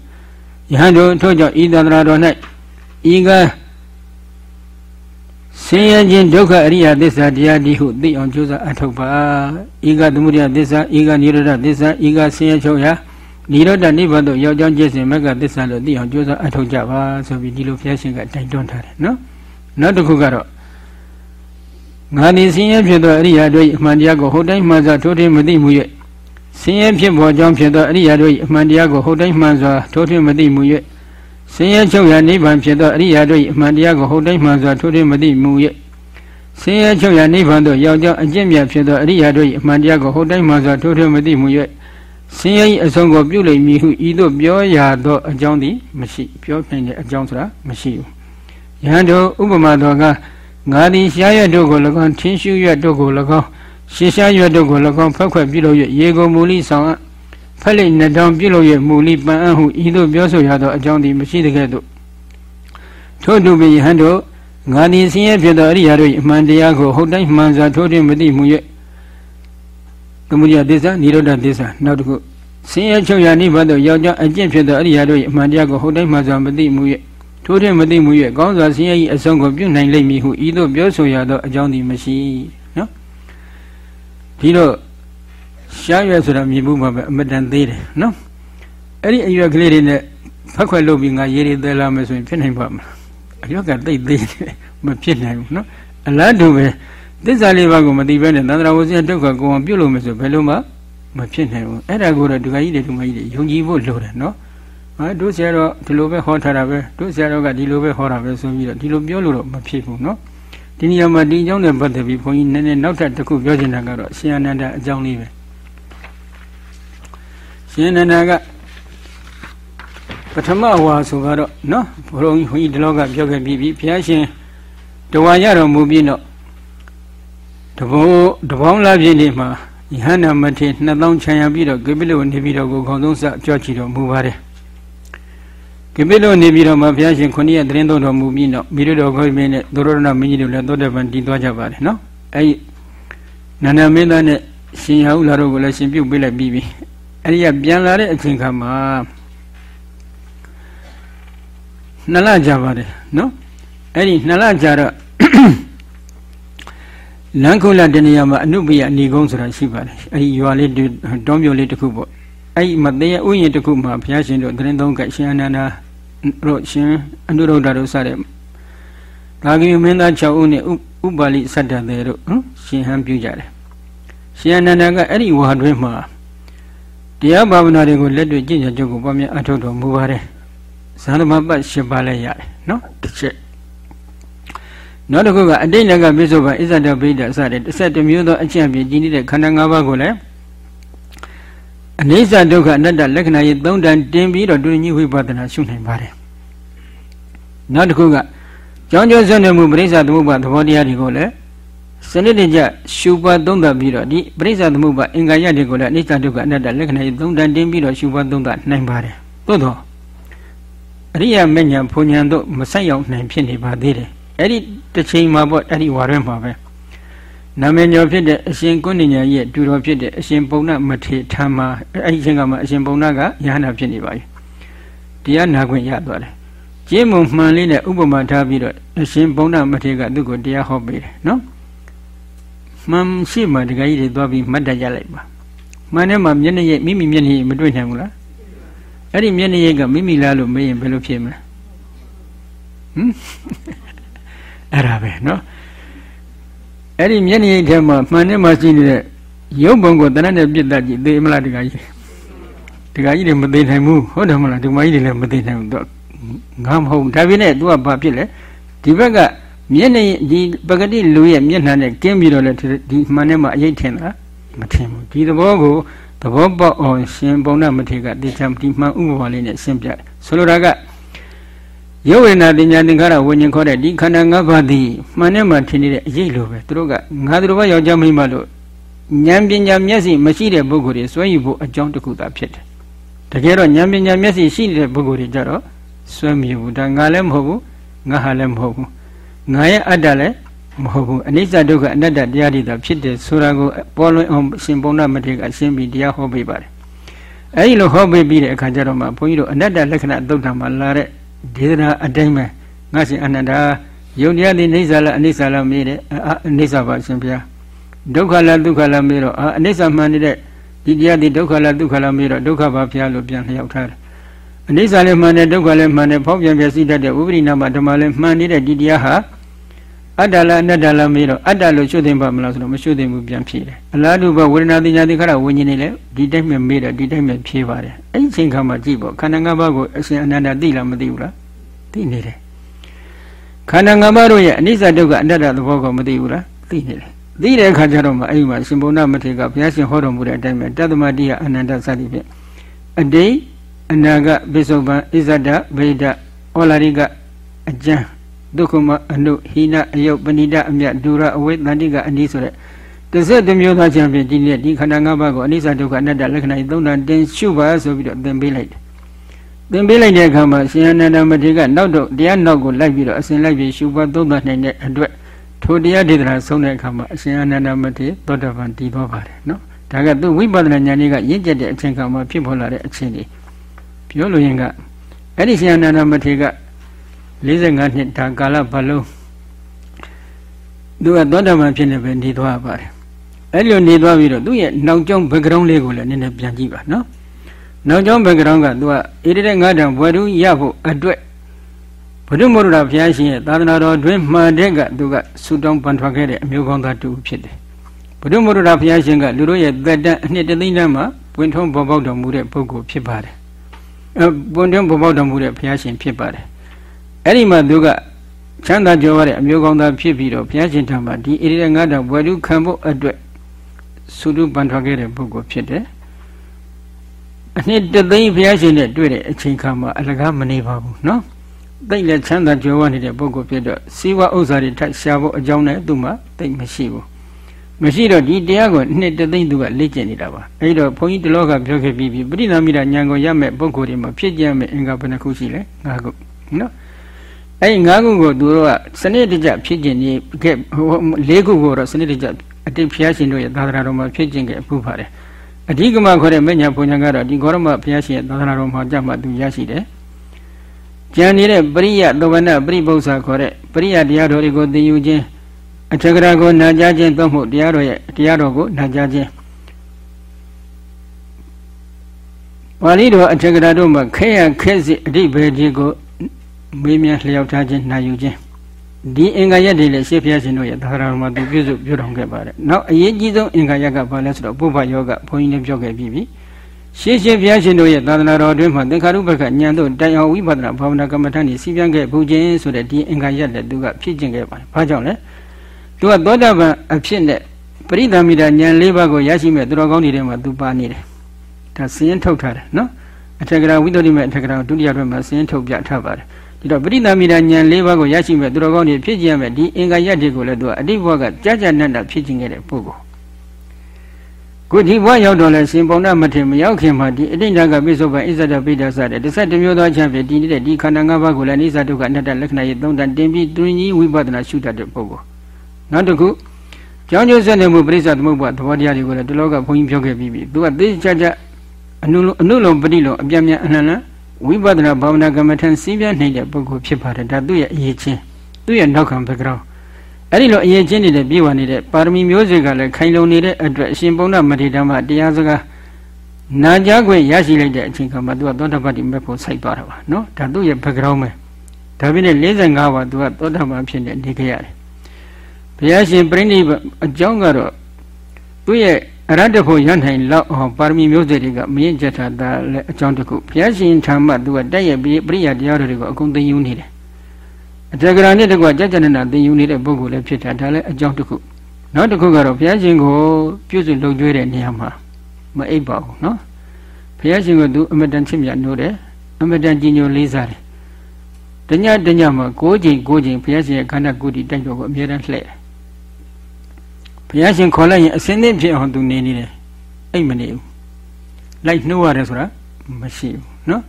ယဟန်တို့ထို့ကြောင့်ဤသန္တရာတော်၌ဤက ဆင်းရဲခြင်းဒုက္ခအရိယသစ္စာတရားဒီဟုသိအောင်ကြိုးစားအထောက်ပါဤကသမုဒယသစ္စာဤကនិရောဓသစ္စာဤကဆင်းရဲချုပ်ရာနိရောဓနိဗ္ဗာန်သို့ရောက်ကြောင်းကျင့်စဉ်မက္ကသစ္စာလို့သိအောင်ကြိုးစားအထောက်ကြပါဆိုပြီးဒီလိုဘုရားရှင်ကတိုင်တွန်းထားတယ်နော်နောက်တစ်ခုကတော့ငါဒီဆင်းရဲဖြစ်သောအရိယာတို့၏အမှန်တရားကိုဟုတ်တိုင်းမှန်စွာထိုးထွင်းမသိမှု၍ဆင်းရဲဖြစ်ပေါ်ကြောင်းဖြစ်သောအရိယာတို့၏အမှန်တရားကိုဟုတ်တိုင်းမှန်စွာထိုးထွင်းမသိမှု၍ ဆင်းရဲချုပ်ရာနိဗ္ဗာန်ဖြစ်သောအရိယာတို့၏အမှန်တရားကိုဟုတ်တိုင်းမှန်စွာထိုးထွင်းမသိမှု၍ဆင်းရဲချုပ်ရာနိဗ္ဗာန်သို့ရောက်ကြောင်းအကျင့်မြတ်ဖြစ်သောအရိယာတို့၏အမှန်တရားကိုဟုတ်တိုင်းမှန်စွာထိုးထွင်းမသိမှု၍ဆင်းရဲ၏အဆုံးကိုပြုလိမ့်မည်ဟုဤသို့ပြောရသောအကြောင်းသည်မရှိပြောနိုင်တဲ့အကြောင်းဆိုတာမရှိဘူးယဟန်တို့ဥပမာတော်ကငါသည်ရှားရွက်တို့ကို၎င်းထင်းရှုရွက်တို့ကို၎င်းရှင်းရှားရွက်တို့ကို၎င်းဖက်ခွက်ပြုလို့၍ရေကိုမူလိဆောင်အပ် ဖက်လိနှစ်တောင်ပြုလို့၍မူလိပန်အပ်ဟုဤသို့ပြောဆိုရသောအကြောင်းသည်မရှိတကဲ့သို့ထို့သူပင်ယဟန်တို့ငါသည်ဆင်းရဲဖြစ်သောအရိယာတို့၏အမှန်တရားကိုဟုတ်တိုင်းမှန်စွာထိုးထွင်းမသိမှု၍သမုဒယသစ္စာនិရောဓသစ္စာနောက်တစ်ခုဆင်းရဲချုပ်ရာနိဗ္ဗာန်သို့ရောက်ကြောင်းအကျင့်ဖြစ်သောအရိယာတို့၏အမှန်တရားကိုဟုတ်တိုင်းမှန်စွာမသိမှု၍ထိုးထွင်းမသိမှု၍ကောင်းစွာဆင်းရဲ၏အဆုံးကိုပြုနိုင်လိမ့်မည်ဟုဤသို့ပြောဆိုရသောအကြောင်းသည်မရှိနော်ဒီတော့ ရှားရွယ်ဆိုတာမြင်မှုမှာပဲအမတန်သေးတယ်နော်အဲ့ဒီအရွက်ကလေးတွေနဲ့ဖက်ခွက်လုပ်ပြီးငါရေးရသေးလာမယ်ဆိုရင်ဖြစ်နိုင်ပါမလားအရွက်ကတိတ်သေးတယ်မဖြစ်နိုင်ဘူးနော်အလားတူပဲသစ္စာလေးပါးကိုမသိဘဲနဲ့သန္တရာဝစီဒုက္ခကိုအောင်ပြုလို့မယ်ဆိုဘယ်လိုမှမဖြစ်နိုင်ဘူးအဲ့ဒါကိုတော့ဒုက္ခကြီးတွေဒုက္ခကြီးတွေယုံကြည်ဖို့လိုတယ်နော်ဟာတို့ဆရာတော်ဒီလိုပဲဟောထားတာပဲတို့ဆရာတော်ကဒီလိုပဲဟောတာပဲဆိုပြီးတော့ဒီလိုပြောလို့တော့မဖြစ်ဘူးနော်ဒီနေရာမှာဒီအကြောင်းနဲ့ပတ်သက်ပြီးဘုန်းကြီးနည်းနည်းနောက်ထပ်တစ်ခုပြောချင်တာကတော့ရှင်အနန္ဒအကြောင်းလေးပဲ ရှင်အနန္ဒကပထမဝါဆိုတော့နော်ဘုန်းကြီးဘုန်းကြီးဒီလောကပြောခဲ့ပြီးပြီဘုရားရှင်တဝါရတော်မူပြီးတော့တဘောတပေါင်းလာပြည့်နေ့မှာယဟန္တာမထေ2000ခြံရပြီးတော့ဂပိလုနေပြီးတော့ကိုခေါင်းဆုံးစပြောချီတော်မူပါတယ်ဂပိလုနေပြီးတော့မှဘုရားရှင်ခုနှစ်ရက်သတင်းတော်တော်မူပြီးတော့မိရတော်ခေါ်မင်းနဲ့သောရဏမင်းကြီးတို့လည်းသောတပန်တည်သွားကြပါတယ်နော်အဲဒီနန္ဒမင်းသားနဲ့ရှင်ဟောလာတို့ကိုလည်းရှင်ပြုတ်ပေးလိုက်ပြီးပြီ အဲဒီကပြန်လာတဲ့အချိန်ခါမှာနှစ်လကြာပါတယ်နော်အဲ့ဒီနှစ်လကြာတော့လန်ခုလတနေရာမှာအနုပယအနေကုန်းဆိုတာရှိပါတယ်အဲ့ဒီရွာလေးတောမြို့လေးတစ်ခုပေါ့အဲ့ဒီမသေးဥယျာဉ်တစ်ခုမှာဘုရားရှင်တို့တရင်သုံးကရှင်အနန္ဒာတို့ရှင်အနုရုဒ္ဓတို့စတဲ့ဒါကိမင်းသား6ဦးနဲ့ဥပါလိစတ္တသေးတို့ရှင်ဟန်ပြုကြတယ်ရှင်အနန္ဒာကအဲ့ဒီဝါတွင်မှာ တရားဘာဝနာတွေကိုလက်တွေ့ကျင့်ကြံကြုတ်ကိုပွားများအထောက်တော်မူပါတယ်ဇာသမပတ်၈ပါးလည်းရတယ်နော်တစ်ချက်နောက်တစ်ခုကအတိတ်လက်ကပြစ္ဆုတ်ပါဣဇဒဗိဒအစတဲ့တစ်ဆက်တစ်မျိုးသောအကျင့်ပြကြီးနေတဲ့ခန္ဓာ၅ပါးကိုလည်းအနိစ္စဒုက္ခအနတ္တလက္ခဏာရေးသုံးတန်တင်ပြီးတော့တူညီဝိပဿနာရှုနိုင်ပါတယ်နောက်တစ်ခုကကြောင်းကျိုးဆွနေမှုပရိစ္ဆသမုပ္ပါသဘောတရားတွေကိုလည်း စနစ်တကျရှုပါသုံးသပ်ပြီးတော့ဒီပရိစ္ဆသမုပ္ပါအင်္ဂါရတွေကိုလည်းအနိစ္စဒုက္ခအနတ္တလက္ခဏာရေးသုံးတန်တင်ပြီးတော့ရှုပါသုံးသပ်နိုင်ပါတယ်သို့သောအရိယာမဉ္ဇဉ်ဘုံဉဏ်တို့မဆက်ရောက်နိုင်ဖြစ်နေပါသေးတယ်အဲ့ဒီတစ်ချိန်မှာပေါ့အဲ့ဒီဝါရဲမှာပဲနာမည်ညောဖြစ်တဲ့အရှင်ကုဏ္ဏညာရဲ့တူတော်ဖြစ်တဲ့အရှင်ပုံနာမထေထမ်းမှာအဲ့ဒီအချိန်ကမှအရှင်ပုံနာကယဟနာဖြစ်နေပါပြီတရားနာခွင့်ရသွားတယ်ကျင်းမုံမှန်လေးနဲ့ဥပမာထားပြီးတော့အရှင်ပုံနာမထေကသူ့ကိုတရားဟောပေးတယ်နော် မှန်ရှိမှတခါကြီးတွေသွားပြီးမှတ်တတ်ကြလိုက်ပါမှန်ထဲမှာမျက်နှာရိပ်မိမိမျက်နှာရိပ်မတွေ့နိုင်ဘူးလားအဲ့ဒီမျက်နှာရိပ်ကမိမိလားလို့မေးရင်ဘယ်လိုဖြစ်မလဲဟမ်အဲ့ဒါပဲနော်အဲ့ဒီမျက်နှာရိပ်ထဲမှာမှန်ထဲမှာရှိနေတဲ့ရုပ်ပုံကိုတဏှတ်နဲ့ပြစ်တတ်ကြည့်သေမလားတခါကြီးဒီကကြီးတွေမသိနိုင်ဘူးဟုတ်တယ်မလားဒီမကြီးတွေလည်းမသိနိုင်ဘူးသူငါမဟုတ်ဒါပေမဲ့ तू ကဘာဖြစ်လဲဒီဘက်က မျက်နှာဒီပဂတိလူရဲ့မျက်နှာနဲ့ကင်းပြီးတော့လေဒီမှန်နဲ့မှအရေးထင်တာမထင်ဘူးဒီသဘောကိုသဘောပေါက်အောင်ရှင်ပုံနာမထေကတေချာဒီမှန်ဥပမာလေးနဲ့ရှင်းပြဆိုလိုတာကရုပ်ဝေဒနာတင်ညာသင်္ခါရဝิญဉ်ခေါ်တဲ့ဒီခန္ဓာ၅ပါးသည်မှန်နဲ့မှထင်နေတဲ့အရေးလိုပဲသူတို့ကငါတို့ဘာယောက်ျားမိန်းမလို့ဉာဏ်ပညာမျက်စိမရှိတဲ့ပုဂ္ဂိုလ်တွေစွဲယူဖို့အကြောင်းတစ်ခုသာဖြစ်တယ်တကယ်တော့ဉာဏ်ပညာမျက်စိရှိနေတဲ့ပုဂ္ဂိုလ်တွေကြတော့စွဲမယူဘူးဒါငါလည်းမဟုတ်ဘူးငါဟာလည်းမဟုတ်ဘူး ငါရဲ့အတ္တလည်းမဟုတ်ဘူးအနိစ္စဒုက္ခအနတ္တတရားတွေသာဖြစ်တယ်ဆိုတာကိုပေါ်လွင်အောင်ရှင်ပုံနာမထေကအရှင်းပြီးတရားဟောပေးပါတယ်အဲဒီလိုဟောပေးပြီးတဲ့အခါကျတော့မှဘုန်းကြီးတို့အနတ္တလက္ခဏာသုတ်တံမှာလာတဲ့ဒေသနာအတိုင်းပဲငါရှင်အနန္တယုံတရားလေးနေစာလားအနိစ္စလားမေးတယ်အနိစ္စပါရှင်ဘုရားဒုက္ခလားဒုက္ခလားမေးတော့အနိစ္စမှန်နေတဲ့ဒီတရားဒီဒုက္ခလားဒုက္ခလားမေးတော့ဒုက္ခပါဘုရားလို့ပြန်လျှောက်ထားတယ်အနိစ္စလည်းမှန်တယ်ဒုက္ခလည်းမှန်တယ်ဖောက်ပြန်ပြစီတတ်တဲ့ဥပရိနာမဓမ္မလည်းမှန်နေတဲ့ဒီတရားဟာ အတ္တလားအနတ္တလားမေးတော့အတ္တလို့ရှုသိမ့်ပါမလားဆိုတော့မရှုသိမ့်ဘူးပြန်ဖြေတယ်အလားတူပဲဝေဒနာတင်ညာတိခရဝิญဉ်နေလေဒီတိုင်းပဲမေးတော့ဒီတိုင်းပဲဖြေပါတယ်အဲ့ဒီအချိန်ခါမှကြည့်ပေါ့ခန္ဓာ၅ပါးကိုအရှင်အနန္တသိလားမသိဘူးလားသိနေတယ်ခန္ဓာ၅ပါးတို့ရဲ့အနိစ္စဒုက္ခအနတ္တသဘောကိုမသိဘူးလားသိနေတယ်သိတဲ့အခါကျတော့မှအဲ့ဒီမှာရှင်ဘုံနာမထေကဘုရားရှင်ဟောတော်မူတဲ့အတိုင်းပဲတသမတိယအနန္တစသည်ဖြင့်အတိတ်အနာဂတ်ပိစုပန်ဣဇဒဗေဒဩလာရိကအကျံ ဒုက္ခမအနုဟိနအယုတ်ပဏိဒအမြတ်ဒူရအဝိတန္တိကအနိဆိုတဲ့တစ်ဆက်တစ်မျိုးသားချံဖြင့်ဒီနေ့ဒီခန္ဓာ၅ပါးကိုအနိစ္စဒုက္ခအနတ္တလက္ခဏာသုံးတန်တင်ရှုပါဆိုပြီးတော့သင်ပေးလိုက်တယ်သင်ပေးလိုက်တဲ့အခါမှာရှင်အနန္ဒမထေကနောက်တော့တရားနောက်ကိုလိုက်ပြီးတော့အစဉ်လိုက်ပြီးရှုပါသုံးတန်နိုင်တဲ့အတွက်ထိုတရားဒေသနာဆုံးတဲ့အခါမှာအရှင်အနန္ဒမထေသောတာပန်တည်သွားပါတယ်နော်ဒါကသူဝိပဿနာဉာဏ်ကြီးကရင့်ကျက်တဲ့အချိန်ခါမှာဖြစ်ပေါ်လာတဲ့အချိန်ကြီးပြောလို့ရင်ကအဲ့ဒီရှင်အနန္ဒမထေက 45နှစ်ဒါကာလပတ်လုံးသူကသောတာပန်ဖြစ်နေပဲနေသွားပါတယ်အဲ့လိုနေသွားပြီးတော့သူ့ရဲ့နောက်ကျောင်း background လေးကိုလည်းနည်းနည်းပြန်ကြည့်ပါနော်နောက်ကျောင်း background ကသူကဣတိတဲ့ငါးတံဘွယ်သူရဖို့အတွက်ဘုဒ္ဓမောရဘုရားရှင်ရဲ့သာသနာတော်တွင်မှန်တဲ့ကသူကဆူတောင်းပန်ထွက်ခဲ့တဲ့အမျိုးကောင်းသားတူဖြစ်တယ်ဘုဒ္ဓမောရဘုရားရှင်ကလူတို့ရဲ့သက်တမ်းအနှစ်တသိန်းတန်းမှာပွင့်ထုံးပေါ်ပေါက်တော်မူတဲ့ပုဂ္ဂိုလ်ဖြစ်ပါတယ်အဲပွင့်ထုံးပေါ်ပေါက်တော်မူတဲ့ဘုရားရှင်ဖြစ်ပါတယ် အဲ့ဒီမှာသူကချမ်းသာကြွယ်ဝတဲ့အမျိုးကောင်းသားဖြစ်ပြီးတော့ဘုရားရှင်ထံမှာဒီဣရိဒငါးတောင်ဝေဒုခံဖို့အတွက်သုတုပန်ထွက်ခဲ့တဲ့ပုဂ္ဂိုလ်ဖြစ်တယ်အနှစ်တသိန်းဘုရားရှင်နဲ့တွေ့တဲ့အချိန်ခါမှာအလကားမနေပါဘူးနော်တိတ်လည်းချမ်းသာကြွယ်ဝနေတဲ့ပုဂ္ဂိုလ်ဖြစ်တော့စီဝဥစ္စာတွေထိုက်ရှာဖို့အကြောင်းနဲ့သူ့မှာတိတ်မရှိဘူးမရှိတော့ဒီတရားကိုနှစ်တသိန်းသူကလေ့ကျင့်နေတာပါအဲဒီတော့ဘုန်းကြီးတလောကပြောခဲ့ပြီးပြီပရိသမိတာညာကိုရမဲ့ပုဂ္ဂိုလ်တွေမှာဖြစ်ကြမဲ့အင်္ဂါဘယ်နှခုရှိလဲ၅ခုနော် အဲဒီ၅ခုကိုသူတို့ကစနစ်တကျဖြစ်ကျင်နေခဲ့၄ခုကိုတော့စနစ်တကျအတိတ်ဘုရားရှင်တို့ရဲ့သာသနာတော်မှာဖြစ်ကျင်ခဲ့ပူပါတယ်အဓိကမခေါ်တဲ့မညာဘုံညာကတော့ဒီဂေါရမဘုရားရှင်ရဲ့သာသနာတော်မှာကြမှာသူရရှိတယ်ကျန်နေတဲ့ပရိယသောဝနပရိပု္ပ္ပာခေါ်တဲ့ပရိယတရားတော်တွေကိုသိယူခြင်းအထက်ကရာကိုနာကြားခြင်းသို့မဟုတ်တရားတော်ရဲ့တရားတော်ကိုနာကြားခြင်းပါဠိတော်အထက်ကရာတို့မှာခဲရခဲစစ်အဓိပ္ပာယ်ဒီကို မေးမြန်းလျှောက်ထားခြင်းနာယူခြင်းဒီအင်္ဂါရက်တွေလည်းရှေးဖျားရှင်တို့ရဲ့သာသနာတော်မှာသူပြည့်စုံပြုတော်ခဲ့ပါတယ်။နောက်အရေးကြီးဆုံးအင်္ဂါရက်ကဘာလဲဆိုတော့ပုဗ္ဗယောဂဘုန်းကြီးလည်းပြောခဲ့ပြီးပြီ။ရှေးရှေးဖျားရှင်တို့ရဲ့သာသနာတော်အတွင်းမှာသင်္ခါရုပ္ပကဉာဏ်တို့တိုင်အောင်ဝိပဿနာဘာဝနာကမ္မဋ္ဌာန်းကြီးစီးပြန်ခဲ့ဘူးခြင်းဆိုတဲ့ဒီအင်္ဂါရက်လည်းသူကဖြစ်ကျင်ခဲ့ပါတယ်။ဘာကြောင့်လဲ။သူကသောတာပန်အဖြစ်နဲ့ပရိသမီတာဉာဏ်၄ပါးကိုရရှိမဲ့သူတော်ကောင်းတွေထဲမှာသူပါနေတယ်။ဒါစည်ရင်ထုတ်ထားတယ်နော်။အထက်ကရာဝိတ္တိမဲ့အထက်ကရာဒုတိယတွဲမှာစည်ရင်ထုတ်ပြထားပါတယ်။ ဒီတော့ပရိသမီရာဉာဏ်၄ပါးကိုရရှိမဲ့သူတော်ကောင်းတွေဖြစ်ကျင်မဲ့ဒီအင်္ဂါရက်တွေကိုလည်းသူကအတိတ်ဘဝကကြာကြာနတ်တာဖြစ်ကျင်ခဲ့တဲ့ပုဂ္ဂိုလ်ခုဒီဘဝရောက်တော့လဲရှင်ပုံနာမထေမရောက်ခင်မှာဒီအတိတ်ကပိဿုပန်ဣဇဒပိဒသတဲ့တစ်ဆက်တစ်မျိုးသောချမ်းဖြစ်တည်နေတဲ့ဒီခန္ဓာ၅ပါးကိုလည်းအိဇဒုက္ခအနတ္တလက္ခဏာရဲ့သုံးတန်တင်ပြီးသူကြီးဝိပဿနာရှုတတ်တဲ့ပုဂ္ဂိုလ်နောက်တစ်ခုကြောင်းကျိုးဆက်နေမှုပရိစ္ဆသမုပ္ပါသဘောတရားတွေကိုလည်းဒီလောကဘုန်းကြီးပြောခဲ့ပြီးပြီသူကသိချာချာအနုအနုလုံးပฏิလုံးအပြတ်မြန်အနှံ့နှံ့ ဝိပဿနာဘာဝနာကမ္မထံစီးပြနေတဲ့ပုဂ္ဂိုလ်ဖြစ်ပါတယ်ဒါသူ့ရဲ့အရေးချင်းသူ့ရဲ့နောက်ခံ background အဲ့ဒီလိုအရေးချင်းနေတဲ့ပြေဝနေတဲ့ပါရမီမျိုးစေ့ကလည်းခိုင်လုံနေတဲ့အတွက်အရှင်ဘုန်းတော်မထေရမတရားစကားနာကြားခွင့်ရရှိလိုက်တဲ့အချိန်ကမှသူကသောတာပတ္တိမဲ့ဖို့စိုက်သွားတာပါနော်ဒါသူ့ရဲ့ background ပဲဒါပြည့်နဲ့45ပါသူကသောတာပန်ဖြစ်နေနေခဲ့ရတယ်ဘုရားရှင်ပြိဋိဘအကြောင်းကတော့သူ့ရဲ့ အရတ္တဖို့ရနိုင်လောက်အောင်ပါရမီမျိုးစေ့တွေကမရင်ကြတာဒါလည်းအကြောင်းတစ်ခုဘုရားရှင်ထာမသူကတက်ရဲ့ပရိယာတရားတွေကိုအကုန်သိယူနေတယ်အတ္တကရာနဲ့တကွကြကြနနာသိယူနေတဲ့ပုဂ္ဂိုလ်လည်းဖြစ်တာဒါလည်းအကြောင်းတစ်ခုနောက်တစ်ခုကတော့ဘုရားရှင်ကိုပြုစုလုပ်ကြွေးတဲ့နေရာမှာမအိပ်ပါဘူးနော်ဘုရားရှင်ကသူအမတန်ချစ်မြတ်နိုးတယ်အမတန်ကြည်ညိုလေးစားတယ်တညတညမှာ၉ချိန်၉ချိန်ဘုရားရှင်ရဲ့ခန္ဓာကိုယ်တည်တိုက်တော်ကိုအမြဲတမ်းလှည့်တယ် ဘုရားရှင်ခေါ်လိုက်ရင်အစင်းသင့်ဖြစ်အောင်သူနေနေတယ်အိတ်မနေဘူးလိုက်နှိုးရတယ်ဆိုတာမရှိဘူးနော်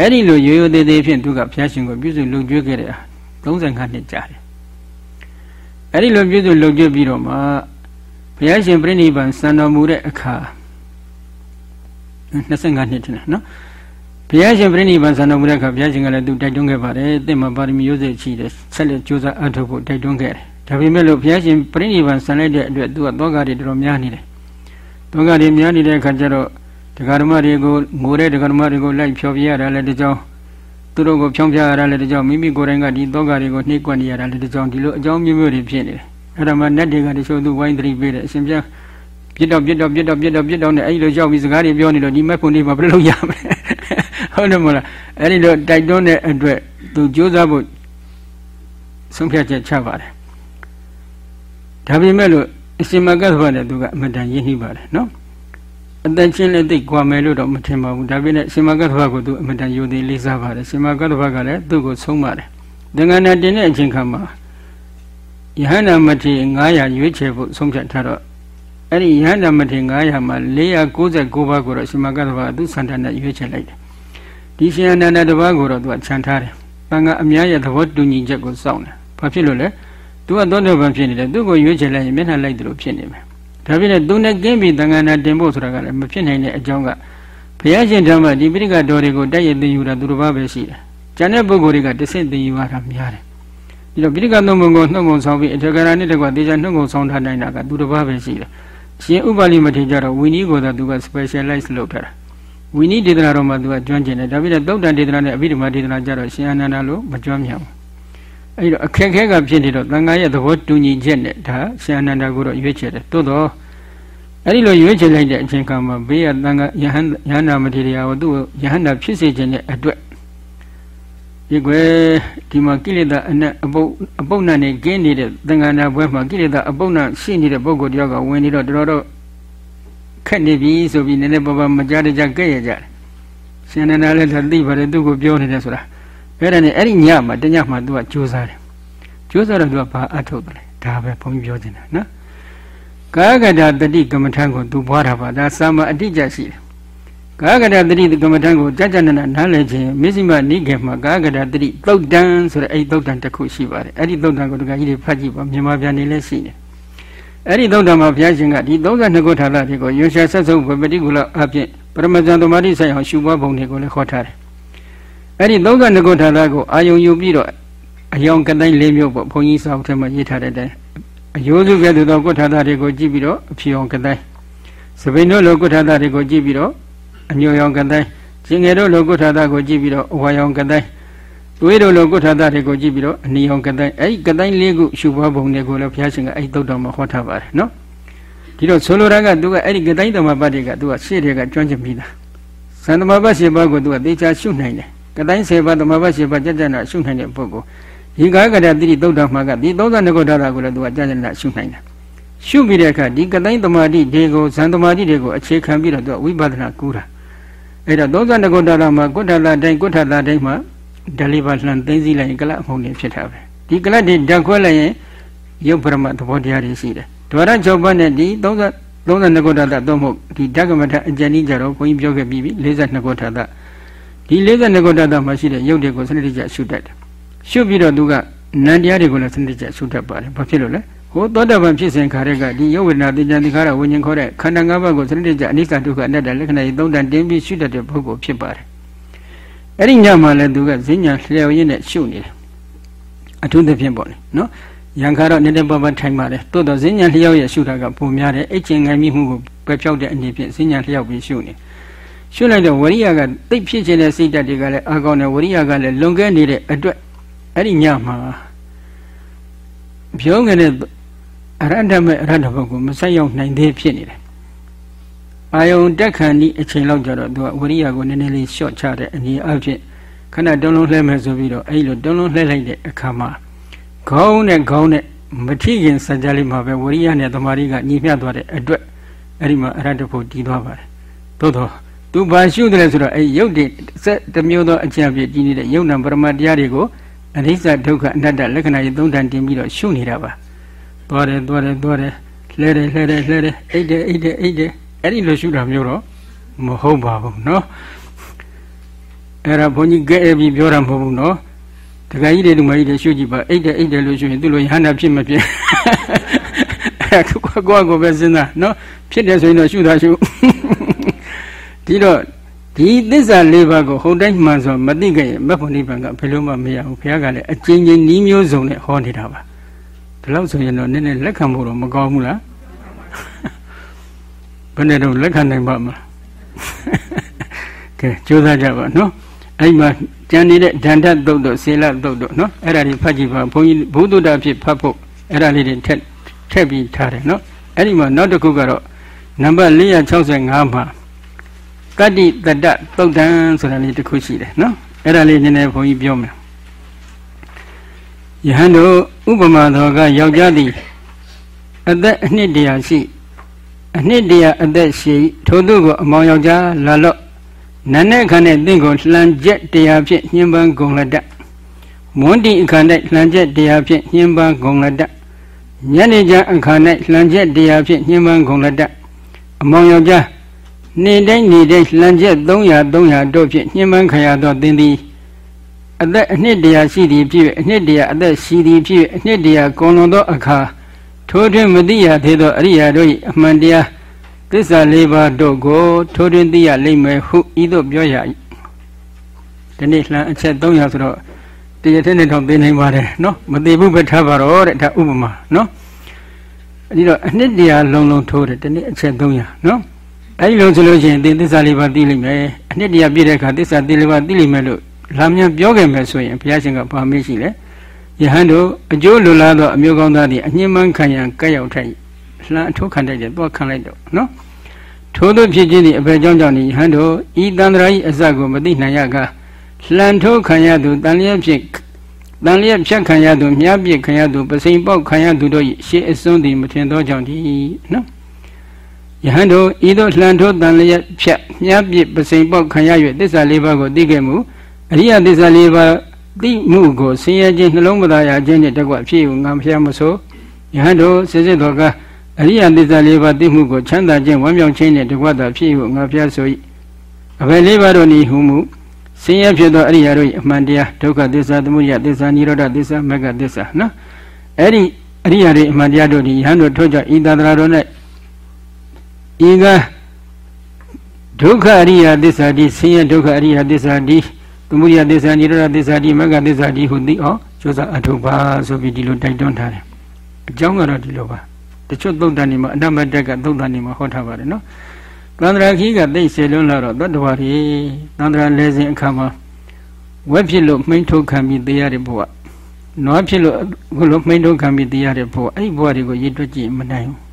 အဲ့ဒီလိုရိုးရိုးသေးသေးဖြင့်သူကဘုရားရှင်ကိုပြုစုလုပ်ကြွေးခဲ့တဲ့35နှစ်ကြာတယ်အဲ့ဒီလိုပြုစုလုပ်ကြွေးပြီးတော့မှဘုရားရှင်ပြိဋိဘံစံတော်မူတဲ့အခါ25နှစ်ထင်တယ်နော်ဘုရားရှင်ပြိဋိဘံစံတော်မူတဲ့အခါဘုရားရှင်ကလည်းသူတိုက်တွန်းခဲ့ပါတယ်တင့်မှာပါရမီရိုးစိတ်ရှိတယ်ဆက်လက်ကြိုးစားအထောက်ဖို့တိုက်တွန်းခဲ့တယ် ဒါပေမဲ့လို့ဘုရားရှင်ပြိဋိဘံဆန်လိုက်တဲ့အတွက်သူကသောကတွေတော်တော်များနေတယ်သောကတွေများနေတဲ့အခါကျတော့ဒကာဓမ္မတွေကိုငိုတဲ့ဒကာဓမ္မတွေကိုလိုက်ဖြောပြရတာလည်းတကြောင်သူတို့ကိုဖြောင်းပြရတာလည်းတကြောင်မိမိကိုယ်တိုင်ကဒီသောကတွေကိုနှိပ်ကွက်နေရတာလည်းတကြောင်ဒီလိုအကြောင်းမျိုးမျိုးတွေဖြစ်နေတယ်အဲ့ဒါမှနတ်တွေကတချို့သူဝိုင်းသတိပေးတယ်အရှင်ပြပြစ်တော့ပြစ်တော့ပြစ်တော့ပြစ်တော့ပြစ်တော့နဲ့အဲ့လိုရောက်ပြီးစကားတွေပြောနေတော့ဒီမက်ဖွန်တွေမှာဘယ်လိုလုပ်ရမလဲဟုတ်တယ်မလားအဲ့ဒီလိုတိုက်တွန်းတဲ့အတွက်သူကြိုးစားဖို့ဆုံးဖြတ်ချက်ချပါတယ် ဒါပေမဲ့လို့အရှင်မကသဘာနဲ့သူကအမတန်ရင်းနှီးပါတယ်နော်အတန်ချင်းလည်းသိကွာမယ်လို့တော့မထင်ပါဘူးဒါပေမဲ့အရှင်မကသဘာကိုသူအမတန်ယုံသေးလေးစားပါတယ်ရှင်မကသဘာကလည်းသူ့ကိုဆုံးပါတယ်သင်္ကန်းနဲ့တင်တဲ့အချိန်ခါမှာယဟန္တာမထေ900ရွေးချယ်ဖို့ဆုံးဖြတ်ထားတော့အဲ့ဒီယဟန္တာမထေ900မှာ499ပါးကိုတော့ရှင်မကသဘာသူစန္ဒနဲ့ရွေးချယ်လိုက်တယ်ဒီရှင်အနန္ဒတပါးကိုတော့သူကခြံထားတယ်တန်ခါအများရဲ့သဘောတူညီချက်ကိုစောင့်တယ်ဘာဖြစ်လို့လဲ သူကသောတာပန်ဖြစ်နေတယ်သူ့ကိုရွေးချယ်လိုက်ရင်မျက်နှာလိုက်တယ်လို့ဖြစ်နေမယ်ဒါဖြစ်နေသူနဲ့ကင်းပြီးတန်ခါနာတင်ဖို့ဆိုတာကလည်းမဖြစ်နိုင်တဲ့အကြောင်းကဘုရားရှင်ဓမ္မဒီပိဋကတော်တွေကိုတိုက်ရသိယူတာသူတစ်ပါးပဲရှိတယ်ကျန်တဲ့ပုဂ္ဂိုလ်တွေကတဆင့်သိယူရတာများတယ်ဒီတော့ပိဋကသုံးပုံကိုနှုတ်ကုံဆောင်ပြီးအထက်ကရာနဲ့တကွာတေချာနှုတ်ကုံဆောင်ထားနိုင်တာကသူတစ်ပါးပဲရှိတယ်ရှင်ဥပါလိမထေကြတော့ဝီနီးကိုသာသူက specialize လုပ်ထားတာဝီနီးဒေသနာတော်မှာသူကကျွမ်းကျင်တယ်ဒါပြည့်တဲ့သုတ်တန်ဒေသနာနဲ့အဘိဓမ္မာဒေသနာကြတော့ရှင်အနန္ဒလို့မကျွမ်းမြောက်ဘူး အဲ့တော့အခက်ခဲကဖြစ်နေတော့သံဃာရဲ့သဘောတူညီချက်နဲ့ဒါရှင်အနန္ဒကိုတော့ရွေးချယ်တယ်သို့တော့အဲ့ဒီလိုရွေးချယ်လိုက်တဲ့အချိန်ခါမှာဘေးကသံဃာယဟန်ယဟန္တာမထေရကိုသူ့ယဟန္တာဖြစ်စေခြင်းတဲ့အတွက်ဒီကွယ်ဒီမှာကိလေသာအနက်အပုတ်အပုတ်နဲ့နေကင်းနေတဲ့သံဃာနာဘွဲမှာကိလေသာအပုတ်နဲ့ရှိနေတဲ့ပုဂ္ဂိုလ်တယောက်ကဝင်နေတော့တော်တော်ခက်နေပြီဆိုပြီးနည်းနည်းပါးပါးမကြားတကြကြဲ့ရကြတယ်ရှင်နန္ဒလည်းသိပါတယ်သူ့ကိုပြောနေတယ်ဆိုတာ အဲ့ဒါနဲ့အဲ့ဒီညမှာတညမှာ तू ကကြိုးစားတယ်ကြိုးစားတော့ तू ကဘာအထုတ်တယ်ဒါပဲဘုန်းကြီးပြောနေတာနော်ကာကတတတိကမ္မထံကိုသူဘွားတာပါဒါစာမအတိကျရှိတယ်ကာကတတတိကမ္မထံကိုကြကြနနနားလည်ခြင်းမစ္စည်းမနိကေမှာကာကတတတိသုတ်တန်ဆိုတဲ့အဲ့သုတ်တန်တစ်ခုရှိပါတယ်အဲ့ဒီသုတ်တန်ကိုတခါကြီးတွေဖတ်ကြည့်ပါမြန်မာပြန်နေလဲရှိတယ်အဲ့ဒီသုတ်တံမှာဘုရားရှင်ကဒီ32ခုထာလတွေကိုရွှေရှာဆက်စုပ်ပတိကုလအပြင်ပရမဇန်သမာဓိဆိုင်အောင်ရှုပွားပုံတွေကိုလည်းခေါ်ထားတယ်။ အဲ့ဒီ32ခုထာလကိုအာယုံယူပြီးတော့အယောင်ကတိုင်း၄မျိုးပေါ့ဘုန်းကြီးစာအုပ်ထဲမှာရေးထားတဲ့အတိုင်းအယိုးစုကဲ့သို့သောကုဋ္ဌာသတွေကိုကြည့်ပြီးတော့အဖြူအောင်ကတိုင်းစပိန်တို့လိုကုဋ္ဌာသတွေကိုကြည့်ပြီးတော့အညိုရောင်ကတိုင်းကျင်ငယ်တို့လိုကုဋ္ဌာသကိုကြည့်ပြီးတော့အဝါရောင်ကတိုင်းတွေးတို့လိုကုဋ္ဌာသတွေကိုကြည့်ပြီးတော့အနီရောင်ကတိုင်းအဲ့ဒီကတိုင်းလေးခုရှုပွားပုံတွေကိုလည်းဘုရားရှင်ကအဲ့ဒီသုတ်တော်မှာဟောထားပါတယ်နော်ဒီတော့ဆိုလိုတာကသူကအဲ့ဒီကတိုင်းသမပတ်တွေကသူကရှေ့တွေကကျွမ်းကျင်ပြီးသားသံသမပတ်ရှင်ဘကိုသူကသေချာရှုနိုင်တယ် ကတိုင်းဆေဘသမပတ်ရှင်ဘကြကြနာရှုနိုင်တဲ့ပုဂ္ဂိုလ်ဒီကာကရတိတိသုတ်တော်မှာကဒီ32ခုထားတာကိုလည်းသူကကြကြနာရှုနိုင်တယ်ရှုပြီးတဲ့အခါဒီကတိုင်းသမာဓိတွေကိုဇန်သမာဓိတွေကိုအခြေခံပြီးတော့သူကဝိပဿနာကူတာအဲ့တော့32ခုထားတာမှာကုဋ္ဌလာတိုင်းကုဋ္ဌလာတိုင်းမှာဒလိပါလှန်သိသိလိုက်ရင်ကလအမှုန်နေဖြစ်တာပဲဒီကလတ်တွေဓာတ်ခွဲလိုက်ရင်ရုပ်ပရမသဘောတရားတွေရှိတယ်ဒွါရ6ပါးနဲ့ဒီ30 32ခုထာတသို့မဟုတ်ဒီဓကမထအကျဉ်းကြီးကြတော့ဘုန်းကြီးပြောခဲ့ပြီးပြီ42ခုထာတ ဒီ42ခုထာတမှာရှိတဲ့ရုပ်တွေကိုစနစ်တကျရှုတတ်တယ်ရှုပြီးတော့သူကနန္တရားတွေကိုလည်းစနစ်တကျရှုတတ်ပါတယ်ဘာဖြစ်လို့လဲဟိုသောတပန်ဖြစ်စဉ်ခါတဲ့ကဒီရုပ်ဝေဒနာသင်္ကြန်သင်္ခါရဝิญဉ်ခေါ်တဲ့ခန္ဓာ၅ပါးကိုစနစ်တကျအနိစ္စဒုက္ခအနတ္တလက္ခဏာကြီးသုံးတန်တင်းပြီးရှုတတ်တဲ့ပုဂ္ဂိုလ်ဖြစ်ပါတယ်အဲ့ဒီညမှာလည်းသူကဈဉ္ညာလျှော်ရင်းနဲ့ရှုနေတယ်အထူးသဖြင့်ပေါ့လေနော်ရံခါတော့နေတဲ့ပပထိုင်ပါတယ်တိုးတော့ဈဉ္ညာလျှောက်ရဲ့ရှုတာကပုံများတယ်အိတ်ချင်ငိုင်မိမှုကိုပဲဖြောက်တဲ့အနေဖြင့်ဈဉ္ညာလျှောက်ပြီးရှုနေ ရှုလိုက်တော့ဝရိယကတိတ်ဖြစ်ခြင်းတဲ့စိတ်ဓာတ်တွေကလည်းအာကောင်းတယ်ဝရိယကလည်းလွန်ကဲနေတဲ့အတွက်အဲ့ဒီညမှာပြောငနဲ့အရဟတမေအရဟတဘုတ်ကိုမဆက်ရောက်နိုင်သေးဖြစ်နေတယ်အာယုံတက်ခဏီအချိန်လောက်ကြတော့သူကဝရိယကိုနည်းနည်းလေးရှော့ချတဲ့အနေအချင်းခဏတုံးလုံးလှဲမယ်ဆိုပြီးတော့အဲ့လိုတုံးလုံးလှဲလိုက်တဲ့အခါမှာခေါင်းနဲ့ခေါင်းနဲ့မထိခင်စကြလေးမှာပဲဝရိယနဲ့သမာဓိကညီမျှသွားတဲ့အတွက်အဲ့ဒီမှာအရဟတဖို့တည်သွားပါတယ်သို့တော့ သူဘာရှုတယ်ဆိုတော့အဲ့ရုပ်တွေစက်တစ်မျိုးသောအကျင့်အဖြစ်တည်နေတဲ့ယုံနာပရမတရားတွေကိုအနိစ္စဒုက္ခအနတ္တလက္ခဏာကြီးသုံးတန်တင်ပြီးတော့ရှုနေတာပါသွားတယ်သွားတယ်သွားတယ်လှဲတယ်လှဲတယ်လှဲတယ်အိတ်တယ်အိတ်တယ်အိတ်တယ်အဲ့ဒီလိုရှုတာမျိုးတော့မဟုတ်ပါဘူးเนาะအဲ့ဒါဘုန်းကြီးကဲပြီးပြောတာမဟုတ်ဘူးเนาะတခါကြီးတွေဒီမကြီးတွေရှုကြည့်ပါအိတ်တယ်အိတ်တယ်လို့ရှုရင်သူ့လိုရဟန္တာဖြစ်မဖြစ်အဲ့ဒါကိုကိုကိုပဲစဉ်းစားเนาะဖြစ်တယ်ဆိုရင်တော့ရှုတာရှု ဒီတော့ဒီသစ္စာလေးပါးကိုဟုတ်တိုင်းမှန်ဆိုမသိခဲ့ရင်မဖို့နိဗ္ဗာန်ကဘယ်လိုမှမရဘူးဘုရားကလည်းအကျဉ်းချင်းဤမျိုးစုံနဲ့ဟောနေတာပါဒီလောက်ဆိုရင်တော့နည်းနည်းလက်ခံဖို့တော့မကောင်းဘူးလားဘယ်နဲ့တော့လက်ခံနိုင်ပါမလားကဲကြိုးစားကြပါနော်အဲ့မှာကျန်နေတဲ့ဒန္တသုတ်တို့စေလသုတ်တို့နော်အဲ့ဒါတွေဖတ်ကြည့်ပါဘုန်းကြီးဘုဒ္ဓတာဖြစ်ဖတ်ဖို့အဲ့ဒါလေးတွေထက်ထက်ပြီးထားတယ်နော်အဲ့ဒီမှာနောက်တစ်ခုကတော့နံပါတ်465မှာက တ္တိတတ္တသုတ်တံဆိုတာလေးတစ်ခုရှိတယ်နော်အဲ့ဒါလေးနည်းနည်းဘုန်းကြီးပြောမယ်ယဟန်တို့ဥပမာတော်ကယောက်ျားသည်အသက်အနှစ်တရာရှိအနှစ်တရာအသက်ရှိထိုသူကိုအမောင်ယောက်ျားလာလော့နန်းတဲ့အခါနဲ့တင့်ကိုလှန်ကျက်တရားဖြင့်ညှဉ်းပန်းဂုံလက်တမွန်းတီအခါ၌လှန်ကျက်တရားဖြင့်ညှဉ်းပန်းဂုံလက်တညနေကျအခါ၌လှန်ကျက်တရားဖြင့်ညှဉ်းပန်းဂုံလက်တအမောင်ယောက်ျား နေတိုင်းနေတိုင်းလှန်ချက်300 300တို့ဖြင့်ညှဉ်းပန်းခံရသောသင်သည်အသက်အနှစ်တရာရှိသည်ဖြစ်၍အနှစ်တရာအသက်ရှိသည်ဖြစ်၍အနှစ်တရာကုန်လွန်သောအခါထိုတွင်မသိရသေးသောအရိယာတို့၏အမှန်တရားသစ္စာလေးပါးတို့ကိုထိုတွင်သိရလိမ့်မယ်ဟုဤသို့ပြောရ၏ဒီနေ့လှန်အချက်300ဆိုတော့တရထက်နဲ့တော့သိနိုင်ပါတယ်နော်မသိဘူးပဲထားပါတော့တဲ့ဒါဥပမာနော်အဲဒီတော့အနှစ်တရာလုံးလုံးထိုးတယ်ဒီနေ့အချက်300နော် အဲဒီလိုဆိုလို့ရှိရင်သင်သစ္စာလေးပါးသိလိမ့်မယ်အနှစ်တရာပြည့်တဲ့အခါသစ္စာလေးပါးသိလိမ့်မယ်လို့လာမြန်ပြောခဲ့မယ်ဆိုရင်ဘုရားရှင်ကဘာမေးရှိလဲယဟန်တို့အကျိုးလိုလားသောအမျိုးကောင်းသားသည်အညှဉ်းမှန်းခံရန်ကဲ့ရောက်ထိုက်လှမ်းအထုတ်ခံတိုက်တယ်သွားခံလိုက်တော့နော်ထို့သောဖြစ်ခြင်းသည်အဘယ်ကြောင့်ကြောင့်ဤယဟန်တို့ဤတန်ត្រာဤအစကိုမသိနိုင်ရကလှန်ထုတ်ခံရသူတန်လျက်ဖြင့်တန်လျက်ဖြတ်ခံရသူမြားပြစ်ခံရသူပစိန်ပေါက်ခံရသူတို့၏ရှေးအစွန်းသည်မထင်သောကြောင့်ဒီနော် ယဟန်တို့ဤသို့လှန်ထိုးတန်လျက်ဖြတ်မြားပြစ်ပစိန်ပေါက်ခံရ၍သစ္စာလေးပါးကိုသိခဲ့မှုအရိယသစ္စာလေးပါးသိမှုကိုဆင်းရဲခြင်းနှလုံးမသားရခြင်းနှင့်တကွဖြစ်ယူငါဖျားမဆိုယဟန်တို့စစ်စစ်တော်ကအရိယသစ္စာလေးပါးသိမှုကိုချမ်းသာခြင်းဝမ်းမြောက်ခြင်းနှင့်တကွသာဖြစ်ဟုငါဖျားဆို၏အဘယ်လေးပါးတို့ဤဟုမူဆင်းရဲဖြစ်သောအရိယာတို့၏အမှန်တရားဒုက္ခသစ္စာသမုဒယသစ္စာនិရောဓသစ္စာမဂ္ဂသစ္စာနော်အဲ့ဒီအရိယာတွေအမှန်တရားတို့ဒီယဟန်တို့ထို့ကြောင့်ဤသာသနာတော်၌ ဤကဒုက္ခအရိယာသစ္စာဒီဆင်းရဲဒုက္ခအရိယာသစ္စာဒီသမုဒယသစ္စာនិရောဓသစ္စာဒီမဂ္ဂသစ္စာဒီဟုသိအောင်ကျိုးစားအထုပ်ပါဆိုပြီးဒီလိုတိုက်တွန်းထားတယ်အကြောင်းကတော့ဒီလိုပါတချို့သုတ်တန်နေမှာအနမ္မတက်ကသုတ်တန်နေမှာဟောထားပါတယ်နော်သန္တရာခီးကသိစေလွန်းလာတော့တတ္တဝါတွေသန္တရာလဲစဉ်အခါမှာဝက်ဖြစ်လို့မှိန်ထုတ်ခံပြီးတရားတဲ့ဘဝနွားဖြစ်လို့ခုလိုမှိန်ထုတ်ခံပြီးတရားတဲ့ဘဝအဲ့ဒီဘဝတွေကိုရည်တွက်ကြည့်မနိုင်ဘူး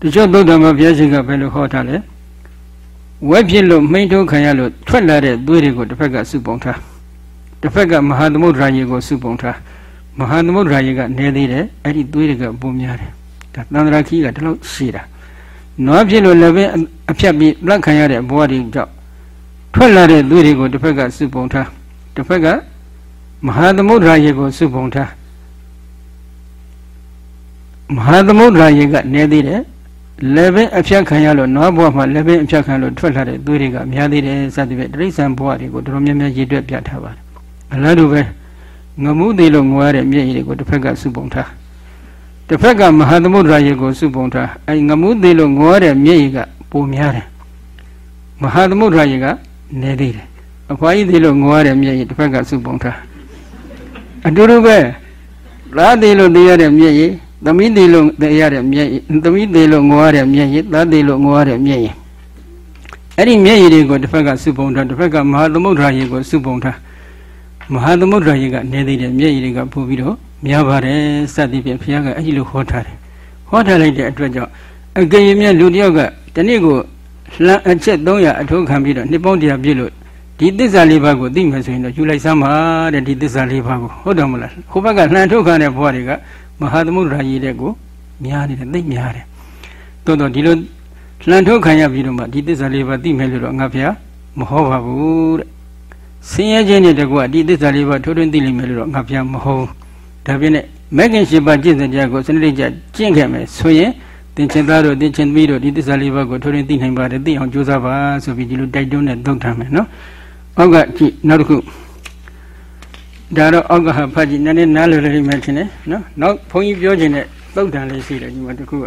တချို့သုတ်တန်မှာဘုရားရှင်ကဘယ်လိုဟောထားလဲဝက်ဖြစ်လို့မှိန်ထုတ်ခံရလို့ထွက်လာတဲ့သွေးတွေကိုတစ်ဖက်ကစုပုံထားတစ်ဖက်ကမဟာသမုဒ္ဒရာရေကိုစုပုံထားမဟာသမုဒ္ဒရာရေကနေသေးတယ်အဲ့ဒီသွေးတွေကပုံများတယ်ဒါသန္တရာခီးကဒီလောက်ရှိတာနွားဖြစ်လို့လည်းပဲအဖြတ်ပြီးလက်ခံရတဲ့ဘဝတွေကြောင့်ထွက်လာတဲ့သွေးတွေကိုတစ်ဖက်ကစုပုံထားတစ်ဖက်ကမဟာသမုဒ္ဒရာရေကိုစုပုံထားမဟာသမုဒ္ဒရာရေကနေသေးတယ် လည်းပဲအဖြတ်ခံရလို့နွားဘဝမှာလည်းပဲအဖြတ်ခံလို့ထွက်လာတဲ့သွေးတွေကများသေးတယ်စသဖြင့်တိရစ္ဆာန်ဘဝတွေကိုတော်တော်များများရည်တွက်ပြထားပါတယ်အလားတူပဲငမှုသေးလို့ငွားတဲ့မျက်ရည်တွေကိုတစ်ဖက်ကစုပုံထားတစ်ဖက်ကမဟာသမုဒ္ဒရာရေကိုစုပုံထားအဲငမှုသေးလို့ငွားတဲ့မျက်ရည်ကပိုများတယ်မဟာသမုဒ္ဒရာရေကနေသေးတယ်အဖွားကြီးသေးလို့ငွားတဲ့မျက်ရည်တစ်ဖက်ကစုပုံထားအတူတူပဲလားသေးလို့သေးရတဲ့မျက်ရည် သမီးသေးလို့သေးရတဲ့မျက်ရည်သမီးသေးလို့ငွားတဲ့မျက်ရည်သားသေးလို့ငွားတဲ့မျက်ရည်အဲ့ဒီမျက်ရည်တွေကိုတစ်ဖက်ကစုပုံထားတစ်ဖက်ကမဟာသမုဒ္ဒရာရေကိုစုပုံထားမဟာသမုဒ္ဒရာရေကနေသေးတယ်မျက်ရည်တွေကပို့ပြီးတော့များပါတယ်စသည်ဖြင့်ဘုရားကအဲ့ဒီလိုဟောထားတယ်ဟောထားလိုက်တဲ့အတွက်ကြောင့်အကယ်၍မြတ်လူတယောက်ကဒီနေ့ကိုလှန်အချက်300အထုံးခံပြီးတော့နှစ်ပေါင်း100ပြည့်လို့ဒီသစ္စာလေးပါးကိုသိမယ်ဆိုရင်တော့ယူလိုက်စမ်းပါတဲ့ဒီသစ္စာလေးပါးကိုဟုတ်တယ်မလားဟိုဘက်ကလှန်ထုတ်ခံတဲ့ဘဝတွေက မဟာသမုဒ္ဒရာရေတဲ့ကိုများနေတယ်သိများတယ်တိုးတော့ဒီလိုလှန်ထုတ်ခံရပြီးတော့မှဒီသစ္စာလေးပါးသိမယ်လို့တော့ငါဘုရားမဟောပါဘူးတဲ့ဆင်းရဲခြင်းနဲ့တကွဒီသစ္စာလေးပါးထိုးထွင်းသိလိမ့်မယ်လို့တော့ငါဘုရားမဟုတ်ဒါပြည့်နဲ့မဂ္ဂင်ရှိပါကျင့်စဉ်တရားကိုစနစ်တကျကျင့်ခဲ့မယ်ဆိုရင်သင်္ချင်သားတို့သင်္ချင်သမီးတို့ဒီသစ္စာလေးပါးကိုထိုးထွင်းသိနိုင်ပါတယ်သိအောင်ကြိုးစားပါဆိုပြီးဒီလိုတိုက်တွန်းနဲ့သုတ်ထားမယ်နော်အောက်ကကြည့်နောက်တစ်ခု ဒါတော့အောက်ကဟာဖတ်ကြည့်နည်းနည်းနားလည်လိမ့်မယ်ထင်တယ်နော်နောက်ဘုန်းကြီးပြောခြင်းနဲ့သုတ်တန်လေးရှိတယ်ဒီမှာတစ်ခုက